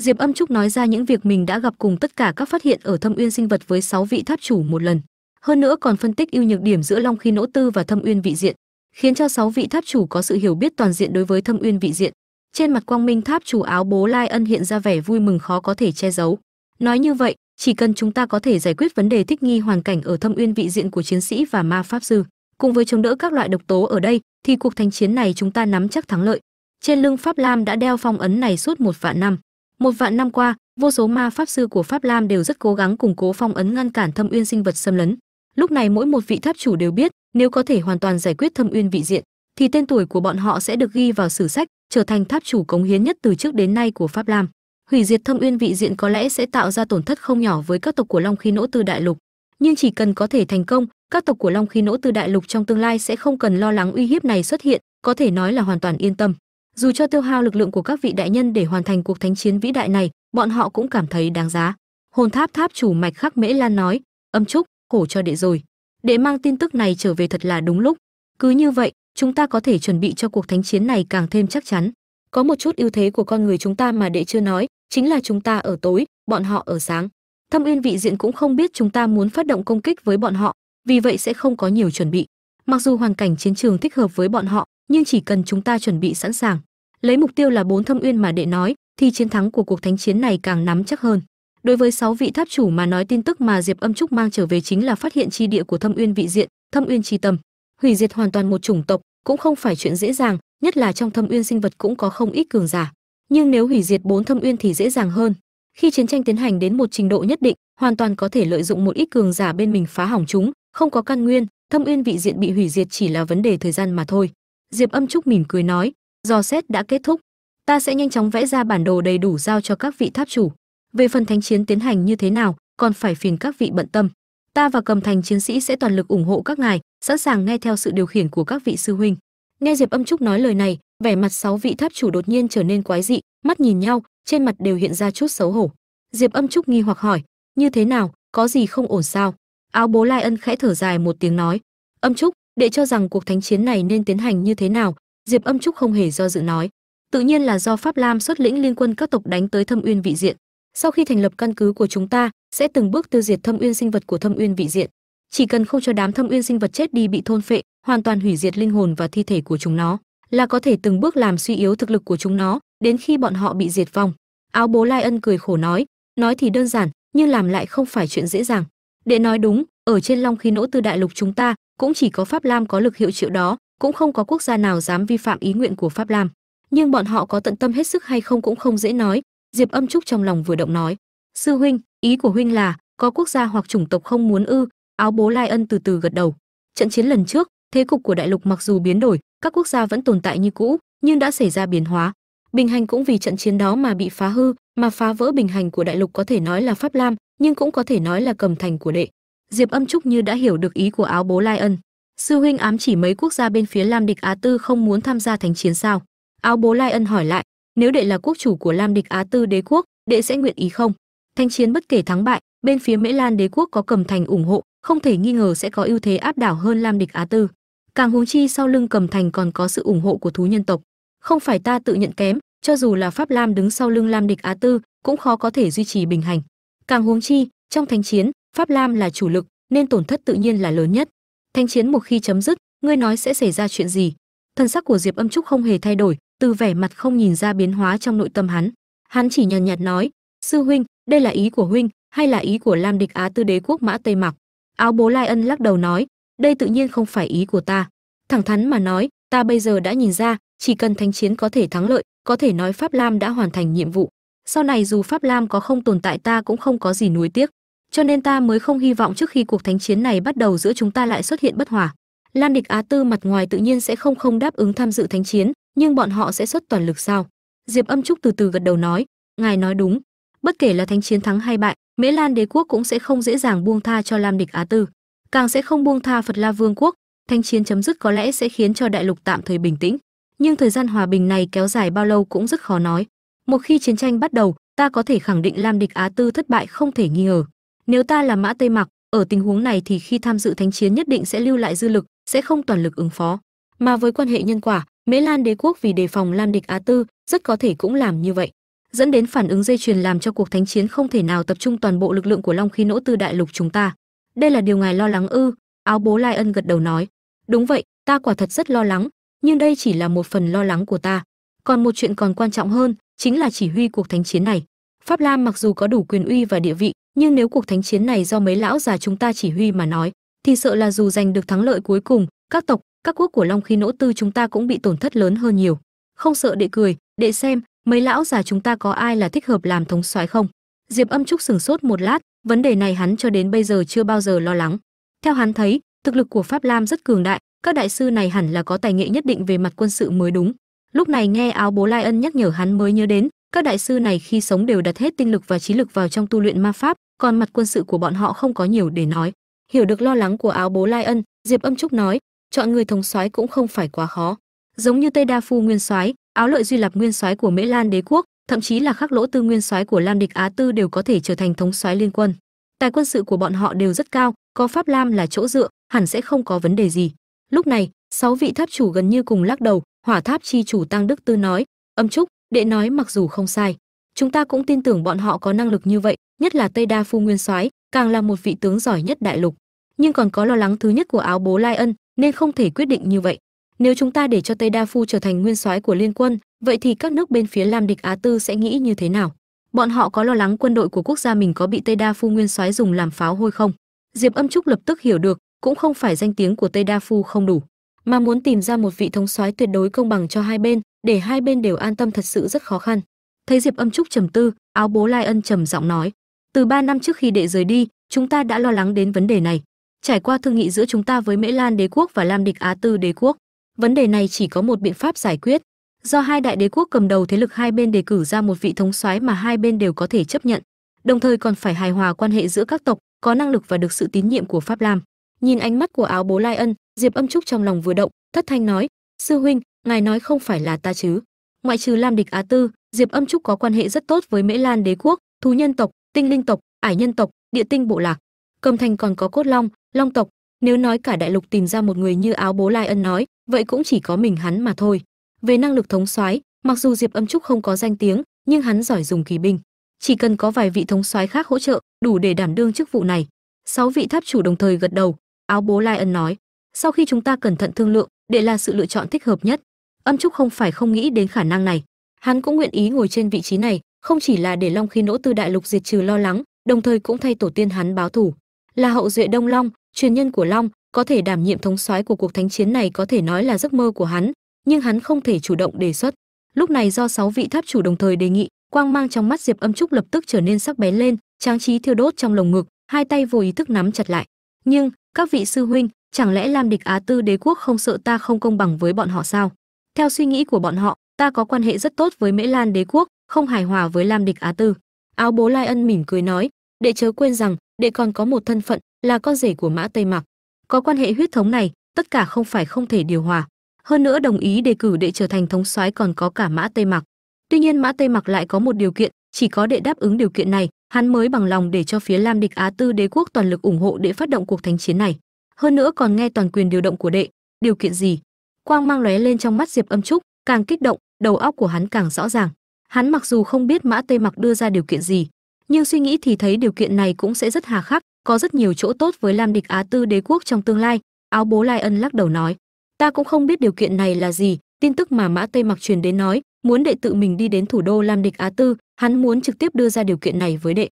diệp âm trúc nói ra những việc mình đã gặp cùng tất cả các phát hiện ở thâm uyên sinh vật với 6 vị tháp chủ một lần. Hơn nữa còn phân tích ưu nhược điểm giữa long khí nỗ tư và thâm uyên vị diện, khiến cho 6 vị tháp chủ có sự hiểu biết toàn diện đối với thâm uyên vị diện. Trên mặt quang minh tháp chủ áo bố lai ân hiện ra vẻ vui mừng khó có thể che giấu. Nói như vậy, chỉ cần chúng ta có thể giải quyết vấn đề thích nghi hoàn cảnh ở thâm uyên vị diện của chiến sĩ và ma pháp sư, cùng với chống đỡ các loại độc tố ở đây, thì cuộc thánh chiến này chúng ta nắm chắc thắng lợi. Trên lưng pháp lam đã đeo phong ấn này suốt một vạn năm một vạn năm qua, vô số ma pháp sư của pháp lam đều rất cố gắng củng cố phong ấn ngăn cản thâm uyên sinh vật xâm lấn. Lúc này mỗi một vị tháp chủ đều biết, nếu có thể hoàn toàn giải quyết thâm uyên vị diện, thì tên tuổi của bọn họ sẽ được ghi vào sử sách, trở thành tháp chủ cống hiến nhất từ trước đến nay của pháp lam. Hủy diệt thâm uyên vị diện có lẽ sẽ tạo ra tổn thất không nhỏ với các tộc của long khí nỗ tư đại lục. Nhưng chỉ cần có thể thành công, các tộc của long khí nỗ tư đại lục trong tương lai sẽ không cần lo lắng uy hiếp này xuất hiện, có thể nói là hoàn toàn yên tâm dù cho tiêu hao lực lượng của các vị đại nhân để hoàn thành cuộc thánh chiến vĩ đại này, bọn họ cũng cảm thấy đáng giá. Hồn tháp tháp chủ mạch khắc mễ lan nói, âm trúc, khổ cho đệ rồi. Đệ mang tin tức này trở về thật là đúng lúc. Cứ như vậy, chúng ta có thể chuẩn bị cho cuộc thánh chiến này càng thêm chắc chắn. Có một chút ưu thế của con người chúng ta mà đệ chưa nói, chính là chúng ta ở tối, bọn họ ở sáng. Thâm uyên vị diện cũng không biết chúng ta muốn phát động công kích với bọn họ, vì vậy sẽ không có nhiều chuẩn bị. Mặc dù hoàn cảnh chiến trường thích hợp với bọn họ nhưng chỉ cần chúng ta chuẩn bị sẵn sàng, lấy mục tiêu là bốn thâm uyên mà đệ nói, thì chiến thắng của cuộc thánh chiến này càng nắm chắc hơn. Đối với sáu vị tháp chủ mà nói tin tức mà diệp âm trúc mang trở về chính là phát hiện chi địa của thâm uyên vị diện, thâm uyên chi tâm. Hủy diệt hoàn toàn một chủng tộc cũng không phải chuyện dễ dàng, nhất là trong thâm uyên sinh vật cũng có không ít cường giả. Nhưng nếu hủy diệt bốn thâm uyên thì dễ dàng hơn. Khi chiến tranh tiến hành đến một trình độ nhất định, hoàn toàn có thể lợi dụng một ít cường giả bên mình phá hỏng chúng, không có căn nguyên, thâm uyên vị diện bị hủy diệt chỉ là vấn đề thời gian mà thôi diệp âm trúc mỉm cười nói dò xét đã kết thúc, ta sẽ nhanh chóng vẽ ra bản đồ đầy đủ giao cho các vị tháp chủ. Về phần thánh chiến tiến hành như thế nào, còn phải phiền các vị bận tâm. Ta và cầm thành chiến sĩ sẽ toàn lực ủng hộ các ngài, sẵn sàng nghe theo sự điều khiển của các vị sư huynh. Nghe diệp âm trúc nói lời này, vẻ mặt sáu vị tháp chủ đột nhiên trở nên quái dị, mắt nhìn nhau, trên mặt đều hiện ra chút xấu hổ. Diệp âm trúc nghi hoặc hỏi, như thế nào, có gì không ổn sao? Áo bố lai ân khẽ thở dài một tiếng nói, âm trúc để cho rằng cuộc thánh chiến này nên tiến hành như thế nào, diệp âm trúc không hề do dự nói. Tự nhiên là do pháp lam xuất lĩnh liên quân các tộc đánh tới thâm uyên vị diện. Sau khi thành lập căn cứ của chúng ta, sẽ từng bước tiêu diệt thâm uyên sinh vật của thâm uyên vị diện. Chỉ cần không cho đám thâm uyên sinh vật chết đi bị thôn phệ, hoàn toàn hủy diệt linh hồn và thi thể của chúng nó, là có thể từng bước làm suy yếu thực lực của chúng nó, đến khi bọn họ bị diệt vong. Áo bố lai ân cười khổ nói nói thì đơn giản, nhưng làm lại không phải chuyện dễ dàng. Để nói đúng, ở trên long khí nỗ tư đại lục chúng ta cũng chỉ có pháp lam có lực hiệu triệu đó, cũng không có quốc gia nào dám vi phạm ý nguyện của pháp lam. Nhưng bọn họ có tận tâm hết sức hay không cũng không dễ nói, diệp âm trúc trong lòng vừa động nói. Sư huynh, ý của huynh là, có quốc gia hoặc chủng tộc không muốn ư, áo bố lai ân từ từ gật đầu. Trận chiến lần trước, thế cục của đại lục mặc dù biến đổi, các quốc gia vẫn tồn tại như cũ, nhưng đã xảy ra biến hóa. Bình hành cũng vì trận chiến đó mà bị phá hư, mà phá vỡ bình hành của đại lục có thể nói là pháp lam, nhưng cũng có thể nói là cầm thành của đệ diệp âm trúc như đã hiểu được ý của áo bố lai ân sư huynh ám chỉ mấy quốc gia bên phía lam địch á tư không muốn tham gia thánh chiến sao? Áo bố lai ân hỏi lại, nếu đệ là quốc chủ của lam địch á tư đế quốc, đệ sẽ nguyện ý không? Thanh chiến bất kể thắng bại, bên phía mễ lan đế quốc có cầm thành ủng hộ, không thể nghi ngờ sẽ có ưu thế áp đảo hơn lam địch á tư. Càng huống chi sau lưng cầm thành còn có sự ủng hộ của thú nhân tộc. Không phải ta tự nhận kém, cho dù là pháp lam đứng sau lưng lam địch á tư, cũng khó có thể duy trì bình hành. Càng huống chi, trong thánh chiến pháp lam là chủ lực, nên tổn thất tự nhiên là lớn nhất. Thanh chiến một khi chấm dứt, ngươi nói sẽ xảy ra chuyện gì? Thân sắc của diệp âm trúc không hề thay đổi, từ vẻ mặt không nhìn ra biến hóa trong nội tâm hắn. Hắn chỉ nhàn nhạt nói, sư huynh, đây là ý của huynh, hay là ý của lam địch á tư đế quốc mã tây mặc áo bố lai ân lắc đầu nói, đây tự nhiên không phải ý của ta. Thẳng thắn mà nói, ta bây giờ đã nhìn ra, chỉ cần thánh chiến có thể thắng lợi, có thể nói pháp lam đã hoàn thành nhiệm vụ. Sau này dù pháp lam có không tồn tại ta cũng không có gì nuối tiếc cho nên ta mới không hy vọng trước khi cuộc thánh chiến này bắt đầu giữa chúng ta lại xuất hiện bất hòa. Lam địch á tư mặt ngoài tự nhiên sẽ không không đáp ứng tham dự thánh chiến, nhưng bọn họ sẽ xuất toàn lực sao? Diệp âm trúc từ từ gật đầu nói, ngài nói đúng. Bất kể là thánh chiến thắng hay bại, mễ lan đế quốc cũng sẽ không dễ dàng buông tha cho lam địch á tư. Càng sẽ không buông tha phật la vương quốc thanh chiến chấm dứt có lẽ sẽ khiến cho đại lục tạm thời bình tĩnh. Nhưng thời gian hòa bình này kéo dài bao lâu cũng rất khó nói. Một khi chiến tranh bắt đầu, ta có thể khẳng định lam địch á tư thất bại không thể nghi ngờ nếu ta là mã tây mặc ở tình huống này thì khi tham dự thánh chiến nhất định sẽ lưu lại dư lực, sẽ không toàn lực ứng phó. Mà với quan hệ nhân quả, mễ lan đế quốc vì đề phòng lan địch á tư, rất có thể cũng làm như vậy. Dẫn đến phản ứng dây chuyền làm cho cuộc thánh chiến không thể nào tập trung toàn bộ lực lượng của long khí nỗ tư đại lục chúng ta. Đây là điều ngài lo lắng ư? Áo bố lai ân gật đầu nói. Đúng vậy, ta quả thật rất lo lắng, nhưng đây chỉ là một phần lo lắng của ta. Còn một chuyện còn quan trọng hơn, chính là chỉ huy cuộc thánh chiến này pháp lam mặc dù có đủ quyền uy và địa vị, nhưng nếu cuộc thánh chiến này do mấy lão già chúng ta chỉ huy mà nói, thì sợ là dù giành được thắng lợi cuối cùng, các tộc, các quốc của long khí nỗ tư chúng ta cũng bị tổn thất lớn hơn nhiều. Không sợ đệ cười, đệ xem, mấy lão già chúng ta có ai là thích hợp làm thống soái không? Diệp âm trúc sừng sốt một lát, vấn đề này hắn cho đến bây giờ chưa bao giờ lo lắng. Theo hắn thấy, thực lực của pháp lam rất cường đại, các đại sư này hẳn là có tài nghệ nhất định về mặt quân sự mới đúng. Lúc này nghe áo bố lai ân nhắc nhở hắn mới nhớ đến các đại sư này khi sống đều đặt hết tinh lực và trí lực vào trong tu luyện ma pháp, còn mặt quân sự của bọn họ không có nhiều để nói. Hiểu được lo lắng của áo bố lai ân, diệp âm trúc nói, chọn người thống soái cũng không phải quá khó. Giống như tây đa phu nguyên soái, áo lợi duy lập nguyên soái của mễ lan đế quốc, thậm chí là khắc lỗ tư nguyên soái của lam địch á tư đều có thể trở thành thống soái liên quân. Tài quân sự của bọn họ đều rất cao, có pháp lam là chỗ dựa, hẳn sẽ không có vấn đề gì. Lúc này, sáu vị tháp chủ gần như cùng lắc đầu, hỏa tháp chi chủ tăng đức tư nói, âm trúc đệ nói mặc dù không sai, chúng ta cũng tin tưởng bọn họ có năng lực như vậy, nhất là tây đa phu nguyên soái, càng là một vị tướng giỏi nhất đại lục. Nhưng còn có lo lắng thứ nhất của áo bố lai ân, nên không thể quyết định như vậy. Nếu chúng ta để cho tây đa phu trở thành nguyên soái của liên quân, vậy thì các nước bên phía lam địch á tư sẽ nghĩ như thế nào? Bọn họ có lo lắng quân đội của quốc gia mình có bị tây đa phu nguyên soái dùng làm pháo hôi không? Diệp âm trúc lập tức hiểu được, cũng không phải danh tiếng của tây đa phu không đủ mà muốn tìm ra một vị thống soái tuyệt đối công bằng cho hai bên, để hai bên đều an tâm thật sự rất khó khăn. Thấy diệp âm trúc trầm tư, áo bố lai ân trầm giọng nói, từ ba năm trước khi đệ rời đi, chúng ta đã lo lắng đến vấn đề này. Trải qua thương nghị giữa chúng ta với mễ lan đế quốc và lam địch á tư đế quốc, vấn đề này chỉ có một biện pháp giải quyết. Do hai đại đế quốc cầm đầu thế lực hai bên đề cử ra một vị thống soái mà hai bên đều có thể chấp nhận, đồng thời còn phải hài hòa quan hệ giữa các tộc, có năng lực và được sự tín nhiệm của pháp lam. Nhìn ánh mắt của áo bố lai ân diệp âm trúc trong lòng vừa động, thất thanh nói, sư huynh, ngài nói không phải là ta chứ. Ngoại trừ lam địch á tư, diệp âm trúc có quan hệ rất tốt với mễ lan đế quốc, thú nhân tộc, tinh linh tộc, ải nhân tộc, địa tinh bộ lạc. Cầm thành còn có cốt long long tộc. Nếu nói cả đại lục tìm ra một người như áo bố lai ân nói, vậy cũng chỉ có mình hắn mà thôi. Về năng lực thống soái, mặc dù diệp âm trúc không có danh tiếng, nhưng hắn giỏi dùng kỳ binh. Chỉ cần có vài vị thống soái khác hỗ trợ, đủ để đảm đương chức vụ này. Sáu vị tháp chủ đồng thời gật đầu, áo bố lai ân nói sau khi chúng ta cẩn thận thương lượng, để là sự lựa chọn thích hợp nhất, âm trúc không phải không nghĩ đến khả năng này. Hắn cũng nguyện ý ngồi trên vị trí này, không chỉ là để long khi nỗ tư đại lục diệt trừ lo lắng, đồng thời cũng thay tổ tiên hắn báo thủ là hậu duệ đông long, truyền nhân của long, có thể đảm nhiệm thống soái của cuộc thánh chiến này có thể nói là giấc mơ của hắn, nhưng hắn không thể chủ động đề xuất. Lúc này do sáu vị tháp chủ đồng thời đề nghị, quang mang trong mắt diệp âm trúc lập tức trở nên sắc bén lên, tráng trí thiêu đốt trong lồng ngực, hai tay vô ý thức nắm chặt lại. Nhưng, các vị sư huynh chẳng lẽ lam địch á tư đế quốc không sợ ta không công bằng với bọn họ sao? Theo suy nghĩ của bọn họ, ta có quan hệ rất tốt với mễ lan đế quốc, không hài hòa với lam địch á tư. Áo bố lai ân mỉm cười nói, đệ chớ quên rằng, đệ còn có một thân phận, là con rể của mã tây mặc. Có quan hệ huyết thống này, tất cả không phải không thể điều hòa. Hơn nữa đồng ý đề cử đệ trở thành thống soái còn có cả mã tây mặc. Tuy nhiên mã tây mặc lại có một điều kiện, chỉ có đệ đáp ứng điều kiện này, hắn mới bằng lòng để cho phía lam địch á tư đế quốc toàn lực ủng hộ để phát động cuộc thánh chiến này hơn nữa còn nghe toàn quyền điều động của đệ. Điều kiện gì? Quang mang lóe lên trong mắt diệp âm trúc, càng kích động, đầu óc của hắn càng rõ ràng. Hắn mặc dù không biết mã tây mặc đưa ra điều kiện gì, nhưng suy nghĩ thì thấy điều kiện này cũng sẽ rất hà khắc, có rất nhiều chỗ tốt với lam địch á tư đế quốc trong tương lai, áo bố lai ân lắc đầu nói. Ta cũng không biết điều kiện này là gì, tin tức mà mã tây mặc truyền đến nói, muốn đệ tự mình đi đến thủ đô lam địch á tư, hắn muốn trực tiếp đưa ra điều kiện này với đệ.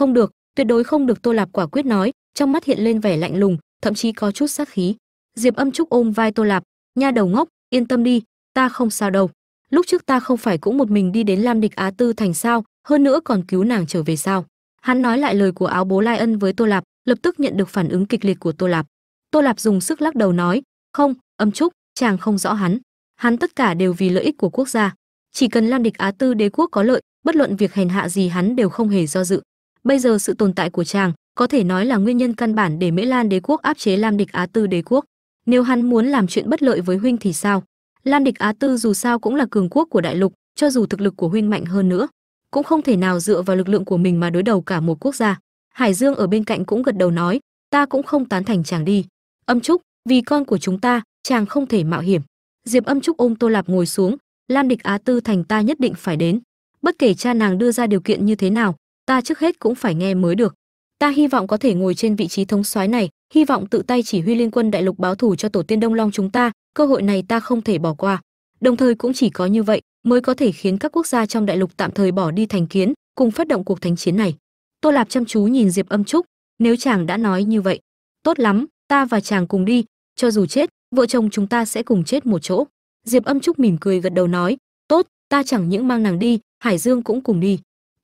Không được, tuyệt đối không được tô lạp quả quyết nói, trong mắt hiện lên vẻ lạnh lùng, thậm chí có chút sát khí. Diệp âm trúc ôm vai tô lạp, nha đầu ngốc, yên tâm đi, ta không sao đâu. Lúc trước ta không phải cũng một mình đi đến lam địch á tư thành sao, hơn nữa còn cứu nàng trở về sao? Hắn nói lại lời của áo bố lai ân với tô lạp, lập tức nhận được phản ứng kịch liệt của tô lạp. Tô lạp dùng sức lắc đầu nói, không, âm trúc, chàng không rõ hắn. Hắn tất cả đều vì lợi ích của quốc gia. Chỉ cần lam địch á tư đế quốc có lợi, bất luận việc hèn hạ gì hắn đều không hề do dự bây giờ sự tồn tại của chàng có thể nói là nguyên nhân căn bản để mễ lan đế quốc áp chế lam địch á tư đế quốc. Nếu hắn muốn làm chuyện bất lợi với huynh thì sao? Lam địch á tư dù sao cũng là cường quốc của đại lục, cho dù thực lực của huynh mạnh hơn nữa, cũng không thể nào dựa vào lực lượng của mình mà đối đầu cả một quốc gia. Hải dương ở bên cạnh cũng gật đầu nói, ta cũng không tán thành chàng đi. Âm trúc, vì con của chúng ta, chàng không thể mạo hiểm. Diệp âm trúc ôm tô lạp ngồi xuống, lam địch á tư thành ta nhất định phải đến. Bất kể cha nàng đưa ra điều kiện như thế nào ta trước hết cũng phải nghe mới được. Ta hy vọng có thể ngồi trên vị trí thống soái này, hy vọng tự tay chỉ huy liên quân đại lục báo thù cho tổ tiên đông long chúng ta, cơ hội này ta không thể bỏ qua. Đồng thời cũng chỉ có như vậy mới có thể khiến các quốc gia trong đại lục tạm thời bỏ đi thành kiến, cùng phát động cuộc thánh chiến này. Tô lạp chăm chú nhìn diệp âm trúc, nếu chàng đã nói như vậy, tốt lắm, ta và chàng cùng đi, cho dù chết, vợ chồng chúng ta sẽ cùng chết một chỗ. Diệp âm trúc mỉm cười gật đầu nói, tốt, ta chẳng những mang nàng đi, hải dương cũng cùng đi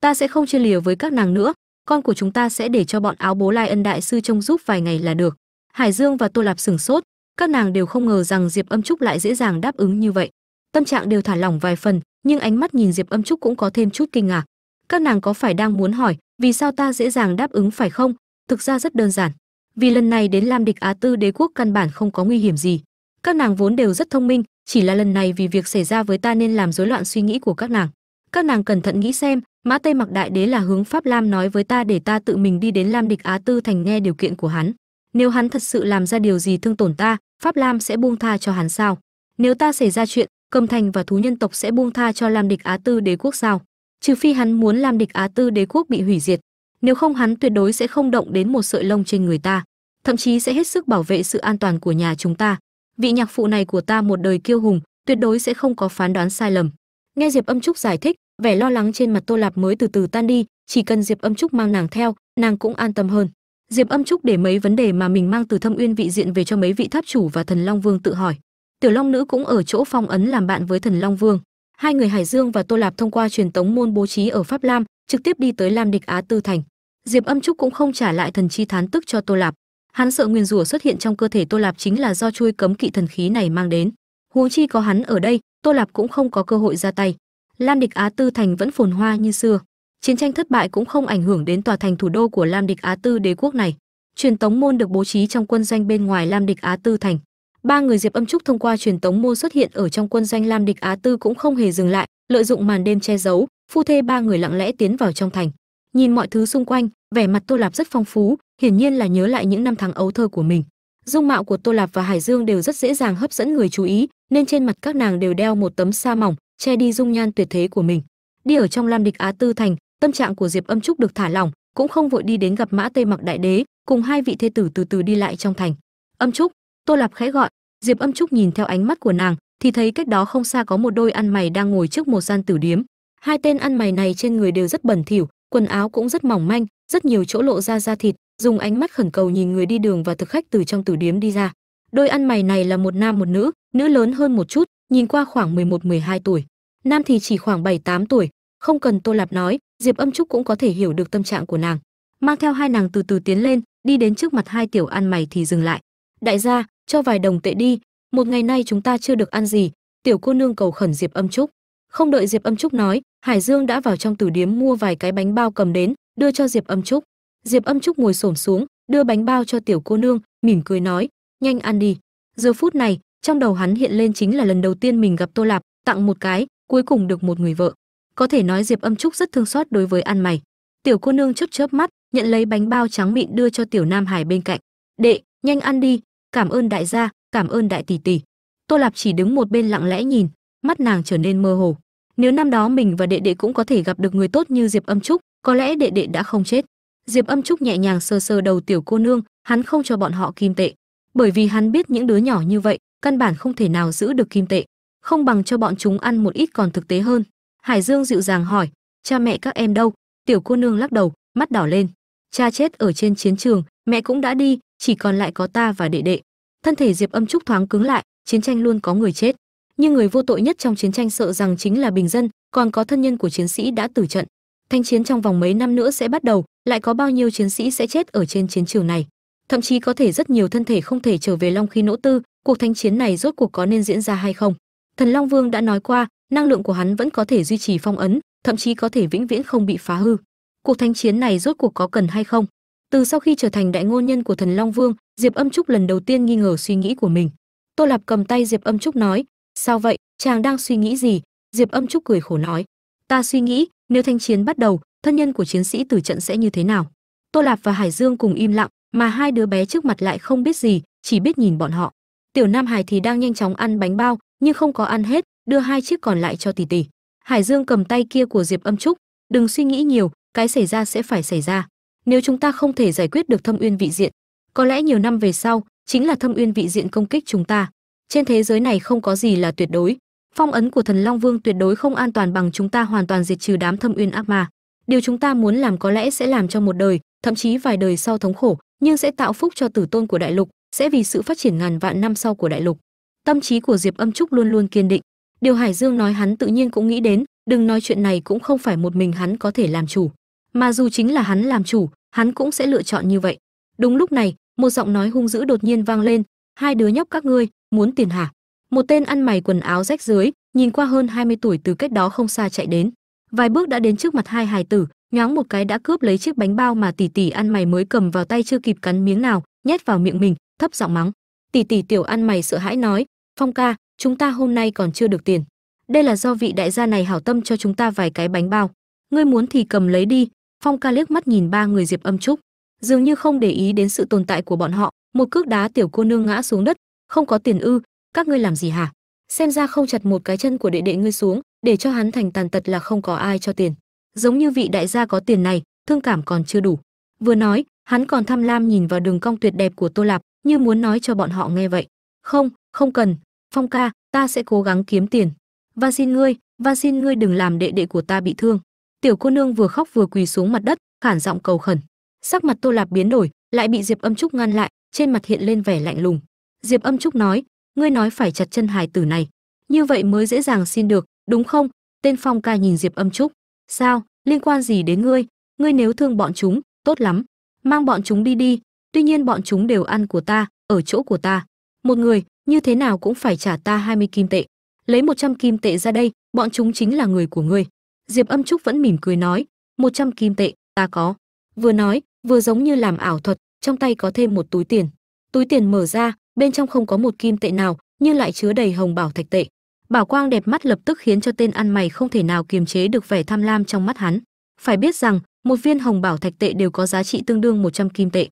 ta sẽ không chia lìa với các nàng nữa. Con của chúng ta sẽ để cho bọn áo bố lai ân đại sư trông giúp vài ngày là được. Hải dương và tô lạp sửng sốt. Các nàng đều không ngờ rằng diệp âm trúc lại dễ dàng đáp ứng như vậy. Tâm trạng đều thả lỏng vài phần, nhưng ánh mắt nhìn diệp âm trúc cũng có thêm chút kinh ngạc. Các nàng có phải đang muốn hỏi, vì sao ta dễ dàng đáp ứng phải không? Thực ra rất đơn giản. Vì lần này đến lam địch á tư đế quốc căn bản không có nguy hiểm gì. Các nàng vốn đều rất thông minh, chỉ là lần này vì việc xảy ra với ta nên làm rối loạn suy nghĩ của các nàng các nàng cẩn thận nghĩ xem, mã tây mặc đại đế là hướng pháp lam nói với ta để ta tự mình đi đến lam địch á tư thành nghe điều kiện của hắn. Nếu hắn thật sự làm ra điều gì thương tổn ta, pháp lam sẽ buông tha cho hắn sao? Nếu ta xảy ra chuyện, cầm thành và thú nhân tộc sẽ buông tha cho lam địch á tư đế quốc sao? Trừ phi hắn muốn lam địch á tư đế quốc bị hủy diệt, nếu không hắn tuyệt đối sẽ không động đến một sợi lông trên người ta, thậm chí sẽ hết sức bảo vệ sự an toàn của nhà chúng ta. Vị nhạc phụ này của ta một đời kiêu hùng, tuyệt đối sẽ không có phán đoán sai lầm nghe diệp âm trúc giải thích, vẻ lo lắng trên mặt tô lạp mới từ từ tan đi, chỉ cần diệp âm trúc mang nàng theo, nàng cũng an tâm hơn. Diệp âm trúc để mấy vấn đề mà mình mang từ thâm uyên vị diện về cho mấy vị tháp chủ và thần long vương tự hỏi. Tiểu long nữ cũng ở chỗ phong ấn làm bạn với thần long vương. Hai người hải dương và tô lạp thông qua truyền tống môn bố trí ở pháp lam, trực tiếp đi tới lam địch á tư thành. Diệp âm trúc cũng không trả lại thần chi thán tức cho tô lạp. Hắn sợ nguyên rủa xuất hiện trong cơ thể tô lạp chính là do chui cấm kỵ thần khí này mang đến. Huống chi có hắn ở đây tô lạp cũng không có cơ hội ra tay. Lam địch á tư thành vẫn phồn hoa như xưa. Chiến tranh thất bại cũng không ảnh hưởng đến tòa thành thủ đô của lam địch á tư đế quốc này. Truyền tống môn được bố trí trong quân doanh bên ngoài lam địch á tư thành. Ba người diệp âm trúc thông qua truyền tống môn xuất hiện ở trong quân doanh lam địch á tư cũng không hề dừng lại, lợi dụng màn đêm che giấu, phu thê ba người lặng lẽ tiến vào trong thành. Nhìn mọi thứ xung quanh, vẻ mặt tô lạp rất phong phú, hiển nhiên là nhớ lại những năm tháng ấu thơ của mình. Dung mạo của tô lạp và hải dương đều rất dễ dàng hấp dẫn người chú ý nên trên mặt các nàng đều đeo một tấm sa mỏng, che đi dung nhan tuyệt thế của mình. Đi ở trong lam địch á tư thành, tâm trạng của diệp âm trúc được thả lỏng, cũng không vội đi đến gặp mã tây mặc đại đế, cùng hai vị thê tử từ từ đi lại trong thành. Âm trúc. Tô lạp khẽ gọi. Diệp âm trúc nhìn theo ánh mắt của nàng, thì thấy cách đó không xa có một đôi ăn mày đang ngồi trước một gian tử điếm. Hai tên ăn mày này trên người đều rất bẩn thỉu, quần áo cũng rất mỏng manh, rất nhiều chỗ lộ ra da thịt, dùng ánh mắt khẩn cầu nhìn người đi đường và thực khách từ trong tử điếm đi ra. Đôi ăn mày này là một nam một nữ nữ lớn hơn một chút, nhìn qua khoảng 11-12 tuổi. Nam thì chỉ khoảng 7-8 tuổi, không cần tô lạp nói, diệp âm trúc cũng có thể hiểu được tâm trạng của nàng. Mang theo hai nàng từ từ tiến lên, đi đến trước mặt hai tiểu ăn mày thì dừng lại. Đại gia, cho vài đồng tệ đi, một ngày nay chúng ta chưa được ăn gì, tiểu cô nương cầu khẩn diệp âm trúc. Không đợi diệp âm trúc nói, hải dương đã vào trong tử điếm mua vài cái bánh bao cầm đến, đưa cho diệp âm trúc. Diệp âm trúc ngồi xổm xuống, đưa bánh bao cho tiểu cô nương, mỉm cười nói, nhanh ăn đi. Giờ phút này trong đầu hắn hiện lên chính là lần đầu tiên mình gặp tô lạp, tặng một cái, cuối cùng được một người vợ. Có thể nói diệp âm trúc rất thương xót đối với ăn mày. Tiểu cô nương chớp chớp mắt, nhận lấy bánh bao trắng mịn đưa cho tiểu nam hải bên cạnh. Đệ, nhanh ăn đi, cảm ơn đại gia, cảm ơn đại tỷ tỷ. Tô lạp chỉ đứng một bên lặng lẽ nhìn, mắt nàng trở nên mơ hồ. Nếu năm đó mình và đệ đệ cũng có thể gặp được người tốt như diệp âm trúc, có lẽ đệ đệ đã không chết. Diệp âm trúc nhẹ nhàng sờ sờ đầu tiểu cô nương, hắn không cho bọn họ kim tệ. Bởi vì hắn biết những đứa nhỏ như vậy căn bản không thể nào giữ được kim tệ, không bằng cho bọn chúng ăn một ít còn thực tế hơn. Hải dương dịu dàng hỏi, cha mẹ các em đâu? Tiểu cô nương lắc đầu, mắt đỏ lên, cha chết ở trên chiến trường, mẹ cũng đã đi, chỉ còn lại có ta và đệ đệ. Thân thể diệp âm trúc thoáng cứng lại, chiến tranh luôn có người chết. Nhưng người vô tội nhất trong chiến tranh sợ rằng chính là bình dân, còn có thân nhân của chiến sĩ đã tử trận. Thanh chiến trong vòng mấy năm nữa sẽ bắt đầu, lại có bao nhiêu chiến sĩ sẽ chết ở trên chiến trường này? Thậm chí có thể rất nhiều thân thể không thể trở về long khi nỗ tư cuộc thánh chiến này rốt cuộc có nên diễn ra hay không? Thần long vương đã nói qua, năng lượng của hắn vẫn có thể duy trì phong ấn, thậm chí có thể vĩnh viễn không bị phá hư. Cuộc thánh chiến này rốt cuộc có cần hay không? Từ sau khi trở thành đại ngôn nhân của thần long vương, diệp âm trúc lần đầu tiên nghi ngờ suy nghĩ của mình. Tô lạp cầm tay diệp âm trúc nói, sao vậy? Chàng đang suy nghĩ gì? Diệp âm trúc cười khổ nói, ta suy nghĩ, nếu thanh chiến bắt đầu, thân nhân của chiến sĩ tử trận sẽ như thế nào? Tô lạp và hải dương cùng im lặng, mà hai đứa bé trước mặt lại không biết gì, chỉ biết nhìn bọn họ tiểu nam hải thì đang nhanh chóng ăn bánh bao, nhưng không có ăn hết, đưa hai chiếc còn lại cho tỷ tỷ. Hải dương cầm tay kia của diệp âm trúc, đừng suy nghĩ nhiều, cái xảy ra sẽ phải xảy ra. Nếu chúng ta không thể giải quyết được thâm uyên vị diện, có lẽ nhiều năm về sau, chính là thâm uyên vị diện công kích chúng ta. Trên thế giới này không có gì là tuyệt đối. Phong ấn của thần long vương tuyệt đối không an toàn bằng chúng ta hoàn toàn diệt trừ đám thâm uyên ác ma. Điều chúng ta muốn làm có lẽ sẽ làm cho một đời, thậm chí vài đời sau thống khổ, nhưng sẽ tạo phúc cho tử tôn của đại lục sẽ vì sự phát triển ngàn vạn năm sau của đại lục. Tâm trí của diệp âm trúc luôn luôn kiên định. Điều hải dương nói hắn tự nhiên cũng nghĩ đến, đừng nói chuyện này cũng không phải một mình hắn có thể làm chủ. Mà dù chính là hắn làm chủ, hắn cũng sẽ lựa chọn như vậy. Đúng lúc này, một giọng nói hung dữ đột nhiên vang lên, hai đứa nhóc các ngươi, muốn tiền hả? Một tên ăn mày quần áo rách dưới, nhìn qua hơn 20 tuổi từ cách đó không xa chạy đến. Vài bước đã đến trước mặt hai hài tử, nhoáng một cái đã cướp lấy chiếc bánh bao mà tỷ tỷ ăn mày mới cầm vào tay chưa kịp cắn miếng nào, nhét vào miệng mình thấp giọng mắng. Tỷ tỷ tiểu ăn mày sợ hãi nói, phong ca, chúng ta hôm nay còn chưa được tiền. Đây là do vị đại gia này hảo tâm cho chúng ta vài cái bánh bao. Ngươi muốn thì cầm lấy đi. Phong ca liếc mắt nhìn ba người diệp âm trúc. Dường như không để ý đến sự tồn tại của bọn họ, một cước đá tiểu cô nương ngã xuống đất. Không có tiền ư, các ngươi làm gì hả? Xem ra không chặt một cái chân của đệ đệ ngươi xuống, để cho hắn thành tàn tật là không có ai cho tiền. Giống như vị đại gia có tiền này, thương cảm còn chưa đủ. Vừa nói, hắn còn tham lam nhìn vào đường cong tuyệt đẹp của tô lạp như muốn nói cho bọn họ nghe vậy. Không không cần. Phong ca, ta sẽ cố gắng kiếm tiền. Và xin ngươi và xin ngươi đừng làm đệ đệ của ta bị thương. Tiểu cô nương vừa khóc vừa quỳ xuống mặt đất, khản giọng cầu khẩn. Sắc mặt tô lạp biến đổi, lại bị diệp âm trúc ngăn lại, trên mặt hiện lên vẻ lạnh lùng. Diệp âm trúc nói, ngươi nói phải chặt chân hài tử này. Như vậy mới dễ dàng xin được, đúng không? Tên phong ca nhìn diệp âm trúc. Sao? Liên quan gì đến ngươi? Ngươi nếu thương bọn chúng, tốt lắm. Mang bọn chúng đi đi tuy nhiên bọn chúng đều ăn của ta, ở chỗ của ta. Một người, như thế nào cũng phải trả ta 20 kim tệ. Lấy 100 kim tệ ra đây, bọn chúng chính là người của ngươi. Diệp âm trúc vẫn mỉm cười nói 100 kim tệ, ta có. Vừa nói, vừa giống như làm ảo thuật, trong tay có thêm một túi tiền. Túi tiền mở ra, bên trong không có một kim tệ nào, nhưng lại chứa đầy hồng bảo thạch tệ. Bảo quang đẹp mắt lập tức khiến cho tên ăn mày không thể nào kiềm chế được vẻ tham lam trong mắt hắn. Phải biết rằng, một viên hồng bảo thạch tệ đều có giá trị tương đương 100 kim tệ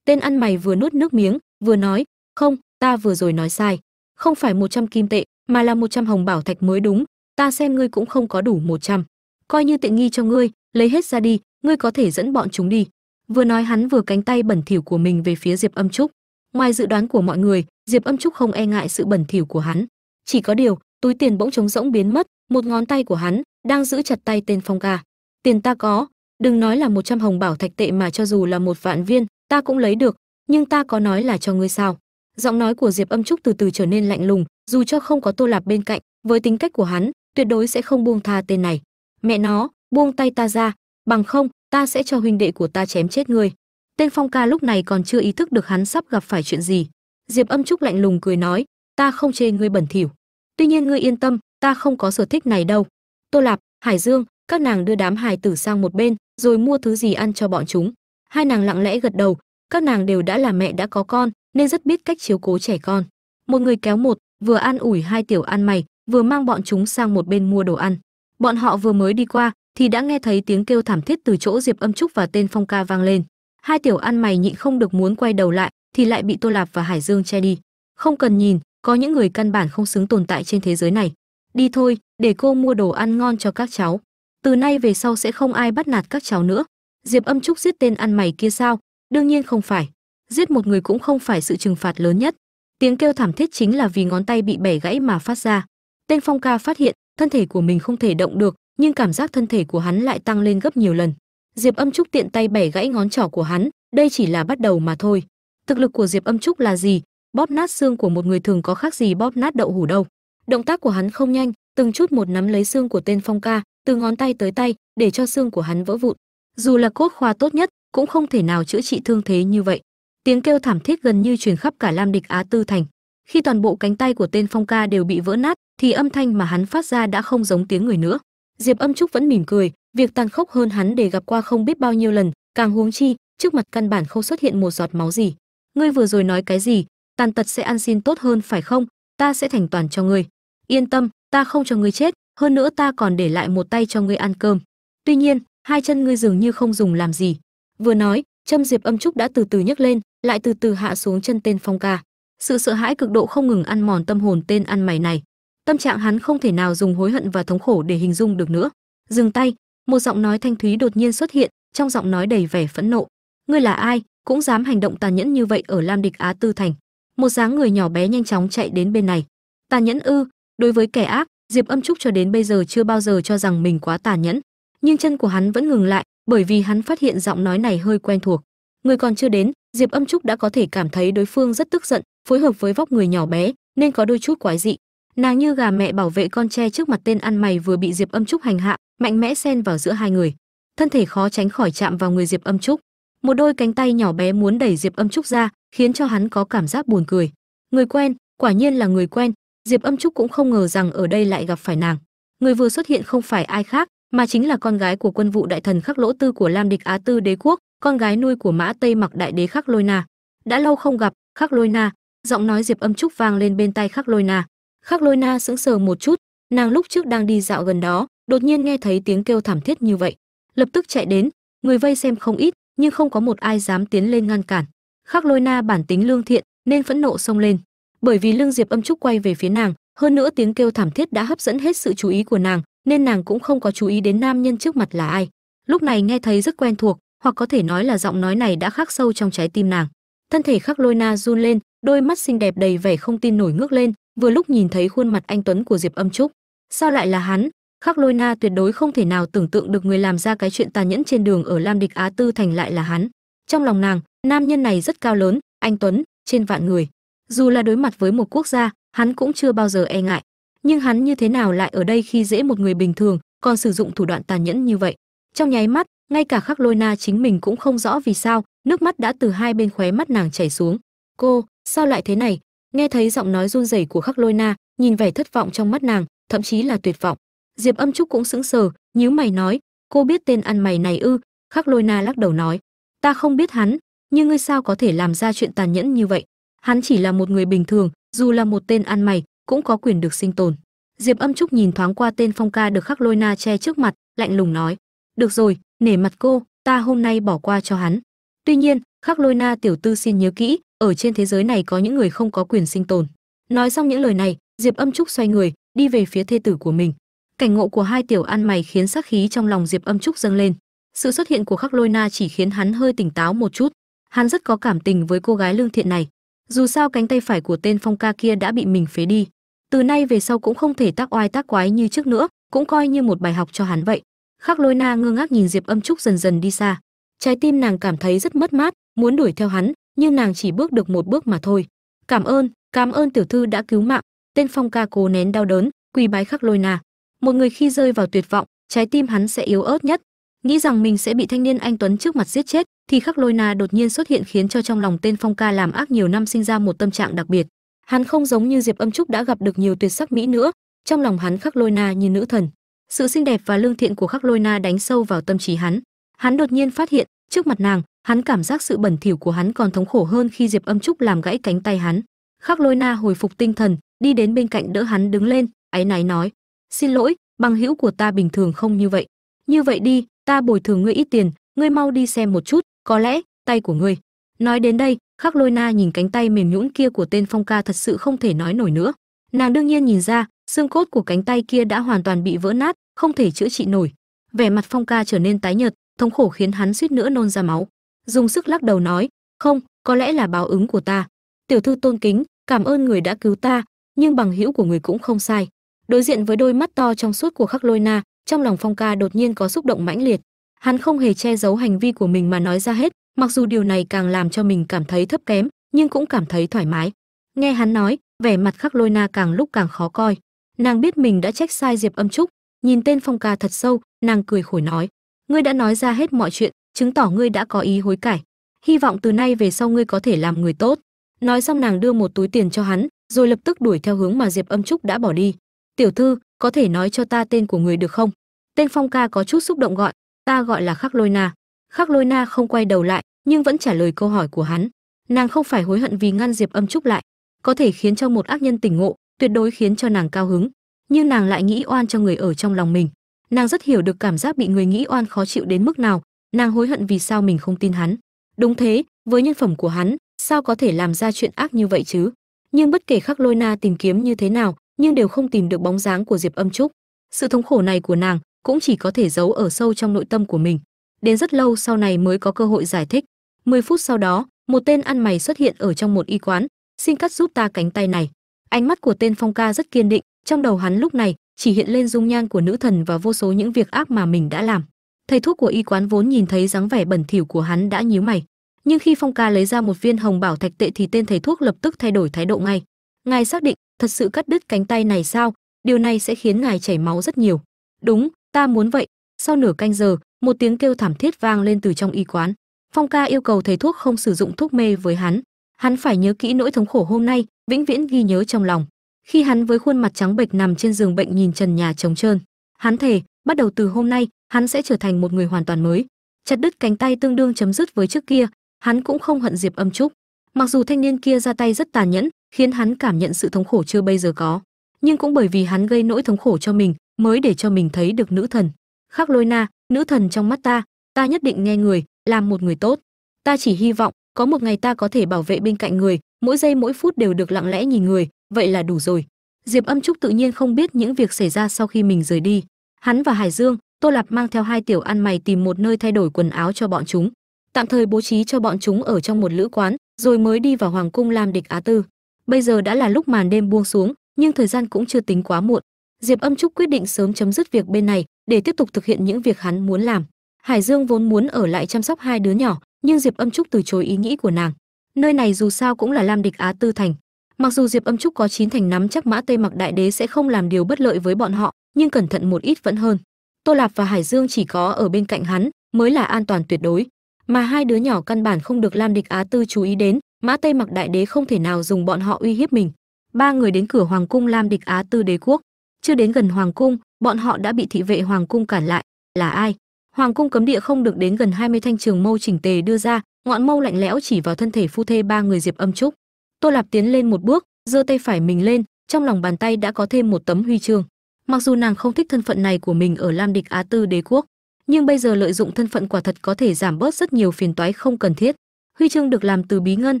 tên ăn mày vừa nuốt nước miếng, vừa nói, không, ta vừa rồi nói sai. Không phải 100 kim tệ, mà là 100 hồng bảo thạch mới đúng. Ta xem ngươi cũng không có đủ 100. coi như tiện nghi cho ngươi, lấy hết ra đi, ngươi có thể dẫn bọn chúng đi. Vừa nói hắn vừa cánh tay bẩn thỉu của mình về phía diệp âm trúc. Ngoài dự đoán của mọi người, diệp âm trúc không e ngại sự bẩn thỉu của hắn. Chỉ có điều, túi tiền bỗng trống rỗng biến mất, một ngón tay của hắn đang giữ chặt tay tên phong ca. Tiền ta có, đừng nói là một trăm hồng bảo thạch tệ mà cho dù là một vạn viên ta cũng lấy được, nhưng ta có nói là cho ngươi sao? Giọng nói của diệp âm trúc từ từ trở nên lạnh lùng, dù cho không có tô lạp bên cạnh, với tính cách của hắn, tuyệt đối sẽ không buông tha tên này. Mẹ nó, buông tay ta ra, bằng không, ta sẽ cho huynh đệ của ta chém chết ngươi. Tên phong ca lúc này còn chưa ý thức được hắn sắp gặp phải chuyện gì. Diệp âm trúc lạnh lùng cười nói, ta không chê ngươi bẩn thỉu. Tuy nhiên ngươi yên tâm, ta không có sở thích này đâu. Tô lạp, hải dương, các nàng đưa đám hài tử sang một bên, rồi mua thứ gì ăn cho bọn chúng hai nàng lặng lẽ gật đầu, các nàng đều đã là mẹ đã có con, nên rất biết cách chiếu cố trẻ con. Một người kéo một, vừa an ủi hai tiểu ăn mày, vừa mang bọn chúng sang một bên mua đồ ăn. Bọn họ vừa mới đi qua, thì đã nghe thấy tiếng kêu thảm thiết từ chỗ diệp âm trúc và tên phong ca vang lên. Hai tiểu ăn mày nhịn không được muốn quay đầu lại, thì lại bị tô lạp và hải dương che đi. Không cần nhìn, có những người căn bản không xứng tồn tại trên thế giới này. Đi thôi, để cô mua đồ ăn ngon cho các cháu. Từ nay về sau sẽ không ai bắt nạt các cháu nữa diệp âm trúc giết tên ăn mày kia sao? Đương nhiên không phải. Giết một người cũng không phải sự trừng phạt lớn nhất. Tiếng kêu thảm thiết chính là vì ngón tay bị bẻ gãy mà phát ra. Tên phong ca phát hiện, thân thể của mình không thể động được, nhưng cảm giác thân thể của hắn lại tăng lên gấp nhiều lần. Diệp âm trúc tiện tay bẻ gãy ngón trỏ của hắn, đây chỉ là bắt đầu mà thôi. Thực lực của diệp âm trúc là gì? Bóp nát xương của một người thường có khác gì bóp nát đậu hủ đâu. Động tác của hắn không nhanh, từng chút một nắm lấy xương của tên phong ca, từ ngón tay tới tay, để cho xương của hắn vỡ vụn dù là cốt khoa tốt nhất, cũng không thể nào chữa trị thương thế như vậy. Tiếng kêu thảm thiết gần như truyền khắp cả lam địch á tư thành. Khi toàn bộ cánh tay của tên phong ca đều bị vỡ nát, thì âm thanh mà hắn phát ra đã không giống tiếng người nữa. Diệp âm trúc vẫn mỉm cười, việc tàn khốc hơn hắn để gặp qua không biết bao nhiêu lần, càng huống chi, trước mặt căn bản không xuất hiện một giọt máu gì. Ngươi vừa rồi nói cái gì? Tàn tật sẽ ăn xin tốt hơn phải không? Ta sẽ thành toàn cho ngươi. Yên tâm, ta không cho ngươi chết, hơn nữa ta còn để lại một tay cho ngươi ăn cơm. Tuy nhiên hai chân ngươi dường như không dùng làm gì. Vừa nói châm diệp âm trúc đã từ từ nhấc lên, lại từ từ hạ xuống chân tên phong ca. Sự sợ hãi cực độ không ngừng ăn mòn tâm hồn tên ăn mày này. Tâm trạng hắn không thể nào dùng hối hận và thống khổ để hình dung được nữa. Dừng tay, một giọng nói thanh thúy đột nhiên xuất hiện, trong giọng nói đầy vẻ phẫn nộ. Ngươi là ai, cũng dám hành động tàn nhẫn như vậy ở lam địch á tư thành. Một dáng người nhỏ bé nhanh chóng chạy đến bên này. Tàn nhẫn ư, đối với kẻ ác, diệp âm trúc cho đến bây giờ chưa bao giờ cho rằng mình quá tàn nhẫn nhưng chân của hắn vẫn ngừng lại, bởi vì hắn phát hiện giọng nói này hơi quen thuộc. Người còn chưa đến, diệp âm trúc đã có thể cảm thấy đối phương rất tức giận, phối hợp với vóc người nhỏ bé, nên có đôi chút quái dị. Nàng như gà mẹ bảo vệ con tre trước mặt tên ăn mày vừa bị diệp âm trúc hành hạ, mạnh mẽ xen vào giữa hai người. Thân thể khó tránh khỏi chạm vào người diệp âm trúc. Một đôi cánh tay nhỏ bé muốn đẩy diệp âm trúc ra, khiến cho hắn có cảm giác buồn cười. Người quen, quả nhiên là người quen. Diệp âm trúc cũng không ngờ rằng ở đây lại gặp phải nàng. Người vừa xuất hiện không phải ai khác mà chính là con gái của quân vụ đại thần khắc lỗ tư của lam địch á tư đế quốc, con gái nuôi của mã tây mặc đại đế khắc lôi na. Đã lâu không gặp, khắc lôi na, giọng nói diệp âm trúc vang lên bên tay khắc lôi na. Khắc lôi na sững sờ một chút, nàng lúc trước đang đi dạo gần đó, đột nhiên nghe thấy tiếng kêu thảm thiết như vậy. Lập tức chạy đến, người vây xem không ít, nhưng không có một ai dám tiến lên ngăn cản. Khắc lôi na bản tính lương thiện, nên phẫn nộ xông lên. Bởi vì lương diệp âm trúc quay về phía nàng, hơn nữa tiếng kêu thảm thiết đã hấp dẫn hết sự chú ý của nàng nên nàng cũng không có chú ý đến nam nhân trước mặt là ai. Lúc này nghe thấy rất quen thuộc, hoặc có thể nói là giọng nói này đã khắc sâu trong trái tim nàng. Thân thể khắc lôi na run lên, đôi mắt xinh đẹp đầy vẻ không tin nổi ngước lên, vừa lúc nhìn thấy khuôn mặt anh tuấn của diệp âm trúc. Sao lại là hắn? Khắc lôi na tuyệt đối không thể nào tưởng tượng được người làm ra cái chuyện tàn nhẫn trên đường ở lam địch á tư thành lại là hắn. Trong lòng nàng, nam nhân này rất cao lớn, anh tuấn, trên vạn người. Dù là đối mặt với một quốc gia, hắn cũng chưa bao giờ e ngại nhưng hắn như thế nào lại ở đây khi dễ một người bình thường còn sử dụng thủ đoạn tàn nhẫn như vậy? Trong nháy mắt, ngay cả khắc lôi na chính mình cũng không rõ vì sao, nước mắt đã từ hai bên khóe mắt nàng chảy xuống. Cô, sao lại thế này? Nghe thấy giọng nói run rẩy của khắc lôi na, nhìn vẻ thất vọng trong mắt nàng, thậm chí là tuyệt vọng. Diệp âm trúc cũng sững sờ, nhíu mày nói, cô biết tên ăn mày này ư? Khắc lôi na lắc đầu nói, ta không biết hắn, nhưng ngươi sao có thể làm ra chuyện tàn nhẫn như vậy? Hắn chỉ là một người bình thường, dù là một tên ăn mày cũng có quyền được sinh tồn. Diệp âm trúc nhìn thoáng qua tên phong ca được khắc lôi na che trước mặt, lạnh lùng nói, được rồi, nể mặt cô, ta hôm nay bỏ qua cho hắn. Tuy nhiên, khắc lôi na tiểu tư xin nhớ kỹ, ở trên thế giới này có những người không có quyền sinh tồn. Nói xong những lời này, diệp âm trúc xoay người, đi về phía thê tử của mình. Cảnh ngộ của hai tiểu ăn mày khiến sát khí trong lòng diệp âm trúc dâng lên. Sự xuất hiện của khắc lôi na chỉ khiến hắn hơi tỉnh táo một chút. Hắn rất có cảm tình với cô gái lương thiện này. Dù sao cánh tay phải của tên phong ca kia đã bị mình phế đi từ nay về sau cũng không thể tác oai tác quái như trước nữa, cũng coi như một bài học cho hắn vậy. Khắc lôi na ngơ ngác nhìn diệp âm trúc dần dần đi xa. Trái tim nàng cảm thấy rất mất mát, muốn đuổi theo hắn, nhưng nàng chỉ bước được một bước mà thôi. Cảm ơn cảm ơn tiểu thư đã cứu mạng. Tên phong ca cố nén đau đớn, quỳ bái khắc lôi na. Một người khi rơi vào tuyệt vọng, trái tim hắn sẽ yếu ớt nhất. Nghĩ rằng mình sẽ bị thanh niên anh tuấn trước mặt giết chết, thì khắc lôi na đột nhiên xuất hiện khiến cho trong lòng tên phong ca làm ác nhiều năm sinh ra một tâm trạng đặc biệt hắn không giống như diệp âm trúc đã gặp được nhiều tuyệt sắc mỹ nữa trong lòng hắn khắc lôi na như nữ thần. Sự xinh đẹp và lương thiện của khắc lôi na đánh sâu vào tâm trí hắn. Hắn đột nhiên phát hiện, trước mặt nàng, hắn cảm giác sự bẩn thỉu của hắn còn thống khổ hơn khi diệp âm trúc làm gãy cánh tay hắn. Khắc lôi na hồi phục tinh thần, đi đến bên cạnh đỡ hắn đứng lên, áy náy nói, xin lỗi, bằng hữu của ta bình thường không như vậy. Như vậy đi, ta bồi thường ngươi ít tiền, ngươi mau đi xem một chút, có lẽ tay của ngươi. Nói đến đây khắc lôi na nhìn cánh tay mềm nhũn kia của tên phong ca thật sự không thể nói nổi nữa. Nàng đương nhiên nhìn ra, xương cốt của cánh tay kia đã hoàn toàn bị vỡ nát, không thể chữa trị nổi. Vẻ mặt phong ca trở nên tái nhợt, thống khổ khiến hắn suýt nữa nôn ra máu. Dùng sức lắc đầu nói, không, có lẽ là báo ứng của ta. Tiểu thư tôn kính, cảm ơn người đã cứu ta, nhưng bằng hữu của người cũng không sai. Đối diện với đôi mắt to trong suốt của khắc lôi na, trong lòng phong ca đột nhiên có xúc động mãnh liệt. Hắn không hề che giấu hành vi của mình mà nói ra hết mặc dù điều này càng làm cho mình cảm thấy thấp kém, nhưng cũng cảm thấy thoải mái. Nghe hắn nói, vẻ mặt khắc lôi na càng lúc càng khó coi. Nàng biết mình đã trách sai diệp âm trúc. Nhìn tên phong ca thật sâu, nàng cười khổ nói, ngươi đã nói ra hết mọi chuyện, chứng tỏ ngươi đã có ý hối cải. Hy vọng từ nay về sau ngươi có thể làm người tốt. Nói xong nàng đưa một túi tiền cho hắn, rồi lập tức đuổi theo hướng mà diệp âm trúc đã bỏ đi. Tiểu thư, có thể nói cho ta tên của người được không? Tên phong ca có chút xúc động gọi, ta gọi là khắc lôi na. Khắc lôi na không quay đầu lại nhưng vẫn trả lời câu hỏi của hắn. Nàng không phải hối hận vì ngăn diệp âm trúc lại, có thể khiến cho một ác nhân tỉnh ngộ, tuyệt đối khiến cho nàng cao hứng. Nhưng nàng lại nghĩ oan cho người ở trong lòng mình. Nàng rất hiểu được cảm giác bị người nghĩ oan khó chịu đến mức nào, nàng hối hận vì sao mình không tin hắn. Đúng thế, với nhân phẩm của hắn, sao có thể làm ra chuyện ác như vậy chứ? Nhưng bất kể khắc lôi na tìm kiếm như thế nào, nhưng đều không tìm được bóng dáng của diệp âm trúc sự thống khổ này của nàng cũng chỉ có thể giấu ở sâu trong nội tâm của mình đến rất lâu sau này mới có cơ hội giải thích. 10 phút sau đó, một tên ăn mày xuất hiện ở trong một y quán. Xin cắt giúp ta cánh tay này. Ánh mắt của tên phong ca rất kiên định, trong đầu hắn lúc này chỉ hiện lên dung nhan của nữ thần và vô số những việc ác mà mình đã làm. Thầy thuốc của y quán vốn nhìn thấy dáng vẻ bẩn thỉu của hắn đã nhíu mày, nhưng khi phong ca lấy ra một viên hồng bảo thạch tệ thì tên thầy thuốc lập tức thay đổi thái độ ngay. Ngài xác định thật sự cắt đứt cánh tay này sao? Điều này sẽ khiến ngài chảy máu rất nhiều. Đúng, ta muốn vậy. Sau nửa canh giờ một tiếng kêu thảm thiết vang lên từ trong y quán. Phong ca yêu cầu thầy thuốc không sử dụng thuốc mê với hắn. Hắn phải nhớ kỹ nỗi thống khổ hôm nay, vĩnh viễn ghi nhớ trong lòng. Khi hắn với khuôn mặt trắng bệch nằm trên giường bệnh nhìn trần nhà trống trơn, hắn thề, bắt đầu từ hôm nay, hắn sẽ trở thành một người hoàn toàn mới. Chặt đứt cánh tay tương đương chấm dứt với trước kia, hắn cũng không hận diệp âm trúc. Mặc dù thanh niên kia ra tay rất tàn nhẫn, khiến hắn cảm nhận sự thống khổ chưa bây giờ có, nhưng cũng bởi vì hắn gây nỗi thống khổ cho mình, mới để cho mình thấy được nữ thần khắc lôi na, nữ thần trong mắt ta ta nhất định nghe người, làm một người tốt. Ta chỉ hy vọng, có một ngày ta có thể bảo vệ bên cạnh người, mỗi giây mỗi phút đều được lặng lẽ nhìn người, vậy là đủ rồi. Diệp âm trúc tự nhiên không biết những việc xảy ra sau khi mình rời đi. Hắn và hải dương, tô lạp mang theo hai tiểu ăn mày tìm một nơi thay đổi quần áo cho bọn chúng. Tạm thời bố trí cho bọn chúng ở trong một lữ quán, rồi mới đi vào hoàng cung làm địch á tư. Bây giờ đã là lúc màn đêm buông xuống, nhưng thời gian cũng chưa tính quá muộn. Diệp âm trúc quyết định sớm chấm dứt việc bên này để tiếp tục thực hiện những việc hắn muốn làm. Hải dương vốn muốn ở lại chăm sóc hai đứa nhỏ, nhưng diệp âm trúc từ chối ý nghĩ của nàng. Nơi này dù sao cũng là lam địch á tư thành. Mặc dù diệp âm trúc có chín thành nắm chắc mã tây mặc đại đế sẽ không làm điều bất lợi với bọn họ, nhưng cẩn thận một ít vẫn hơn. Tô lạp và hải dương chỉ có ở bên cạnh hắn, mới là an toàn tuyệt đối. Mà hai đứa nhỏ căn bản không được lam địch á tư chú ý đến, mã tây mặc đại đế không thể nào dùng bọn họ uy hiếp mình. Ba người đến cửa hoàng cung lam địch á tư đế quốc chưa đến gần hoàng cung, bọn họ đã bị thị vệ hoàng cung cản lại. Là ai? Hoàng cung cấm địa không được đến gần 20 thanh trường mâu chỉnh tề đưa ra, ngọn mâu lạnh lẽo chỉ vào thân thể phu thê ba người diệp âm trúc. Tô lạp tiến lên một bước, giơ tay phải mình lên, trong lòng bàn tay đã có thêm một tấm huy chương. Mặc dù nàng không thích thân phận này của mình ở lam địch á tư đế quốc, nhưng bây giờ lợi dụng thân phận quả thật có thể giảm bớt rất nhiều phiền toái không cần thiết. Huy chương được làm từ bí ngân,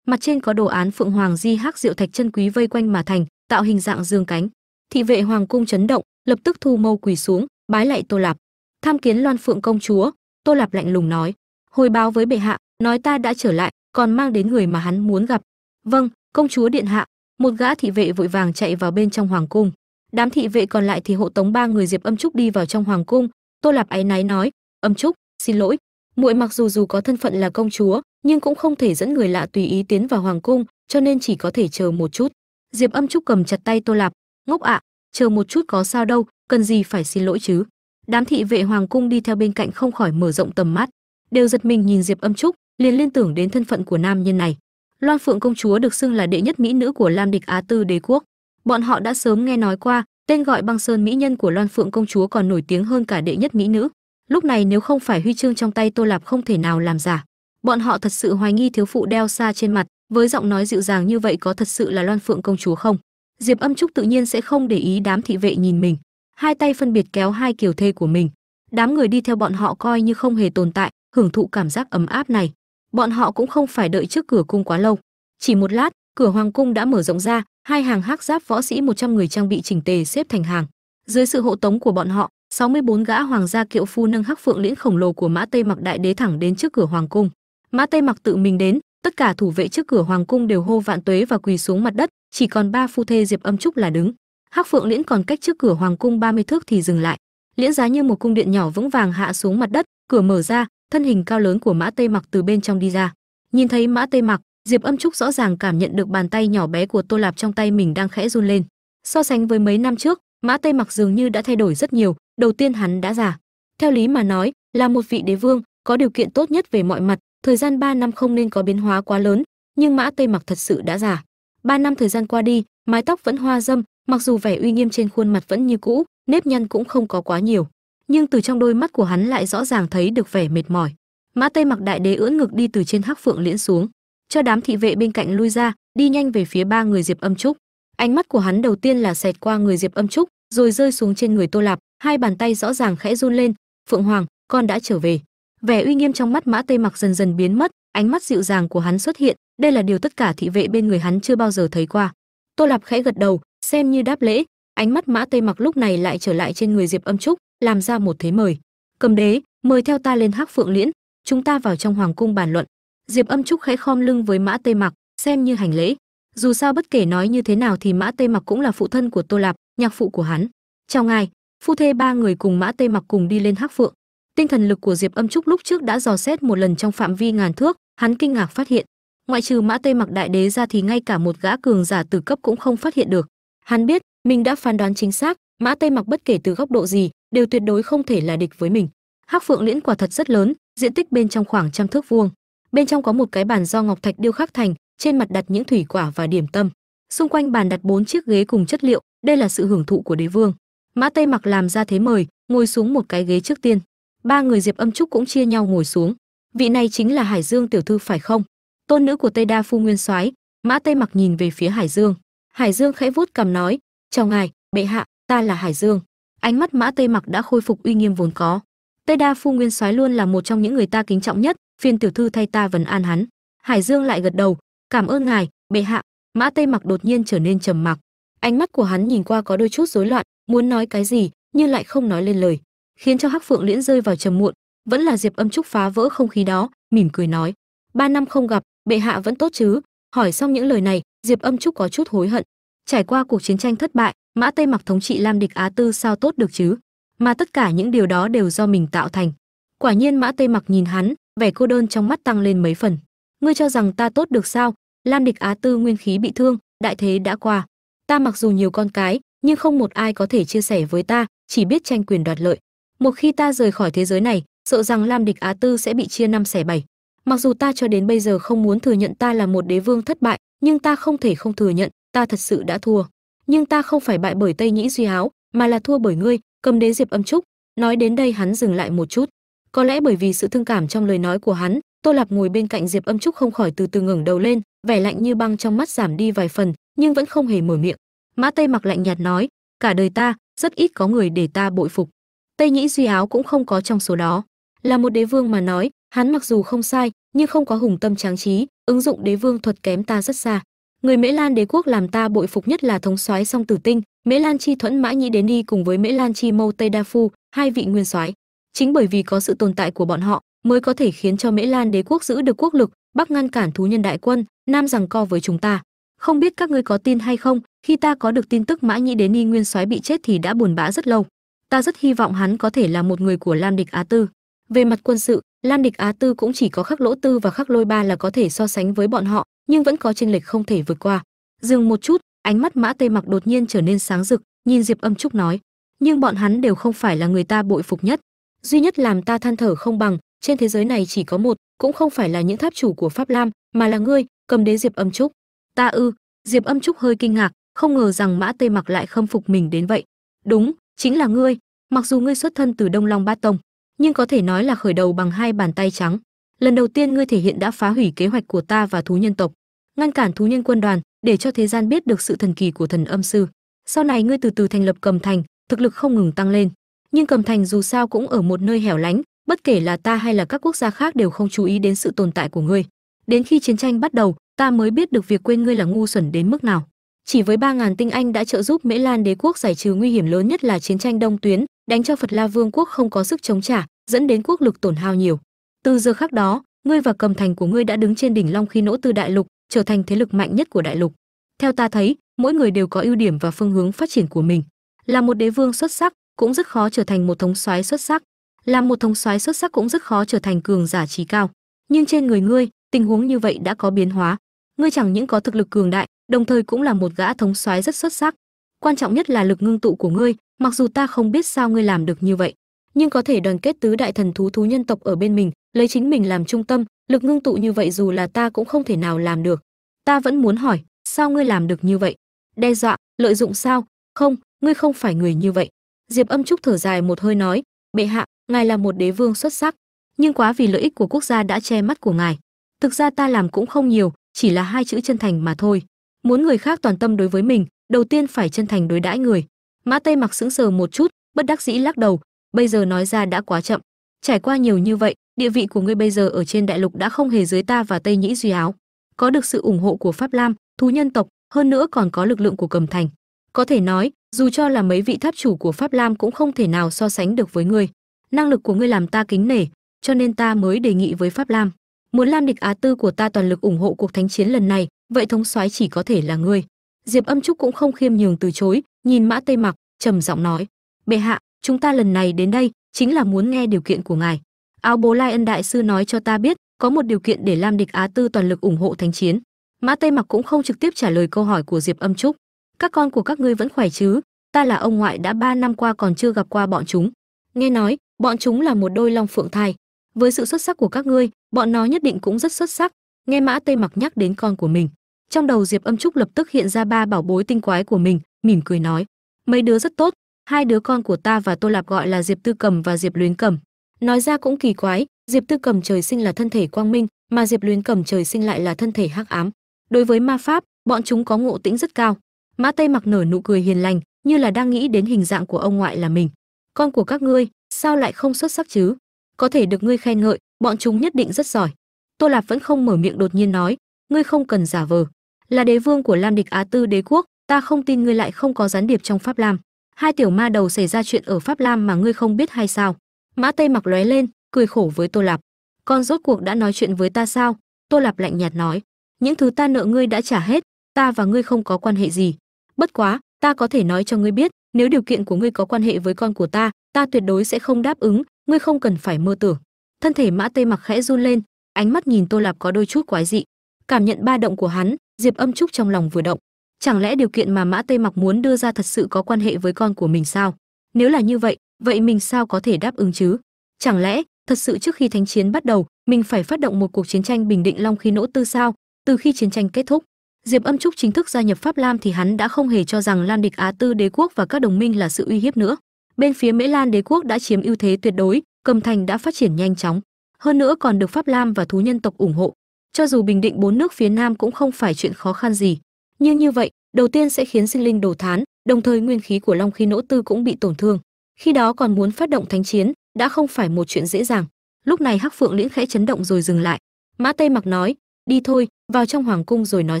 mặt trên có đồ án phượng hoàng di hắc diệu thạch chân quý vây quanh mà thành, tạo hình dạng dương cánh thị vệ hoàng cung chấn động, lập tức thu mâu quỳ xuống, bái lạy tô lạp. Tham kiến loan phượng công chúa, tô lạp lạnh lùng nói. Hồi báo với bệ hạ, nói ta đã trở lại, còn mang đến người mà hắn muốn gặp. Vâng công chúa điện hạ. Một gã thị vệ vội vàng chạy vào bên trong hoàng cung. Đám thị vệ còn lại thì hộ tống ba người diệp âm trúc đi vào trong hoàng cung. Tô lạp áy náy nói, âm trúc, xin lỗi. Muội mặc dù dù có thân phận là công chúa, nhưng cũng không thể dẫn người lạ tùy ý tiến vào hoàng cung, cho nên chỉ có thể chờ một chút. Diệp âm trúc cầm chặt tay tô lạp ngốc ạ, chờ một chút có sao đâu, cần gì phải xin lỗi chứ. Đám thị vệ hoàng cung đi theo bên cạnh không khỏi mở rộng tầm mắt. Đều giật mình nhìn diệp âm trúc, liền liên tưởng đến thân phận của nam nhân này. Loan phượng công chúa được xưng là đệ nhất mỹ nữ của lam địch á tư đế quốc. Bọn họ đã sớm nghe nói qua, tên gọi băng sơn mỹ nhân của loan phượng công chúa còn nổi tiếng hơn cả đệ nhất mỹ nữ. Lúc này nếu không phải huy chương trong tay tô lạp không thể nào làm giả. Bọn họ thật sự hoài nghi thiếu phụ đeo xa trên mặt, với giọng nói dịu dàng như vậy có thật sự là loan phượng công chúa không? Diệp âm trúc tự nhiên sẽ không để ý đám thị vệ nhìn mình. Hai tay phân biệt kéo hai kiều thê của mình. Đám người đi theo bọn họ coi như không hề tồn tại, hưởng thụ cảm giác ấm áp này. Bọn họ cũng không phải đợi trước cửa cung quá lâu. Chỉ một lát, cửa hoàng cung đã mở rộng ra, hai hàng hắc giáp võ sĩ 100 người trang bị chỉnh tề xếp thành hàng. Dưới sự hộ tống của bọn họ 64 gã hoàng gia kiệu phu nâng hắc phượng liễn khổng lồ của mã tây mặc đại đế thẳng đến trước cửa hoàng cung. Mã tây mặc tự mình đến, tất cả thủ vệ trước cửa hoàng cung đều hô vạn tuế và quỳ xuống mặt đất chỉ còn ba phu thê diệp âm trúc là đứng. Hắc phượng liễn còn cách trước cửa hoàng cung 30 thước thì dừng lại. Liễn giá như một cung điện nhỏ vững vàng hạ xuống mặt đất, cửa mở ra, thân hình cao lớn của mã tây mặc từ bên trong đi ra. Nhìn thấy mã tây mặc, diệp âm trúc rõ ràng cảm nhận được bàn tay nhỏ bé của tô lạp trong tay mình đang khẽ run lên. So sánh với mấy năm trước, mã tây mặc dường như đã thay đổi rất nhiều, đầu tiên hắn đã già. Theo lý mà nói, là một vị đế vương, có điều kiện tốt nhất về mọi mặt, thời gian 3 năm không nên có biến hóa quá lớn, nhưng mã tây mặc thật sự đã già ba năm thời gian qua đi, mái tóc vẫn hoa dâm, mặc dù vẻ uy nghiêm trên khuôn mặt vẫn như cũ, nếp nhăn cũng không có quá nhiều. Nhưng từ trong đôi mắt của hắn lại rõ ràng thấy được vẻ mệt mỏi. Mã tây mặc đại đế ưỡn ngực đi từ trên hắc phượng liễn xuống, cho đám thị vệ bên cạnh lui ra, đi nhanh về phía ba người diệp âm trúc. Ánh mắt của hắn đầu tiên là xẹt qua người diệp âm trúc, rồi rơi xuống trên người tô lạp, hai bàn tay rõ ràng khẽ run lên, phượng hoàng, con đã trở về. Vẻ uy nghiêm trong mắt mã tây mặc dần dần biến mất, ánh mắt dịu dàng của hắn xuất hiện đây là điều tất cả thị vệ bên người hắn chưa bao giờ thấy qua. Tô lạp khẽ gật đầu, xem như đáp lễ. Ánh mắt mã tây mặc lúc này lại trở lại trên người diệp âm trúc, làm ra một thế mời. Cầm đế, mời theo ta lên hắc phượng liễn, chúng ta vào trong hoàng cung bàn luận. Diệp âm trúc khẽ khom lưng với mã tây mặc, xem như hành lễ. Dù sao bất kể nói như thế nào thì mã tây mặc cũng là phụ thân của tô lạp, nhạc phụ của hắn. Chào ngài. Phu thê ba người cùng mã tây mặc cùng đi lên hắc phượng. Tinh thần lực của diệp âm trúc lúc trước đã dò xét một lần trong phạm vi ngàn thước, hắn kinh ngạc phát hiện ngoại trừ mã tây mặc đại đế ra thì ngay cả một gã cường giả từ cấp cũng không phát hiện được. Hắn biết, mình đã phán đoán chính xác, mã tây mặc bất kể từ góc độ gì, đều tuyệt đối không thể là địch với mình. Hắc phượng liễn quả thật rất lớn, diện tích bên trong khoảng trăm thước vuông. Bên trong có một cái bàn do ngọc thạch điêu khắc thành, trên mặt đặt những thủy quả và điểm tâm. Xung quanh bàn đặt bốn chiếc ghế cùng chất liệu, đây là sự hưởng thụ của đế vương. Mã tây mặc làm ra thế mời, ngồi xuống một cái ghế trước tiên. Ba người diệp âm trúc cũng chia nhau ngồi xuống. Vị này chính là hải dương tiểu thư phải không? Tôn nữ của tây đa phu nguyên soái, mã tây mặc nhìn về phía hải dương. Hải dương khẽ vuốt cằm nói, chào ngài, bệ hạ, ta là hải dương. Ánh mắt mã tây mặc đã khôi phục uy nghiêm vốn có. Tây đa phu nguyên soái luôn là một trong những người ta kính trọng nhất, phiên tiểu thư thay ta vấn an hắn. Hải dương lại gật đầu, cảm ơn ngài, bệ hạ. Mã tây mặc đột nhiên trở nên trầm mặc. Ánh mắt của hắn nhìn qua có đôi chút rối loạn, muốn nói cái gì, nhưng lại không nói lên lời, khiến cho hắc phượng liễn rơi vào trầm muộn. Vẫn là diệp âm trúc phá vỡ không khí đó, mỉm cười nói, ba năm không gặp bệ hạ vẫn tốt chứ? Hỏi xong những lời này, diệp âm trúc có chút hối hận. Trải qua cuộc chiến tranh thất bại, mã tây mặc thống trị lam địch á tư sao tốt được chứ? Mà tất cả những điều đó đều do mình tạo thành. Quả nhiên mã tây mặc nhìn hắn, vẻ cô đơn trong mắt tăng lên mấy phần. Ngươi cho rằng ta tốt được sao? Lam địch á tư nguyên khí bị thương, đại thế đã qua. Ta mặc dù nhiều con cái, nhưng không một ai có thể chia sẻ với ta, chỉ biết tranh quyền đoạt lợi. Một khi ta rời khỏi thế giới này, sợ rằng lam địch á tư sẽ bị chia năm xẻ bảy mặc dù ta cho đến bây giờ không muốn thừa nhận ta là một đế vương thất bại, nhưng ta không thể không thừa nhận, ta thật sự đã thua. Nhưng ta không phải bại bởi tây nhĩ duy áo, mà là thua bởi ngươi, cầm đế diệp âm trúc. Nói đến đây hắn dừng lại một chút. Có lẽ bởi vì sự thương cảm trong lời nói của hắn, tô lạp ngồi bên cạnh diệp âm trúc không khỏi từ từ ngẩng đầu lên, vẻ lạnh như băng trong mắt giảm đi vài phần, nhưng vẫn không hề mở miệng. Mã tây mặc lạnh nhạt nói, cả đời ta, rất ít có người để ta bội phục. Tây nhĩ duy áo cũng không có trong số đó. Là một đế vương mà nói hắn mặc dù không sai, nhưng không có hùng tâm tráng trí, ứng dụng đế vương thuật kém ta rất xa. Người mễ lan đế quốc làm ta bội phục nhất là thống soái song tử tinh, mễ lan chi thuẫn mã nhĩ đến đi cùng với mễ lan chi mâu tây đa phu, hai vị nguyên soái. Chính bởi vì có sự tồn tại của bọn họ, mới có thể khiến cho mễ lan đế quốc giữ được quốc lực, bắc ngăn cản thú nhân đại quân, nam rằng co với chúng ta. Không biết các ngươi có tin hay không, khi ta có được tin tức mã nhĩ đến y nguyên soái bị chết thì đã buồn bã rất lâu. Ta rất hy vọng hắn có thể là một người của lam địch á tư về mặt quân sự lam địch á tư cũng chỉ có khắc lỗ tư và khắc lôi ba là có thể so sánh với bọn họ, nhưng vẫn có chênh lệch không thể vượt qua. Dừng một chút, ánh mắt mã tây mặc đột nhiên trở nên sáng rực, nhìn diệp âm trúc nói, nhưng bọn hắn đều không phải là người ta bội phục nhất. Duy nhất làm ta than thở không bằng, trên thế giới này chỉ có một, cũng không phải là những tháp chủ của pháp lam, mà là ngươi, cầm đế diệp âm trúc. Ta ư? Diệp âm trúc hơi kinh ngạc, không ngờ rằng mã tây mặc lại khâm phục mình đến vậy. Đúng, chính là ngươi. Mặc dù ngươi xuất thân từ đông long bát tông nhưng có thể nói là khởi đầu bằng hai bàn tay trắng. Lần đầu tiên ngươi thể hiện đã phá hủy kế hoạch của ta và thú nhân tộc, ngăn cản thú nhân quân đoàn, để cho thế gian biết được sự thần kỳ của thần âm sư. Sau này ngươi từ từ thành lập cầm thành, thực lực không ngừng tăng lên. Nhưng cầm thành dù sao cũng ở một nơi hẻo lánh, bất kể là ta hay là các quốc gia khác đều không chú ý đến sự tồn tại của ngươi. Đến khi chiến tranh bắt đầu, ta mới biết được việc quên ngươi là ngu xuẩn đến mức nào. Chỉ với ba ngàn tinh anh đã trợ giúp mễ lan đế quốc giải trừ nguy hiểm lớn nhất là chiến tranh đông tuyến, đánh cho phật la vương quốc không có sức chống trả dẫn đến quốc lực tổn hao nhiều. Từ giờ khắc đó, ngươi và cầm thành của ngươi đã đứng trên đỉnh long khi nỗ tư đại lục, trở thành thế lực mạnh nhất của đại lục. Theo ta thấy, mỗi người đều có ưu điểm và phương hướng phát triển của mình. Là một đế vương xuất sắc, cũng rất khó trở thành một thống soái xuất sắc. Là một thống soái xuất sắc cũng rất khó trở thành cường giả trí cao. Nhưng trên người ngươi, tình huống như vậy đã có biến hóa. Ngươi chẳng những có thực lực cường đại, đồng thời cũng là một gã thống soái rất xuất sắc. Quan trọng nhất là lực ngưng tụ của ngươi, mặc dù ta không biết sao ngươi làm được như vậy nhưng có thể đoàn kết tứ đại thần thú thú nhân tộc ở bên mình, lấy chính mình làm trung tâm, lực ngưng tụ như vậy dù là ta cũng không thể nào làm được. Ta vẫn muốn hỏi, sao ngươi làm được như vậy? Đe dọa, lợi dụng sao? Không, ngươi không phải người như vậy. Diệp âm trúc thở dài một hơi nói, bệ hạ, ngài là một đế vương xuất sắc, nhưng quá vì lợi ích của quốc gia đã che mắt của ngài. Thực ra ta làm cũng không nhiều, chỉ là hai chữ chân thành mà thôi. Muốn người khác toàn tâm đối với mình, đầu tiên phải chân thành đối đãi người. Mã tây mặc sững sờ một chút, bất đắc dĩ lắc đầu bây giờ nói ra đã quá chậm. Trải qua nhiều như vậy, địa vị của ngươi bây giờ ở trên đại lục đã không hề dưới ta và tây nhĩ duy áo. Có được sự ủng hộ của pháp lam, thú nhân tộc, hơn nữa còn có lực lượng của cầm thành. Có thể nói, dù cho là mấy vị tháp chủ của pháp lam cũng không thể nào so sánh được với ngươi. Năng lực của ngươi làm ta kính nể, cho nên ta mới đề nghị với pháp lam. Muốn lam địch á tư của ta toàn lực ủng hộ cuộc thánh chiến lần này, vậy thống soái chỉ có thể là ngươi. Diệp âm trúc cũng không khiêm nhường từ chối, nhìn mã tây mặc, trầm giọng nói, bệ hạ chúng ta lần này đến đây chính là muốn nghe điều kiện của ngài. Áo bố lai ân đại sư nói cho ta biết, có một điều kiện để lam địch á tư toàn lực ủng hộ thánh chiến. Mã tây mặc cũng không trực tiếp trả lời câu hỏi của diệp âm trúc. Các con của các ngươi vẫn khỏe chứ? Ta là ông ngoại đã ba năm qua còn chưa gặp qua bọn chúng. Nghe nói, bọn chúng là một đôi long phượng thai. Với sự xuất sắc của các ngươi, bọn nó nhất định cũng rất xuất sắc. Nghe mã tây mặc nhắc đến con của mình, trong đầu diệp âm trúc lập tức hiện ra ba bảo bối tinh quái của mình, mỉm cười nói. Mấy đứa rất tốt hai đứa con của ta và tô lạp gọi là diệp tư cầm và diệp luyến cầm. Nói ra cũng kỳ quái, diệp tư cầm trời sinh là thân thể quang minh, mà diệp luyến cầm trời sinh lại là thân thể hắc ám. Đối với ma pháp, bọn chúng có ngộ tĩnh rất cao. Mã tây mặc nở nụ cười hiền lành, như là đang nghĩ đến hình dạng của ông ngoại là mình. Con của các ngươi, sao lại không xuất sắc chứ? Có thể được ngươi khen ngợi, bọn chúng nhất định rất giỏi. Tô lạp vẫn không mở miệng đột nhiên nói, ngươi không cần giả vờ. Là đế vương của lam địch á tư đế quốc, ta không tin ngươi lại không có gián điệp trong pháp lam hai tiểu ma đầu xảy ra chuyện ở pháp lam mà ngươi không biết hay sao? Mã tây mặc lóe lên, cười khổ với tô lạp. Con rốt cuộc đã nói chuyện với ta sao? Tô lạp lạnh nhạt nói. Những thứ ta nợ ngươi đã trả hết, ta và ngươi không có quan hệ gì. Bất quá, ta có thể nói cho ngươi biết, nếu điều kiện của ngươi có quan hệ với con của ta ta tuyệt đối sẽ không đáp ứng, ngươi không cần phải mơ tưởng. Thân thể mã tây mặc khẽ run lên, ánh mắt nhìn tô lạp có đôi chút quái dị. Cảm nhận ba động của hắn, diệp âm trúc trong lòng vừa động chẳng lẽ điều kiện mà mã tây mặc muốn đưa ra thật sự có quan hệ với con của mình sao? Nếu là như vậy vậy mình sao có thể đáp ứng chứ? Chẳng lẽ, thật sự trước khi thánh chiến bắt đầu, mình phải phát động một cuộc chiến tranh bình định long khí nỗ tư sao? Từ khi chiến tranh kết thúc, diệp âm trúc chính thức gia nhập pháp lam thì hắn đã không hề cho rằng lan địch á tư đế quốc và các đồng minh là sự uy hiếp nữa. Bên phía mễ lan đế quốc đã chiếm ưu thế tuyệt đối, cầm thành đã phát triển nhanh chóng. Hơn nữa còn được pháp lam và thú nhân tộc ủng hộ. Cho dù bình định bốn nước phía nam cũng không phải chuyện khó khăn gì nhưng như vậy, đầu tiên sẽ khiến sinh linh đổ thán, đồng thời nguyên khí của long khí nỗ tư cũng bị tổn thương. Khi đó còn muốn phát động thánh chiến, đã không phải một chuyện dễ dàng. Lúc này hắc phượng liễn khẽ chấn động rồi dừng lại. Mã tây mặc nói, đi thôi, vào trong hoàng cung rồi nói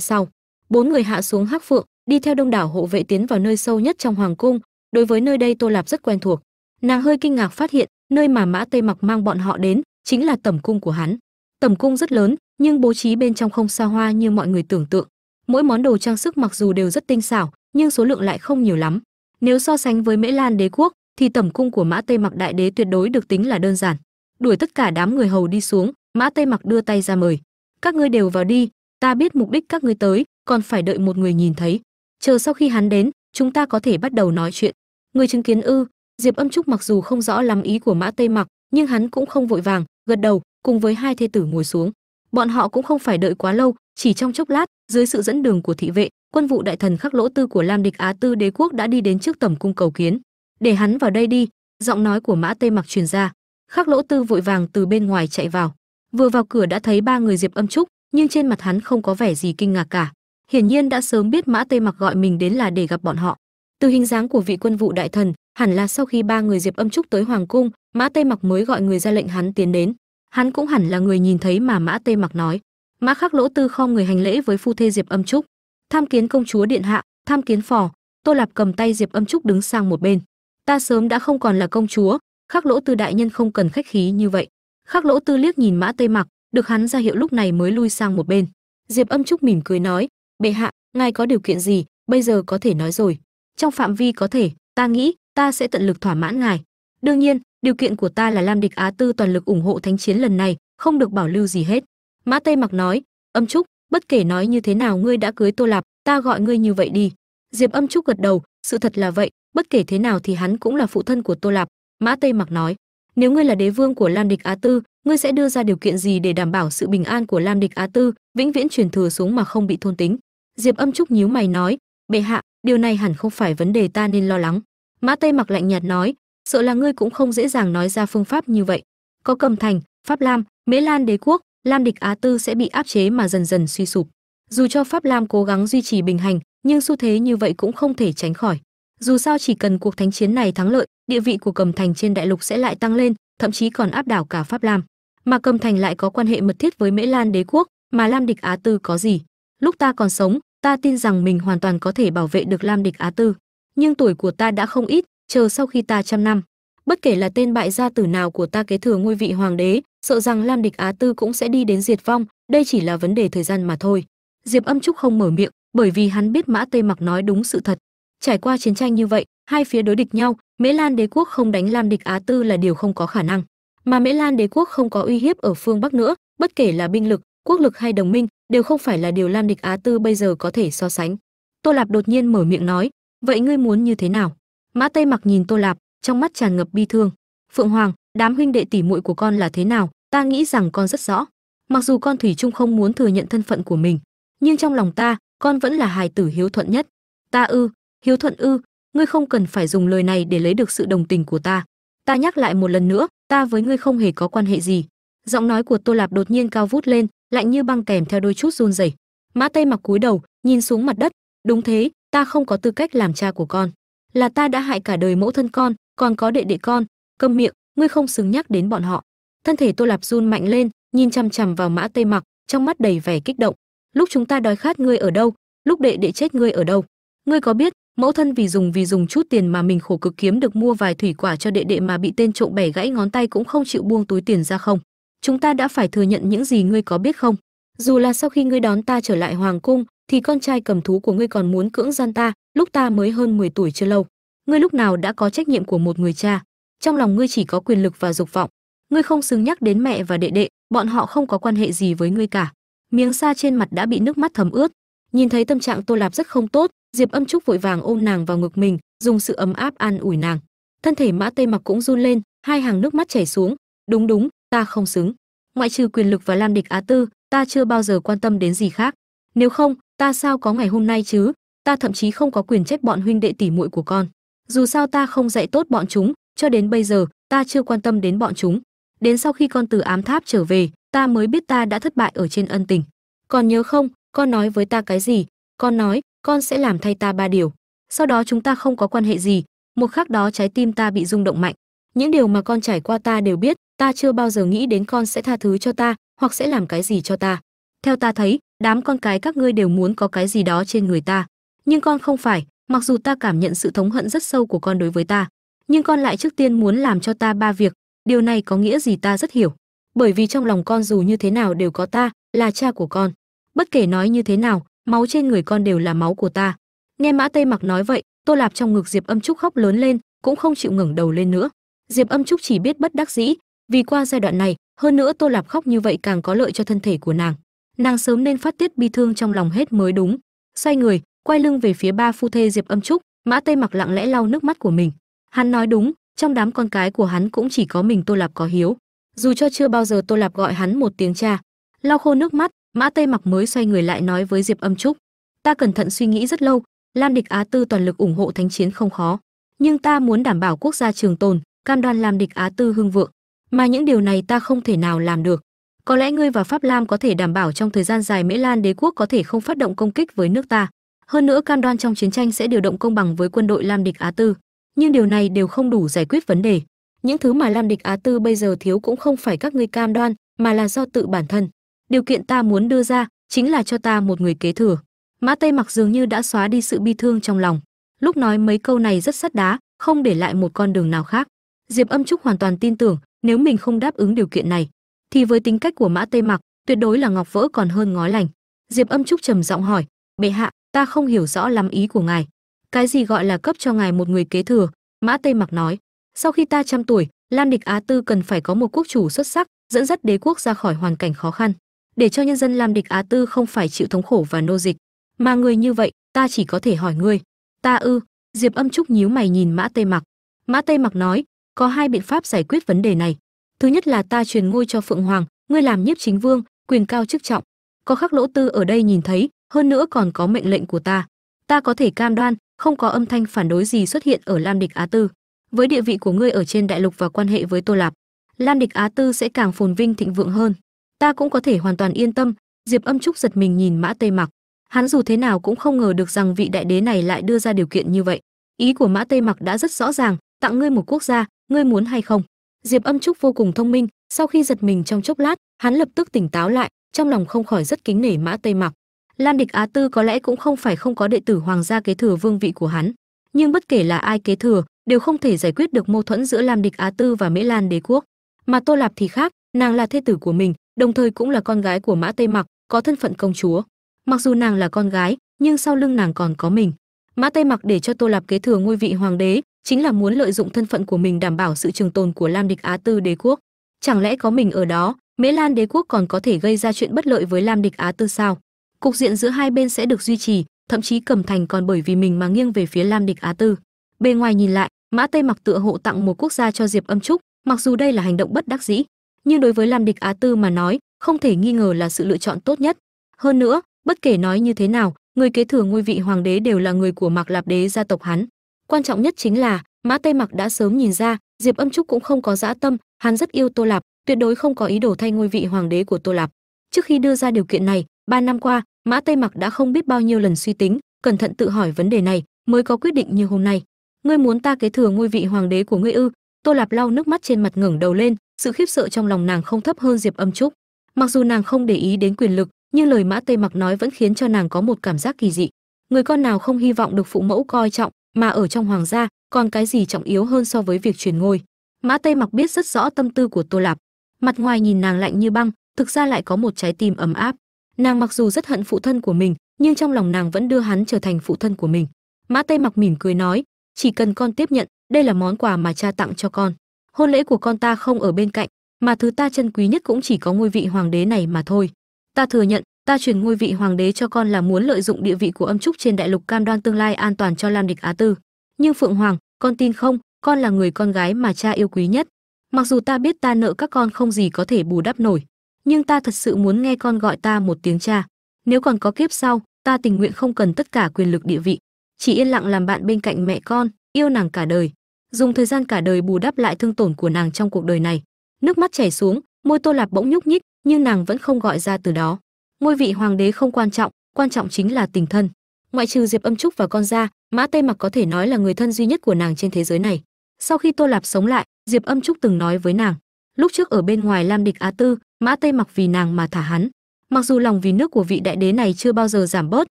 sau. Bốn người hạ xuống hắc phượng, đi theo đông đảo hộ vệ tiến vào nơi sâu nhất trong hoàng cung. Đối với nơi đây tô lạp rất quen thuộc. Nàng hơi kinh ngạc phát hiện, nơi mà mã tây mặc mang bọn họ đến, chính là tẩm cung của hắn. Tẩm cung rất lớn, nhưng bố trí bên trong không xa hoa như mọi người tưởng tượng mỗi món đồ trang sức mặc dù đều rất tinh xảo, nhưng số lượng lại không nhiều lắm. Nếu so sánh với mễ lan đế quốc, thì tẩm cung của mã tây mặc đại đế tuyệt đối được tính là đơn giản. Đuổi tất cả đám người hầu đi xuống, mã tây mặc đưa tay ra mời. Các ngươi đều vào đi, ta biết mục đích các ngươi tới, còn phải đợi một người nhìn thấy. Chờ sau khi hắn đến, chúng ta có thể bắt đầu nói chuyện. Người chứng kiến ư? Diệp âm trúc mặc dù không rõ lắm ý của mã tây mặc, nhưng hắn cũng không vội vàng, gật đầu, cùng với hai thê tử ngồi xuống bọn họ cũng không phải đợi quá lâu, chỉ trong chốc lát, dưới sự dẫn đường của thị vệ, quân vụ đại thần khắc lỗ tư của lam địch á tư đế quốc đã đi đến trước tầm cung cầu kiến. Để hắn vào đây đi, giọng nói của mã tây mặc truyền ra. Khắc lỗ tư vội vàng từ bên ngoài chạy vào. Vừa vào cửa đã thấy ba người diệp âm trúc, nhưng trên mặt hắn không có vẻ gì kinh ngạc cả. Hiển nhiên đã sớm biết mã tây mặc gọi mình đến là để gặp bọn họ. Từ hình dáng của vị quân vụ đại thần, hẳn là sau khi ba người diệp âm trúc tới hoàng cung, mã tây mặc mới gọi người ra lệnh hắn tiến đến hắn cũng hẳn là người nhìn thấy mà mã tây mặc nói. Mã khắc lỗ tư khom người hành lễ với phu thê diệp âm trúc. Tham kiến công chúa điện hạ, tham kiến phò. Tô lạp cầm tay diệp âm trúc đứng sang một bên. Ta sớm đã không còn là công chúa. Khắc lỗ tư đại nhân không cần khách khí như vậy. Khắc lỗ tư liếc nhìn mã tây mặc, được hắn ra hiệu lúc này mới lui sang một bên. Diệp âm trúc mỉm cười nói, bệ hạ, ngài có điều kiện gì, bây giờ có thể nói rồi. Trong phạm vi có thể, ta nghĩ, ta sẽ tận lực thỏa mãn ngài. Đương nhiên điều kiện của ta là lam địch á tư toàn lực ủng hộ thánh chiến lần này, không được bảo lưu gì hết. Mã tây mặc nói, âm trúc, bất kể nói như thế nào ngươi đã cưới tô lạp, ta gọi ngươi như vậy đi. Diệp âm trúc gật đầu, sự thật là vậy, bất kể thế nào thì hắn cũng là phụ thân của tô lạp. Mã tây mặc nói, nếu ngươi là đế vương của lam địch á tư, ngươi sẽ đưa ra điều kiện gì để đảm bảo sự bình an của lam địch á tư, vĩnh viễn truyền thừa xuống mà không bị thôn tính? Diệp âm trúc nhíu mày nói, bệ hạ, điều này hẳn không phải vấn đề ta nên lo lắng. Mã tây mặc lạnh nhạt nói sợ là ngươi cũng không dễ dàng nói ra phương pháp như vậy. Có cầm thành, pháp lam, mễ lan đế quốc, lam địch á tư sẽ bị áp chế mà dần dần suy sụp. Dù cho pháp lam cố gắng duy trì bình hành, nhưng xu thế như vậy cũng không thể tránh khỏi. Dù sao chỉ cần cuộc thánh chiến này thắng lợi, địa vị của cầm thành trên đại lục sẽ lại tăng lên, thậm chí còn áp đảo cả pháp lam. Mà cầm thành lại có quan hệ mật thiết với mễ lan đế quốc, mà lam địch á tư có gì? Lúc ta còn sống, ta tin rằng mình hoàn toàn có thể bảo vệ được lam địch á tư. Nhưng tuổi của ta đã không ít chờ sau khi ta trăm năm, bất kể là tên bại gia tử nào của ta kế thừa ngôi vị hoàng đế, sợ rằng lam địch á tư cũng sẽ đi đến diệt vong. Đây chỉ là vấn đề thời gian mà thôi. Diệp âm trúc không mở miệng, bởi vì hắn biết mã tây mặc nói đúng sự thật. Trải qua chiến tranh như vậy, hai phía đối địch nhau, mễ lan đế quốc không đánh lam địch á tư là điều không có khả năng. Mà mễ lan đế quốc không có uy hiếp ở phương bắc nữa, bất kể là binh lực, quốc lực hay đồng minh, đều không phải là điều lam địch á tư bây giờ có thể so sánh. Tô lạp đột nhiên mở miệng nói, vậy ngươi muốn như thế nào? Mã tây mặc nhìn tô lạp, trong mắt tràn ngập bi thương. Phượng hoàng, đám huynh đệ tỷ muội của con là thế nào? Ta nghĩ rằng con rất rõ. Mặc dù con thủy chung không muốn thừa nhận thân phận của mình, nhưng trong lòng ta, con vẫn là hài tử hiếu thuận nhất. Ta ư, hiếu thuận ư, ngươi không cần phải dùng lời này để lấy được sự đồng tình của ta. Ta nhắc lại một lần nữa, ta với ngươi không hề có quan hệ gì. Giọng nói của tô lạp đột nhiên cao vút lên, lạnh như băng kèm theo đôi chút run rẩy. Mã tây mặc cúi đầu, nhìn xuống mặt đất. Đúng thế, ta không có tư cách làm cha của con là ta đã hại cả đời mẫu thân con, còn có đệ đệ con, câm miệng, ngươi không xứng nhắc đến bọn họ. Thân thể tô lạp run mạnh lên, nhìn chằm chằm vào mã tây mặc, trong mắt đầy vẻ kích động. Lúc chúng ta đói khát ngươi ở đâu? Lúc đệ đệ chết ngươi ở đâu? Ngươi có biết, mẫu thân vì dùng vì dùng chút tiền mà mình khổ cực kiếm được mua vài thủy quả cho đệ đệ mà bị tên trộm bẻ gãy ngón tay cũng không chịu buông túi tiền ra không? Chúng ta đã phải thừa nhận những gì ngươi có biết không? Dù là sau khi ngươi đón ta trở lại hoàng cung thì con trai cầm thú của ngươi còn muốn cưỡng gian ta, lúc ta mới hơn 10 tuổi chưa lâu. Ngươi lúc nào đã có trách nhiệm của một người cha? Trong lòng ngươi chỉ có quyền lực và dục vọng. Ngươi không xứng nhắc đến mẹ và đệ đệ, bọn họ không có quan hệ gì với ngươi cả. Miếng sa trên mặt đã bị nước mắt thấm ướt. Nhìn thấy tâm trạng tô lạp rất không tốt, diệp âm trúc vội vàng ôm nàng vào ngực mình, dùng sự ấm áp an ủi nàng. Thân thể mã tây mặc cũng run lên, hai hàng nước mắt chảy xuống. Đúng đúng, ta không xứng. Ngoại trừ quyền lực và lam địch á tư, ta chưa bao giờ quan tâm đến gì khác nếu không, ta sao có ngày hôm nay chứ? Ta thậm chí không có quyền trách bọn huynh đệ tỷ muội của con. Dù sao ta không dạy tốt bọn chúng, cho đến bây giờ, ta chưa quan tâm đến bọn chúng. Đến sau khi con từ ám tháp trở về, ta mới biết ta đã thất bại ở trên ân tình. Còn nhớ không, con nói với ta cái gì? Con nói, con sẽ làm thay ta ba điều. Sau đó chúng ta không có quan hệ gì, một khắc đó trái tim ta bị rung động mạnh. Những điều mà con trải qua ta đều biết, ta chưa bao giờ nghĩ đến con sẽ tha thứ cho ta, hoặc sẽ làm cái gì cho ta. Theo ta thấy đám con cái các ngươi đều muốn có cái gì đó trên người ta. Nhưng con không phải, mặc dù ta cảm nhận sự thống hận rất sâu của con đối với ta, nhưng con lại trước tiên muốn làm cho ta ba việc. Điều này có nghĩa gì ta rất hiểu. Bởi vì trong lòng con dù như thế nào đều có ta, là cha của con. Bất kể nói như thế nào, máu trên người con đều là máu của ta. Nghe mã tây mặc nói vậy, tô lạp trong ngực diệp âm trúc khóc lớn lên, cũng không chịu ngẩng đầu lên nữa. Diệp âm trúc chỉ biết bất đắc dĩ, vì qua giai đoạn này, hơn nữa tô lạp khóc như vậy càng có lợi cho thân thể của nàng nàng sớm nên phát tiết bi thương trong lòng hết mới đúng. Xoay người, quay lưng về phía ba phu thê diệp âm trúc, mã tây mặc lặng lẽ lau nước mắt của mình. Hắn nói đúng, trong đám con cái của hắn cũng chỉ có mình tô lạp có hiếu. Dù cho chưa bao giờ tô lạp gọi hắn một tiếng cha. Lau khô nước mắt, mã tây mặc mới xoay người lại nói với diệp âm trúc, ta cẩn thận suy nghĩ rất lâu, lam địch á tư toàn lực ủng hộ thánh chiến không khó. Nhưng ta muốn đảm bảo quốc gia trường tồn, cam đoan lam địch á tư hưng vượng. Mà những điều này ta không thể nào làm được có lẽ ngươi và pháp lam có thể đảm bảo trong thời gian dài mễ lan đế quốc có thể không phát động công kích với nước ta. Hơn nữa cam đoan trong chiến tranh sẽ điều động công bằng với quân đội lam địch á tư. Nhưng điều này đều không đủ giải quyết vấn đề. Những thứ mà lam địch á tư bây giờ thiếu cũng không phải các ngươi cam đoan, mà là do tự bản thân. Điều kiện ta muốn đưa ra chính là cho ta một người kế thừa. Mã tây mặc dường như đã xóa đi sự bi thương trong lòng. Lúc nói mấy câu này rất sắt đá, không để lại một con đường nào khác. Diệp âm trúc hoàn toàn tin tưởng, nếu mình không đáp ứng điều kiện này thì với tính cách của mã tây mặc, tuyệt đối là ngọc vỡ còn hơn ngói lành. Diệp âm trúc trầm giọng hỏi, bệ hạ, ta không hiểu rõ lắm ý của ngài. Cái gì gọi là cấp cho ngài một người kế thừa? Mã tây mặc nói, sau khi ta trăm tuổi lam địch á tư cần phải có một quốc chủ xuất sắc, dẫn dắt đế quốc ra khỏi hoàn cảnh khó khăn. Để cho nhân dân lam địch á tư không phải chịu thống khổ và nô dịch. Mà người như vậy, ta chỉ có thể hỏi ngươi. Ta ư? Diệp âm trúc nhíu mày nhìn mã tây mặc. Mã tây mặc nói, có hai biện pháp giải quyết vấn đề này thứ nhất là ta truyền ngôi cho phượng hoàng, ngươi làm nhiếp chính vương, quyền cao chức trọng. Có khắc lỗ tư ở đây nhìn thấy, hơn nữa còn có mệnh lệnh của ta. Ta có thể cam đoan, không có âm thanh phản đối gì xuất hiện ở lam địch á tư. Với địa vị của ngươi ở trên đại lục và quan hệ với tô lạp, lam địch á tư sẽ càng phồn vinh thịnh vượng hơn. Ta cũng có thể hoàn toàn yên tâm, diệp âm trúc giật mình nhìn mã tây mặc. Hắn dù thế nào cũng không ngờ được rằng vị đại đế này lại đưa ra điều kiện như vậy. Ý của mã tây mặc đã rất rõ ràng, tặng ngươi một quốc gia, ngươi muốn hay không? Diệp âm trúc vô cùng thông minh, sau khi giật mình trong chốc lát, hắn lập tức tỉnh táo lại, trong lòng không khỏi rất kính nể mã tây mặc. Lam địch á tư có lẽ cũng không phải không có đệ tử hoàng gia kế thừa vương vị của hắn, nhưng bất kể là ai kế thừa, đều không thể giải quyết được mâu thuẫn giữa lam địch á tư và mễ lan đế quốc. Mà tô lạp thì khác, nàng là thê tử của mình, đồng thời cũng là con gái của mã tây mặc, có thân phận công chúa. Mặc dù nàng là con gái, nhưng sau lưng nàng còn có mình. Mã tây mặc để cho tô lạp kế thừa ngôi vị hoàng đế chính là muốn lợi dụng thân phận của mình đảm bảo sự trường tồn của lam địch á tư đế quốc. Chẳng lẽ có mình ở đó, mễ lan đế quốc còn có thể gây ra chuyện bất lợi với lam địch á tư sao? Cục diện giữa hai bên sẽ được duy trì, thậm chí cẩm thành còn bởi vì mình mà nghiêng về phía lam địch á tư. Bề ngoài nhìn lại, mã tây mặc tựa hộ tặng một quốc gia cho diệp âm trúc, mặc dù đây là hành động bất đắc dĩ, nhưng đối với lam địch á tư mà nói, không thể nghi ngờ là sự lựa chọn tốt nhất. Hơn nữa, bất kể nói như thế nào, người kế thừa ngôi vị hoàng đế đều là người của mạc lạp đế gia tộc hắn quan trọng nhất chính là, mã tây mặc đã sớm nhìn ra, diệp âm trúc cũng không có dã tâm, hắn rất yêu tô lạp, tuyệt đối không có ý đồ thay ngôi vị hoàng đế của tô lạp. Trước khi đưa ra điều kiện này, ba năm qua, mã tây mặc đã không biết bao nhiêu lần suy tính, cẩn thận tự hỏi vấn đề này, mới có quyết định như hôm nay. Ngươi muốn ta kế thừa ngôi vị hoàng đế của ngươi ư? Tô lạp lau nước mắt trên mặt ngẩng đầu lên, sự khiếp sợ trong lòng nàng không thấp hơn diệp âm trúc. Mặc dù nàng không để ý đến quyền lực, nhưng lời mã tây mặc nói vẫn khiến cho nàng có một cảm giác kỳ dị. Người con nào không hy vọng được phụ mẫu coi trọng mà ở trong hoàng gia, còn cái gì trọng yếu hơn so với việc truyền ngôi? Mã tây mặc biết rất rõ tâm tư của tô lạp. Mặt ngoài nhìn nàng lạnh như băng, thực ra lại có một trái tim ấm áp. Nàng mặc dù rất hận phụ thân của mình, nhưng trong lòng nàng vẫn đưa hắn trở thành phụ thân của mình. Mã tây mặc mỉm cười nói, chỉ cần con tiếp nhận, đây là món quà mà cha tặng cho con. Hôn lễ của con ta không ở bên cạnh, mà thứ ta chân quý nhất cũng chỉ có ngôi vị hoàng đế này mà thôi. Ta thừa nhận ta chuyển ngôi vị hoàng đế cho con là muốn lợi dụng địa vị của âm trúc trên đại lục cam đoan tương lai an toàn cho lam địch á tư. Nhưng phượng hoàng, con tin không? Con là người con gái mà cha yêu quý nhất. Mặc dù ta biết ta nợ các con không gì có thể bù đắp nổi, nhưng ta thật sự muốn nghe con gọi ta một tiếng cha. Nếu còn có kiếp sau, ta tình nguyện không cần tất cả quyền lực địa vị. Chỉ yên lặng làm bạn bên cạnh mẹ con, yêu nàng cả đời. Dùng thời gian cả đời bù đắp lại thương tổn của nàng trong cuộc đời này. Nước mắt chảy xuống, môi tô lạp bỗng nhúc nhích, nhưng nàng vẫn không gọi ra từ đó ngôi vị hoàng đế không quan trọng quan trọng chính là tình thân. Ngoại trừ diệp âm trúc và con ra mã tây mặc có thể nói là người thân duy nhất của nàng trên thế giới này. Sau khi tô lạp sống lại, diệp âm trúc từng nói với nàng, lúc trước ở bên ngoài lam địch á tư, mã tây mặc vì nàng mà thả hắn. Mặc dù lòng vì nước của vị đại đế này chưa bao giờ giảm bớt,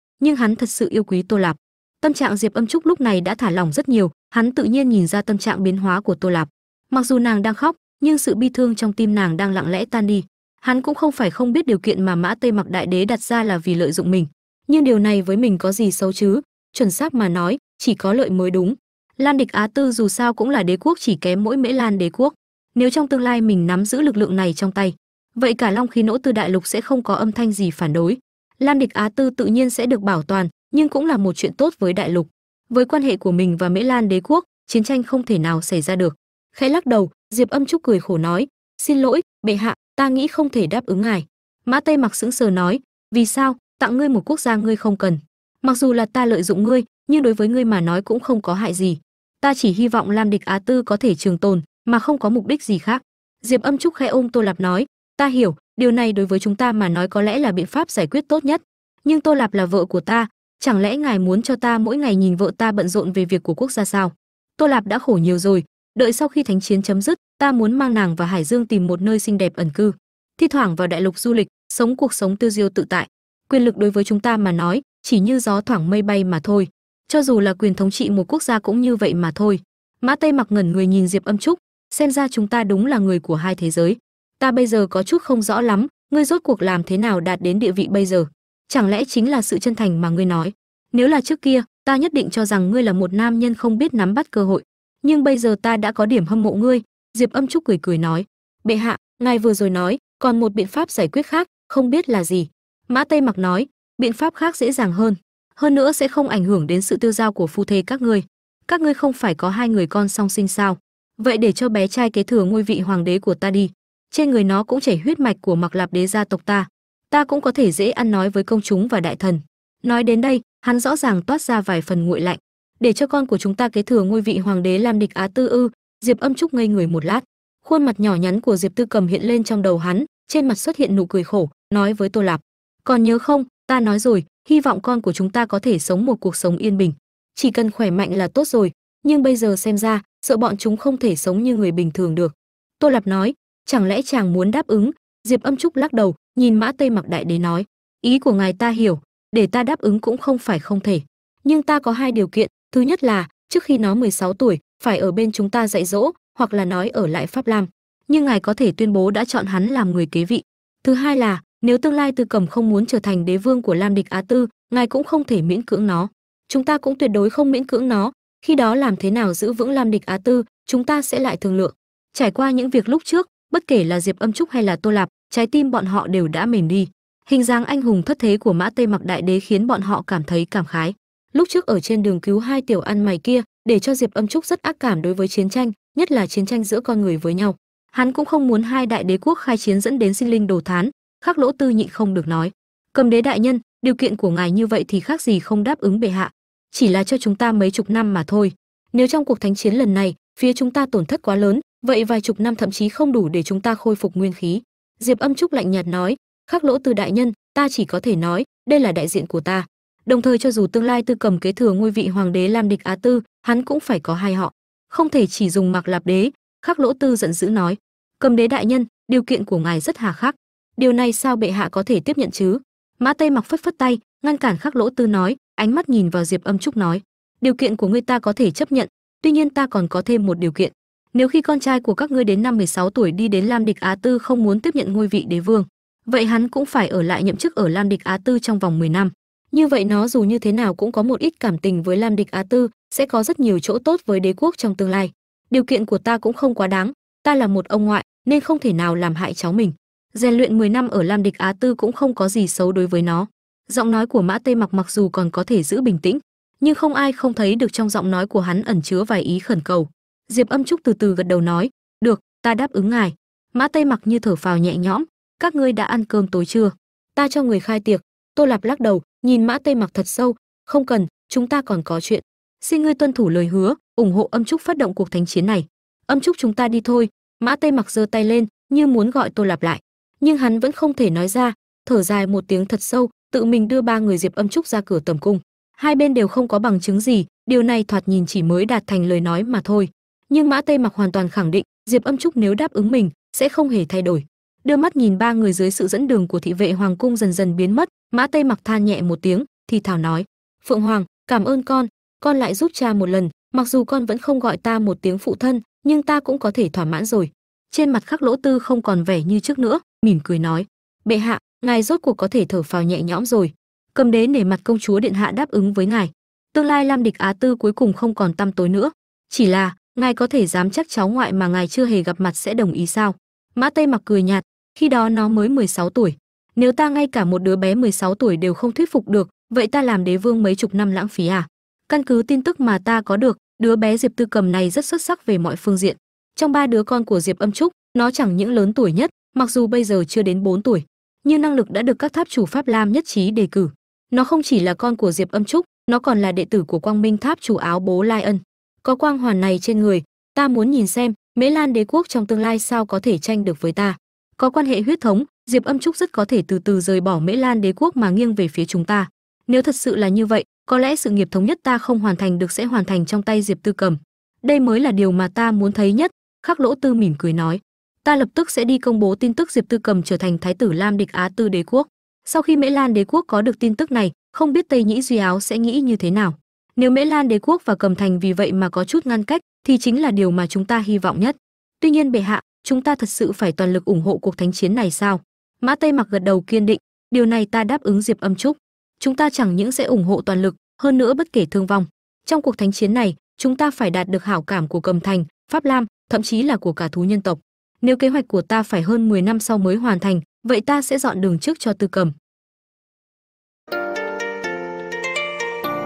nhưng hắn thật sự yêu quý tô lạp. Tâm trạng diệp âm trúc lúc này đã thả lỏng rất nhiều, hắn tự nhiên nhìn ra tâm trạng biến hóa của tô lạp. Mặc dù nàng đang khóc, nhưng sự bi thương trong tim nàng đang lặng lẽ tan đi hắn cũng không phải không biết điều kiện mà mã tây mặc đại đế đặt ra là vì lợi dụng mình. Nhưng điều này với mình có gì xấu chứ? Chuẩn xác mà nói, chỉ có lợi mới đúng. Lan địch á tư dù sao cũng là đế quốc, chỉ kém mỗi mễ lan đế quốc. Nếu trong tương lai mình nắm giữ lực lượng này trong tay, vậy cả long khí nỗ tư đại lục sẽ không có âm thanh gì phản đối. Lan địch á tư tự nhiên sẽ được bảo toàn, nhưng cũng là một chuyện tốt với đại lục. Với quan hệ của mình và mễ lan đế quốc, chiến tranh không thể nào xảy ra được. Khẽ lắc đầu, diệp âm trúc cười khổ nói, xin lỗi, bệ hạ ta nghĩ không thể đáp ứng ngài. Mã tây mặc sững sờ nói, vì sao, tặng ngươi một quốc gia ngươi không cần. Mặc dù là ta lợi dụng ngươi, nhưng đối với ngươi mà nói cũng không có hại gì. Ta chỉ hy vọng lam địch á tư có thể trường tồn, mà không có mục đích gì khác. Diệp âm trúc khẽ ôm tô lạp nói, ta hiểu, điều này đối với chúng ta mà nói có lẽ là biện pháp giải quyết tốt nhất. Nhưng tô lạp là vợ của ta, chẳng lẽ ngài muốn cho ta mỗi ngày nhìn vợ ta bận rộn về việc của quốc gia sao? Tô lạp đã khổ nhiều rồi đợi sau khi thánh chiến chấm dứt, ta muốn mang nàng và hải dương tìm một nơi xinh đẹp ẩn cư, thi thoảng vào đại lục du lịch, sống cuộc sống tiêu diêu tự tại. Quyền lực đối với chúng ta mà nói, chỉ như gió thoảng mây bay mà thôi. Cho dù là quyền thống trị một quốc gia cũng như vậy mà thôi. Mã tây mặc ngẩn người nhìn diệp âm trúc, xem ra chúng ta đúng là người của hai thế giới. Ta bây giờ có chút không rõ lắm, ngươi rốt cuộc làm thế nào đạt đến địa vị bây giờ? Chẳng lẽ chính là sự chân thành mà ngươi nói? Nếu là trước kia, ta nhất định cho rằng ngươi là một nam nhân không biết nắm bắt cơ hội nhưng bây giờ ta đã có điểm hâm mộ ngươi. Diệp âm trúc cười cười nói. Bệ hạ, ngài vừa rồi nói, còn một biện pháp giải quyết khác, không biết là gì. Mã tây mặc nói. Biện pháp khác dễ dàng hơn. Hơn nữa sẽ không ảnh hưởng đến sự tiêu dao của phu thê các ngươi. Các ngươi không phải có hai người con song sinh sao? Vậy để cho bé trai kế thừa ngôi vị hoàng đế của ta đi. Trên người nó cũng chảy huyết mạch của mặc lạp đế gia tộc ta. Ta cũng có thể dễ ăn nói với công chúng và đại thần. Nói đến đây, hắn rõ ràng toát ra vài phần nguội lạnh để cho con của chúng ta kế thừa ngôi vị hoàng đế làm địch á tư ư. Diệp âm trúc ngây người một lát. Khuôn mặt nhỏ nhắn của diệp tư cầm hiện lên trong đầu hắn, trên mặt xuất hiện nụ cười khổ, nói với tô lạp. Còn nhớ không, ta nói rồi, hy vọng con của chúng ta có thể sống một cuộc sống yên bình. Chỉ cần khỏe mạnh là tốt rồi, nhưng bây giờ xem ra, sợ bọn chúng không thể sống như người bình thường được. Tô lạp nói, chẳng lẽ chàng muốn đáp ứng? Diệp âm trúc lắc đầu, nhìn mã tây mặc đại đế nói, ý của ngài ta hiểu, để ta đáp ứng cũng không phải không thể. Nhưng ta có hai điều kiện thứ nhất là, trước khi nó 16 tuổi, phải ở bên chúng ta dạy dỗ, hoặc là nói ở lại pháp lam. Nhưng ngài có thể tuyên bố đã chọn hắn làm người kế vị. Thứ hai là, nếu tương lai tư cầm không muốn trở thành đế vương của lam địch á tư, ngài cũng không thể miễn cưỡng nó. Chúng ta cũng tuyệt đối không miễn cưỡng nó. Khi đó làm thế nào giữ vững lam địch á tư, chúng ta sẽ lại thương lượng. Trải qua những việc lúc trước, bất kể là diệp âm trúc hay là tô lạp, trái tim bọn họ đều đã mềm đi. Hình dáng anh hùng thất thế của mã tây mặc đại đế khiến bọn họ cảm thấy cảm khái lúc trước ở trên đường cứu hai tiểu ăn mày kia, để cho diệp âm trúc rất ác cảm đối với chiến tranh, nhất là chiến tranh giữa con người với nhau. Hắn cũng không muốn hai đại đế quốc khai chiến dẫn đến sinh linh đồ thán, khắc lỗ tư nhịn không được nói. Cầm đế đại nhân, điều kiện của ngài như vậy thì khác gì không đáp ứng bệ hạ. Chỉ là cho chúng ta mấy chục năm mà thôi. Nếu trong cuộc thánh chiến lần này, phía chúng ta tổn thất quá lớn, vậy vài chục năm thậm chí không đủ để chúng ta khôi phục nguyên khí. Diệp âm trúc lạnh nhạt nói, khắc lỗ tư đại nhân, ta chỉ có thể nói, đây là đại diện của ta đồng thời cho dù tương lai tư cầm kế thừa ngôi vị hoàng đế làm địch á tư, hắn cũng phải có hai họ. Không thể chỉ dùng mặc lạp đế, khắc lỗ tư giận dữ nói. Cầm đế đại nhân, điều kiện của ngài rất hà khắc. Điều này sao bệ hạ có thể tiếp nhận chứ? Mã tây mặc phất phất tay, ngăn cản khắc lỗ tư nói, ánh mắt nhìn vào diệp âm trúc nói. Điều kiện của ngươi ta có thể chấp nhận, tuy nhiên ta còn có thêm một điều kiện. Nếu khi con trai của các ngươi đến năm 16 tuổi đi đến lam địch á tư không muốn tiếp nhận ngôi vị đế vương, vậy hắn cũng phải ở lại nhậm chức ở lam địch á tư trong vòng 10 năm như vậy nó dù như thế nào cũng có một ít cảm tình với lam địch á tư, sẽ có rất nhiều chỗ tốt với đế quốc trong tương lai. Điều kiện của ta cũng không quá đáng, ta là một ông ngoại nên không thể nào làm hại cháu mình. Rèn luyện 10 năm ở lam địch á tư cũng không có gì xấu đối với nó. Giọng nói của mã tây mặc mặc dù còn có thể giữ bình tĩnh, nhưng không ai không thấy được trong giọng nói của hắn ẩn chứa vài ý khẩn cầu. Diệp âm trúc từ từ gật đầu nói, được, ta đáp ứng ngài. Mã tây mặc như thở phào nhẹ nhõm, các ngươi đã ăn cơm tối chưa? Ta cho người khai tiệc. Tô lạp lắc đầu nhìn mã tây mặc thật sâu, không cần, chúng ta còn có chuyện. Xin ngươi tuân thủ lời hứa, ủng hộ âm trúc phát động cuộc thánh chiến này. Âm trúc chúng ta đi thôi. Mã tây mặc giơ tay lên, như muốn gọi tô lạp lại. Nhưng hắn vẫn không thể nói ra, thở dài một tiếng thật sâu, tự mình đưa ba người diệp âm trúc ra cửa tầm cung. Hai bên đều không có bằng chứng gì, điều này thoạt nhìn chỉ mới đạt thành lời nói mà thôi. Nhưng mã tây mặc hoàn toàn khẳng định, diệp âm trúc nếu đáp ứng mình, sẽ không hề thay đổi đưa mắt nhìn ba người dưới sự dẫn đường của thị vệ hoàng cung dần dần biến mất, mã tây mặc than nhẹ một tiếng, thì thảo nói, phượng hoàng, cảm ơn con con lại giúp cha một lần, mặc dù con vẫn không gọi ta một tiếng phụ thân, nhưng ta cũng có thể thỏa mãn rồi. Trên mặt khắc lỗ tư không còn vẻ như trước nữa, mỉm cười nói, bệ hạ, ngài rốt cuộc có thể thở phào nhẹ nhõm rồi. Cầm đế nể mặt công chúa điện hạ đáp ứng với ngài. Tương lai lam địch á tư cuối cùng không còn tăm tối nữa. Chỉ là, ngài có thể dám chắc cháu ngoại mà ngài chưa hề gặp mặt sẽ đồng ý sao? Mã tây mặc cười nhạt khi đó nó mới 16 tuổi. Nếu ta ngay cả một đứa bé 16 tuổi đều không thuyết phục được, vậy ta làm đế vương mấy chục năm lãng phí à? Căn cứ tin tức mà ta có được, đứa bé diệp tư cầm này rất xuất sắc về mọi phương diện. Trong ba đứa con của diệp âm trúc, nó chẳng những lớn tuổi nhất, mặc dù bây giờ chưa đến 4 tuổi, nhưng năng lực đã được các tháp chủ pháp lam nhất trí đề cử. Nó không chỉ là con của diệp âm trúc, nó còn là đệ tử của quang minh tháp chủ áo bố lai ân. Có quang hoàn này trên người, ta muốn nhìn xem mễ lan đế quốc trong tương lai sao có thể tranh được với ta có quan hệ huyết thống, diệp âm trúc rất có thể từ từ rời bỏ mễ lan đế quốc mà nghiêng về phía chúng ta. Nếu thật sự là như vậy, có lẽ sự nghiệp thống nhất ta không hoàn thành được sẽ hoàn thành trong tay diệp tư cầm. Đây mới là điều mà ta muốn thấy nhất, khắc lỗ tư mỉm cười nói. Ta lập tức sẽ đi công bố tin tức diệp tư cầm trở thành thái tử lam địch á tư đế quốc. Sau khi mễ lan đế quốc có được tin tức này, không biết tây nhĩ duy áo sẽ nghĩ như thế nào. Nếu mễ lan đế quốc và cầm thành vì vậy mà có chút ngăn cách, thì chính là điều mà chúng ta hy vọng nhất. Tuy nhiên bệ hạ chúng ta thật sự phải toàn lực ủng hộ cuộc thánh chiến này sao? Mã tây mặc gật đầu kiên định, điều này ta đáp ứng diệp âm trúc. Chúng ta chẳng những sẽ ủng hộ toàn lực, hơn nữa bất kể thương vong. Trong cuộc thánh chiến này, chúng ta phải đạt được hảo cảm của cầm thành, pháp lam, thậm chí là của cả thú nhân tộc. Nếu kế hoạch của ta phải hơn 10 năm sau mới hoàn thành, vậy ta sẽ dọn đường trước cho tư cầm.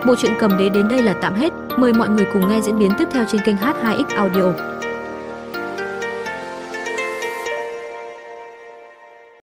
Bộ truyện cầm đế đến đây là tạm hết. Mời mọi người cùng nghe diễn biến tiếp theo trên kênh h2x audio.